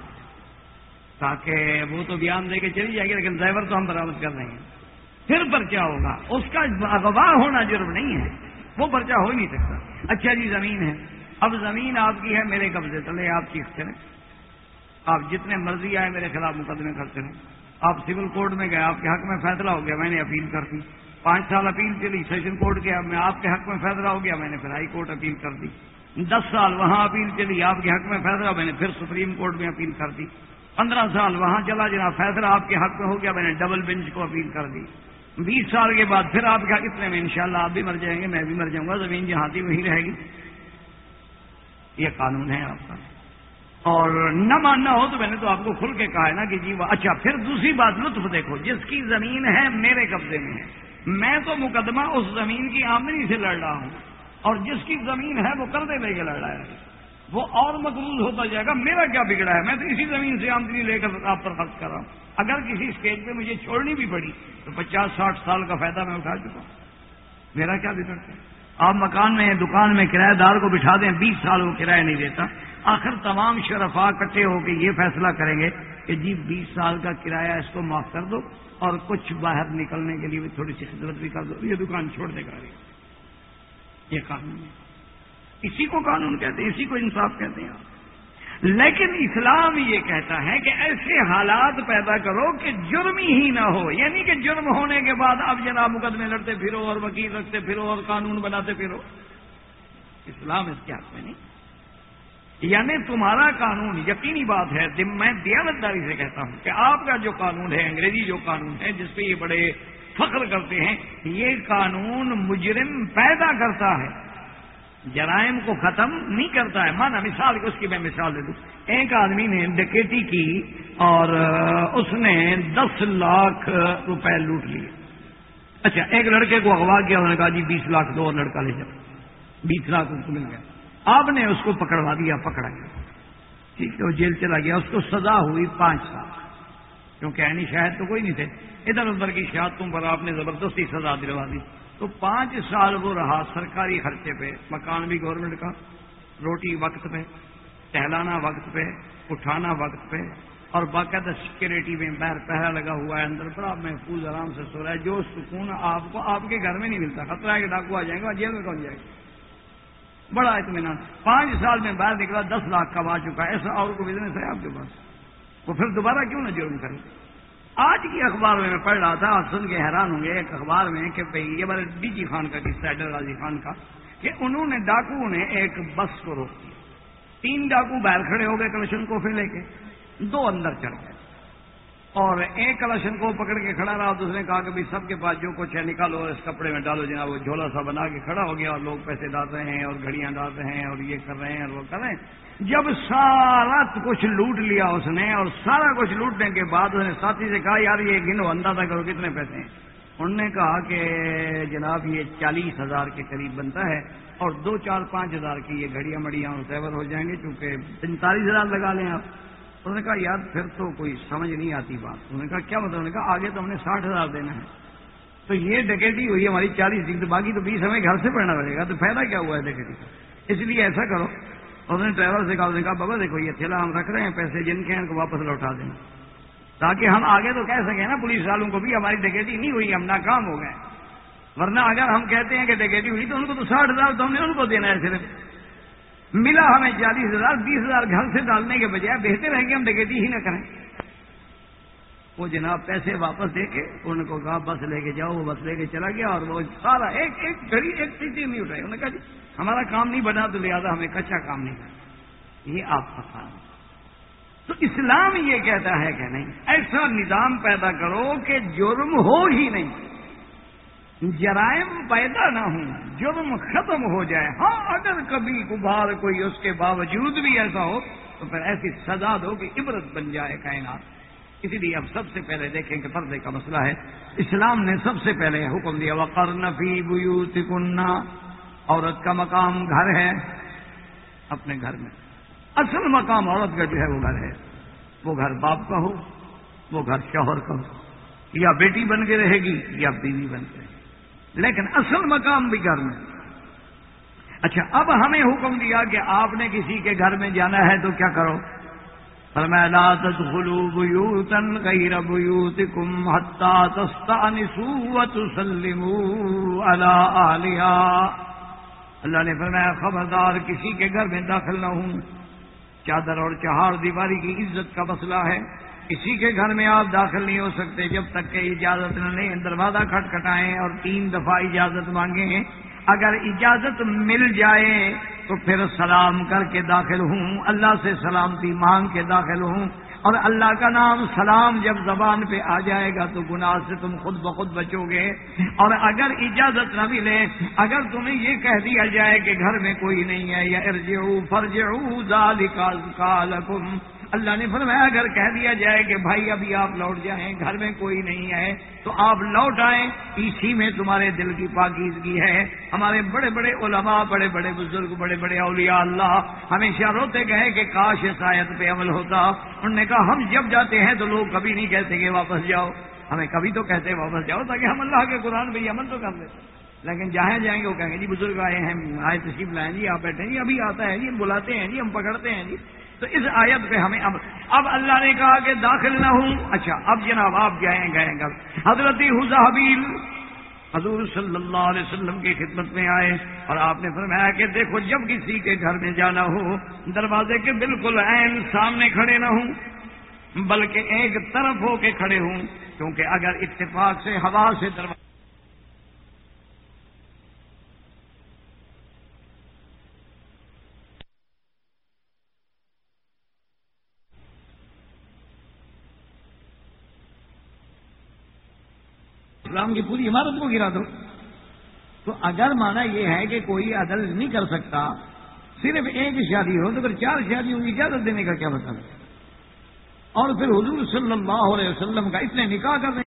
تاکہ وہ تو بیان دے کے چلی جائے گی، لیکن زیور تو ہم برامد کر رہے ہیں۔ پھر پرچہ ہوگا۔ اس کا اغوا ہونا جرم نہیں ہے۔ وہ پرچہ ہو ہی نہیں سکتا۔ اچھا جی زمین ہے۔ اب زمین آپ کی ہے، میرے قبضے تلے، آپ چیختے رہے آپ جتنے مرضی آئے، میرے خلاف مقدمے کرتے رہے آپ سول کورٹ میں گئے، آپ کے حق میں فیصلہ ہو گیا، میں نے اپیل کر دی۔ پانچ سال اپیل چلی سیشن کورٹ کے اب میں آپ کے حق میں فیصلہ ہو گیا، میں نے پھر ہائی کورٹ اپیل کر دی۔ دس سال وہاں اپیل چلی آپ کے حق میں فیصلہ، میں نے پھر سپریم کورٹ میں اپیل کر دی۔ پندرہ سال وہاں چلا، جناب، فیصلہ آپ کے حق میں ہو گیا، میں نے ڈبل بینچ کو اپیل کر دی۔ بیس سال کے بعد پھر آپ کا کتنے میں انشاءاللہ آپ بھی مر جائیں گے، میں بھی مر جاؤں گا، زمین جہاں تھی وہی رہے گی۔ یہ قانون ہے آپ کا۔ اور نہ ماننا ہو تو میں نے تو آپ کو کھل کے کہا ہے نا کہ جی اچھا پھر دوسری بات لطف دیکھو، جس کی زمین ہے، میرے قبضے میں ہے۔ میں تو مقدمہ اس زمین کی آمدنی سے لڑ رہا ہوں اور جس کی زمین ہے وہ قرضے لے کے لڑ رہا ہے وہ اور مقبول ہوتا جائے گا میرا کیا بگڑا ہے میں تو اسی زمین سے آمدنی لے کر آپ پر خرچ کر رہا ہوں اگر کسی اسٹیج پہ مجھے چھوڑنی بھی پڑی تو پچاس ساٹھ سال کا فائدہ میں اٹھا چکا ہوں۔ میرا کیا بگڑتا ہے؟ آپ مکان میں دکان میں کرایہ دار کو بٹھا دیں، بیس سال وہ کرایہ نہیں دیتا۔ آخر تمام شرفا کٹھے ہو کے یہ فیصلہ کریں گے کہ جی بیس سال کا کرایہ اس کو معاف کر دو اور کچھ باہر نکلنے کے لیے بھی تھوڑی سی خدمت بھی کر دو۔ یہ دکان چھوڑ دے گا۔ یہ قانون ہے۔ اسی کو قانون کہتے ہیں، اسی کو انصاف کہتے ہیں۔ آپ لیکن اسلام یہ کہتا ہے کہ ایسے حالات پیدا کرو کہ جرم ہی نہ ہو۔ یعنی کہ جرم ہونے کے بعد اب جناب مقدمے لڑتے پھرو اور وکیل رکھتے پھرو اور قانون بناتے پھرو۔ اسلام اس کے حق میں نہیں۔ یعنی تمہارا قانون یقینی بات ہے میں دیانتداری سے کہتا ہوں کہ آپ کا جو قانون ہے، انگریزی جو قانون ہے، جس پہ یہ بڑے فخر کرتے ہیں، یہ قانون مجرم پیدا کرتا ہے۔ جرائم کو ختم نہیں کرتا ہے۔ مانا مثال اس کی میں مثال دے دوں۔ ایک آدمی نے ڈکیٹی کی اور اس نے دس لاکھ روپے لوٹ لیے۔ اچھا ایک لڑکے کو اغوا کیا، انہوں نے کہا جی بیس لاکھ دو اور لڑکا لے جاؤ۔ بیس لاکھ اس کو مل گیا۔ آپ نے اس کو پکڑوا دیا، پکڑا گیا۔ ٹھیک ہے، وہ جیل چلا گیا۔ اس کو سزا ہوئی پانچ سال۔ کیونکہ اینی شاید تو کوئی نہیں تھے۔ ادھر ادھر کی شہادتوں پر آپ نے زبردستی سزا دلوا دی۔ تو پانچ سال وہ رہا سرکاری خرچے پہ، مکان بھی گورنمنٹ کا، روٹی وقت پہ، ٹہلانا وقت پہ، اٹھانا وقت پہ۔ اور باقاعدہ سیکورٹی میں باہر پہرا لگا ہوا ہے، اندر بڑا محفوظ آرام سے سو رہا ہے جو سکون آپ کو، آپ کے گھر میں نہیں ملتا۔ خطرہ ہے کہ ڈاکو آ جائیں گے، اور جیل میں کون جائے گا؟ بڑا اطمینان۔ پانچ سال میں باہر نکلا، دس لاکھ کما چکا ہے۔ ایسا اور کو بزنس ہے آپ کے پاس۔ وہ پھر دوبارہ کیوں نہ جرم کرے؟ آج کی اخبار میں میں پڑھ رہا تھا اور سن کے حیران ہوں گے ایک اخبار میں کہ بھائی یہ بڑے ڈی جی خان کا قصہ ہے غازی جی خان کا، کہ انہوں نے، ڈاکو نے ایک بس کو روک دیا۔ تین ڈاکو باہر کھڑے ہو گئے کلشن کو پھر لے کے۔ دو اندر چڑھ گئے۔ اور ایک کلشن کو پکڑ کے کھڑا رہا تو اس نے کہا کہ بھائی سب کے پاس جو کچھ ہے نکالو اور اس کپڑے میں ڈالو جناب، وہ جھولا سا بنا کے کھڑا ہو گیا اور لوگ پیسے ڈال رہے ہیں اور گھڑیاں ڈال رہے ہیں اور یہ کر رہے ہیں اور وہ کر رہے ہیں۔ جب سارا کچھ لوٹ لیا اس نے اور سارا کچھ لوٹنے کے بعد اس نے ساتھی سے کہا، یار یہ گنو، اندازہ کرو کتنے پیسے ہیں۔ انہوں نے کہا کہ جناب یہ چالیس ہزار کے قریب بنتا ہے اور دو چار پانچ ہزار کی یہ گھڑیاں مڑیاں سیور ہو جائیں گے، چونکہ پینتالیس ہزار لگا لیں آپ۔ انہوں نے کہا، یار، پھر تو کوئی سمجھ نہیں آتی بات. انہوں نے کہا، کیا مطلب انہوں نے کہا، آگے تو ہم نے ساٹھ ہزار دینا ہے. تو یہ ڈکیٹی ہوئی ہماری چالیس دن تو باقی تو بیس ہمیں گھر سے پڑنا پڑے گا، تو فائدہ کیا ہوا ہے ڈکیٹی اس لیے ایسا کرو۔ انہوں نے ڈرائیور سے کہا نے کہا، بابا، دیکھو، یہ تھیلا ہم رکھ رہے ہیں، پیسے جن کے ہیں ان کو واپس لوٹا دینا۔ تاکہ ہم آگے تو کہہ سکیں نا، پولیس والوں کو بھی ہماری ڈکیٹی نہیں ہوئی، ہم ناکام ہو گئے۔ ورنہ اگر ہم کہتے ہیں کہ ڈکیٹی ہوئی تو ان کو تو ساٹھ ہزار تو ہم نے ان کو دینا ہے صرف۔ ملا ہمیں چالیس ہزار، بیس ہزار گھر سے ڈالنے کے بجائے بہتر ہے کہ ہم ڈکیٹی ہی نہ کریں۔ وہ جناب پیسے واپس دے کے ان کو کہا، بس لے کے جاؤ، وہ بس لے کے چلا گیا اور وہ سارا ایک ایک گھڑی، ایک چیز نہیں اٹھائی انہوں نے کہا جی ہمارا کام نہیں بنا تو لہٰذا ہمیں کچا کام نہیں کرنا۔ یہ آپ کا کام تو اسلام یہ کہتا ہے کہ نہیں، ایسا نظام پیدا کرو کہ جرم ہو ہی نہیں۔ جرائم پیدا نہ ہوں، جرم ختم ہو جائے۔ ہاں اگر کبھی کبھار کوئی اس کے باوجود بھی ایسا ہو، تو پھر ایسی سزا دو کہ عبرت بن جائے کائنات۔ اسی لیے اب سب سے پہلے دیکھیں کہ پردے کا مسئلہ ہے، اسلام نے سب سے پہلے حکم دیا وقر نفی بوت کنہ عورت کا مقام گھر ہے، اپنے گھر میں۔ اصل مقام عورت کا جو ہے، وہ گھر ہے۔ وہ گھر باپ کا ہو، وہ گھر شوہر کا ہو۔ یا بیٹی بن کے رہے گی یا بیوی بن کے رہے گی۔ لیکن اصل مقام بھی گھر میں۔ اچھا اب ہمیں حکم دیا کہ آپ نے کسی کے گھر میں جانا ہے تو کیا کرو؟ فرمایا، لا تدخلوا بيوتا غير بيوتكم حتى تستأنسوا وتسلموا على أهلها اللہ نے فرمایا، خبردار، کسی کے گھر میں داخل نہ ہوں۔ چادر اور چہار دیواری کی عزت کا مسئلہ ہے۔ کسی کے گھر میں آپ داخل نہیں ہو سکتے، جب تک کہ اجازت نہ لیں، دروازہ کھٹکھٹائیں اور تین دفعہ اجازت مانگیں۔ اگر اجازت مل جائے تو پھر سلام کر کے داخل ہوں، اللہ سے سلامتی مانگ کے داخل ہوں۔ اور اللہ کا نام سلام جب زبان پہ آ جائے گا تو گناہ سے تم خود بخود بچو گے۔ اور اگر اجازت نہ ملے، اگر تمہیں یہ کہہ دیا جائے کہ گھر میں کوئی نہیں ہے، یا ارجعو فرجعو ذالک کالکم اللہ نے فرمایا، اگر کہہ دیا جائے کہ بھائی ابھی آپ لوٹ جائیں، گھر میں کوئی نہیں ہے، تو آپ لوٹ آئیں، اسی میں تمہارے دل کی پاکیزگی ہے۔ ہمارے بڑے بڑے علماء، بڑے بڑے بزرگ، بڑے بڑے اولیاء، اللہ ہمیشہ روتے گئے کہ کاش شاید پہ عمل ہوتا۔ انہوں نے کہا، ہم جب جاتے ہیں تو لوگ کبھی نہیں کہتے کہ واپس جاؤ۔ ہمیں کبھی تو کہتے واپس جاؤ تاکہ ہم اللہ کے قرآن پہ عمل تو کر لیتے لیکن جہاں جائیں گے، وہ کہیں گے جی بزرگ آئے ہیں آئے تشریف لائیں جی آپ بیٹھے جی ابھی آتا ہے جی ہم بلاتے ہیں جی ہم پکڑتے ہیں جی۔ تو اس آیت پہ ہمیں اب اب اللہ نے کہا کہ داخل نہ ہوں۔ اچھا اب جناب آپ جائیں گئے گا حضرت حضابیل حضور صلی اللہ علیہ وسلم کی خدمت میں آئے اور آپ نے فرمایا کہ دیکھو، جب کسی کے گھر میں جانا ہو، دروازے کے بالکل عین سامنے کھڑے نہ ہوں، بلکہ ایک طرف ہو کے کھڑے ہوں، کیونکہ اگر اتفاق سے، ہوا سے دروازہ اسلام کی پوری عمارت کو گرا دو۔ تو اگر مانا یہ ہے کہ کوئی عدل نہیں کر سکتا، صرف ایک شادی ہو، تو پھر چار شادی کی اجازت دینے کا کیا مطلب اور پھر حضور صلی اللہ علیہ وسلم کا اتنے نکاح کرنے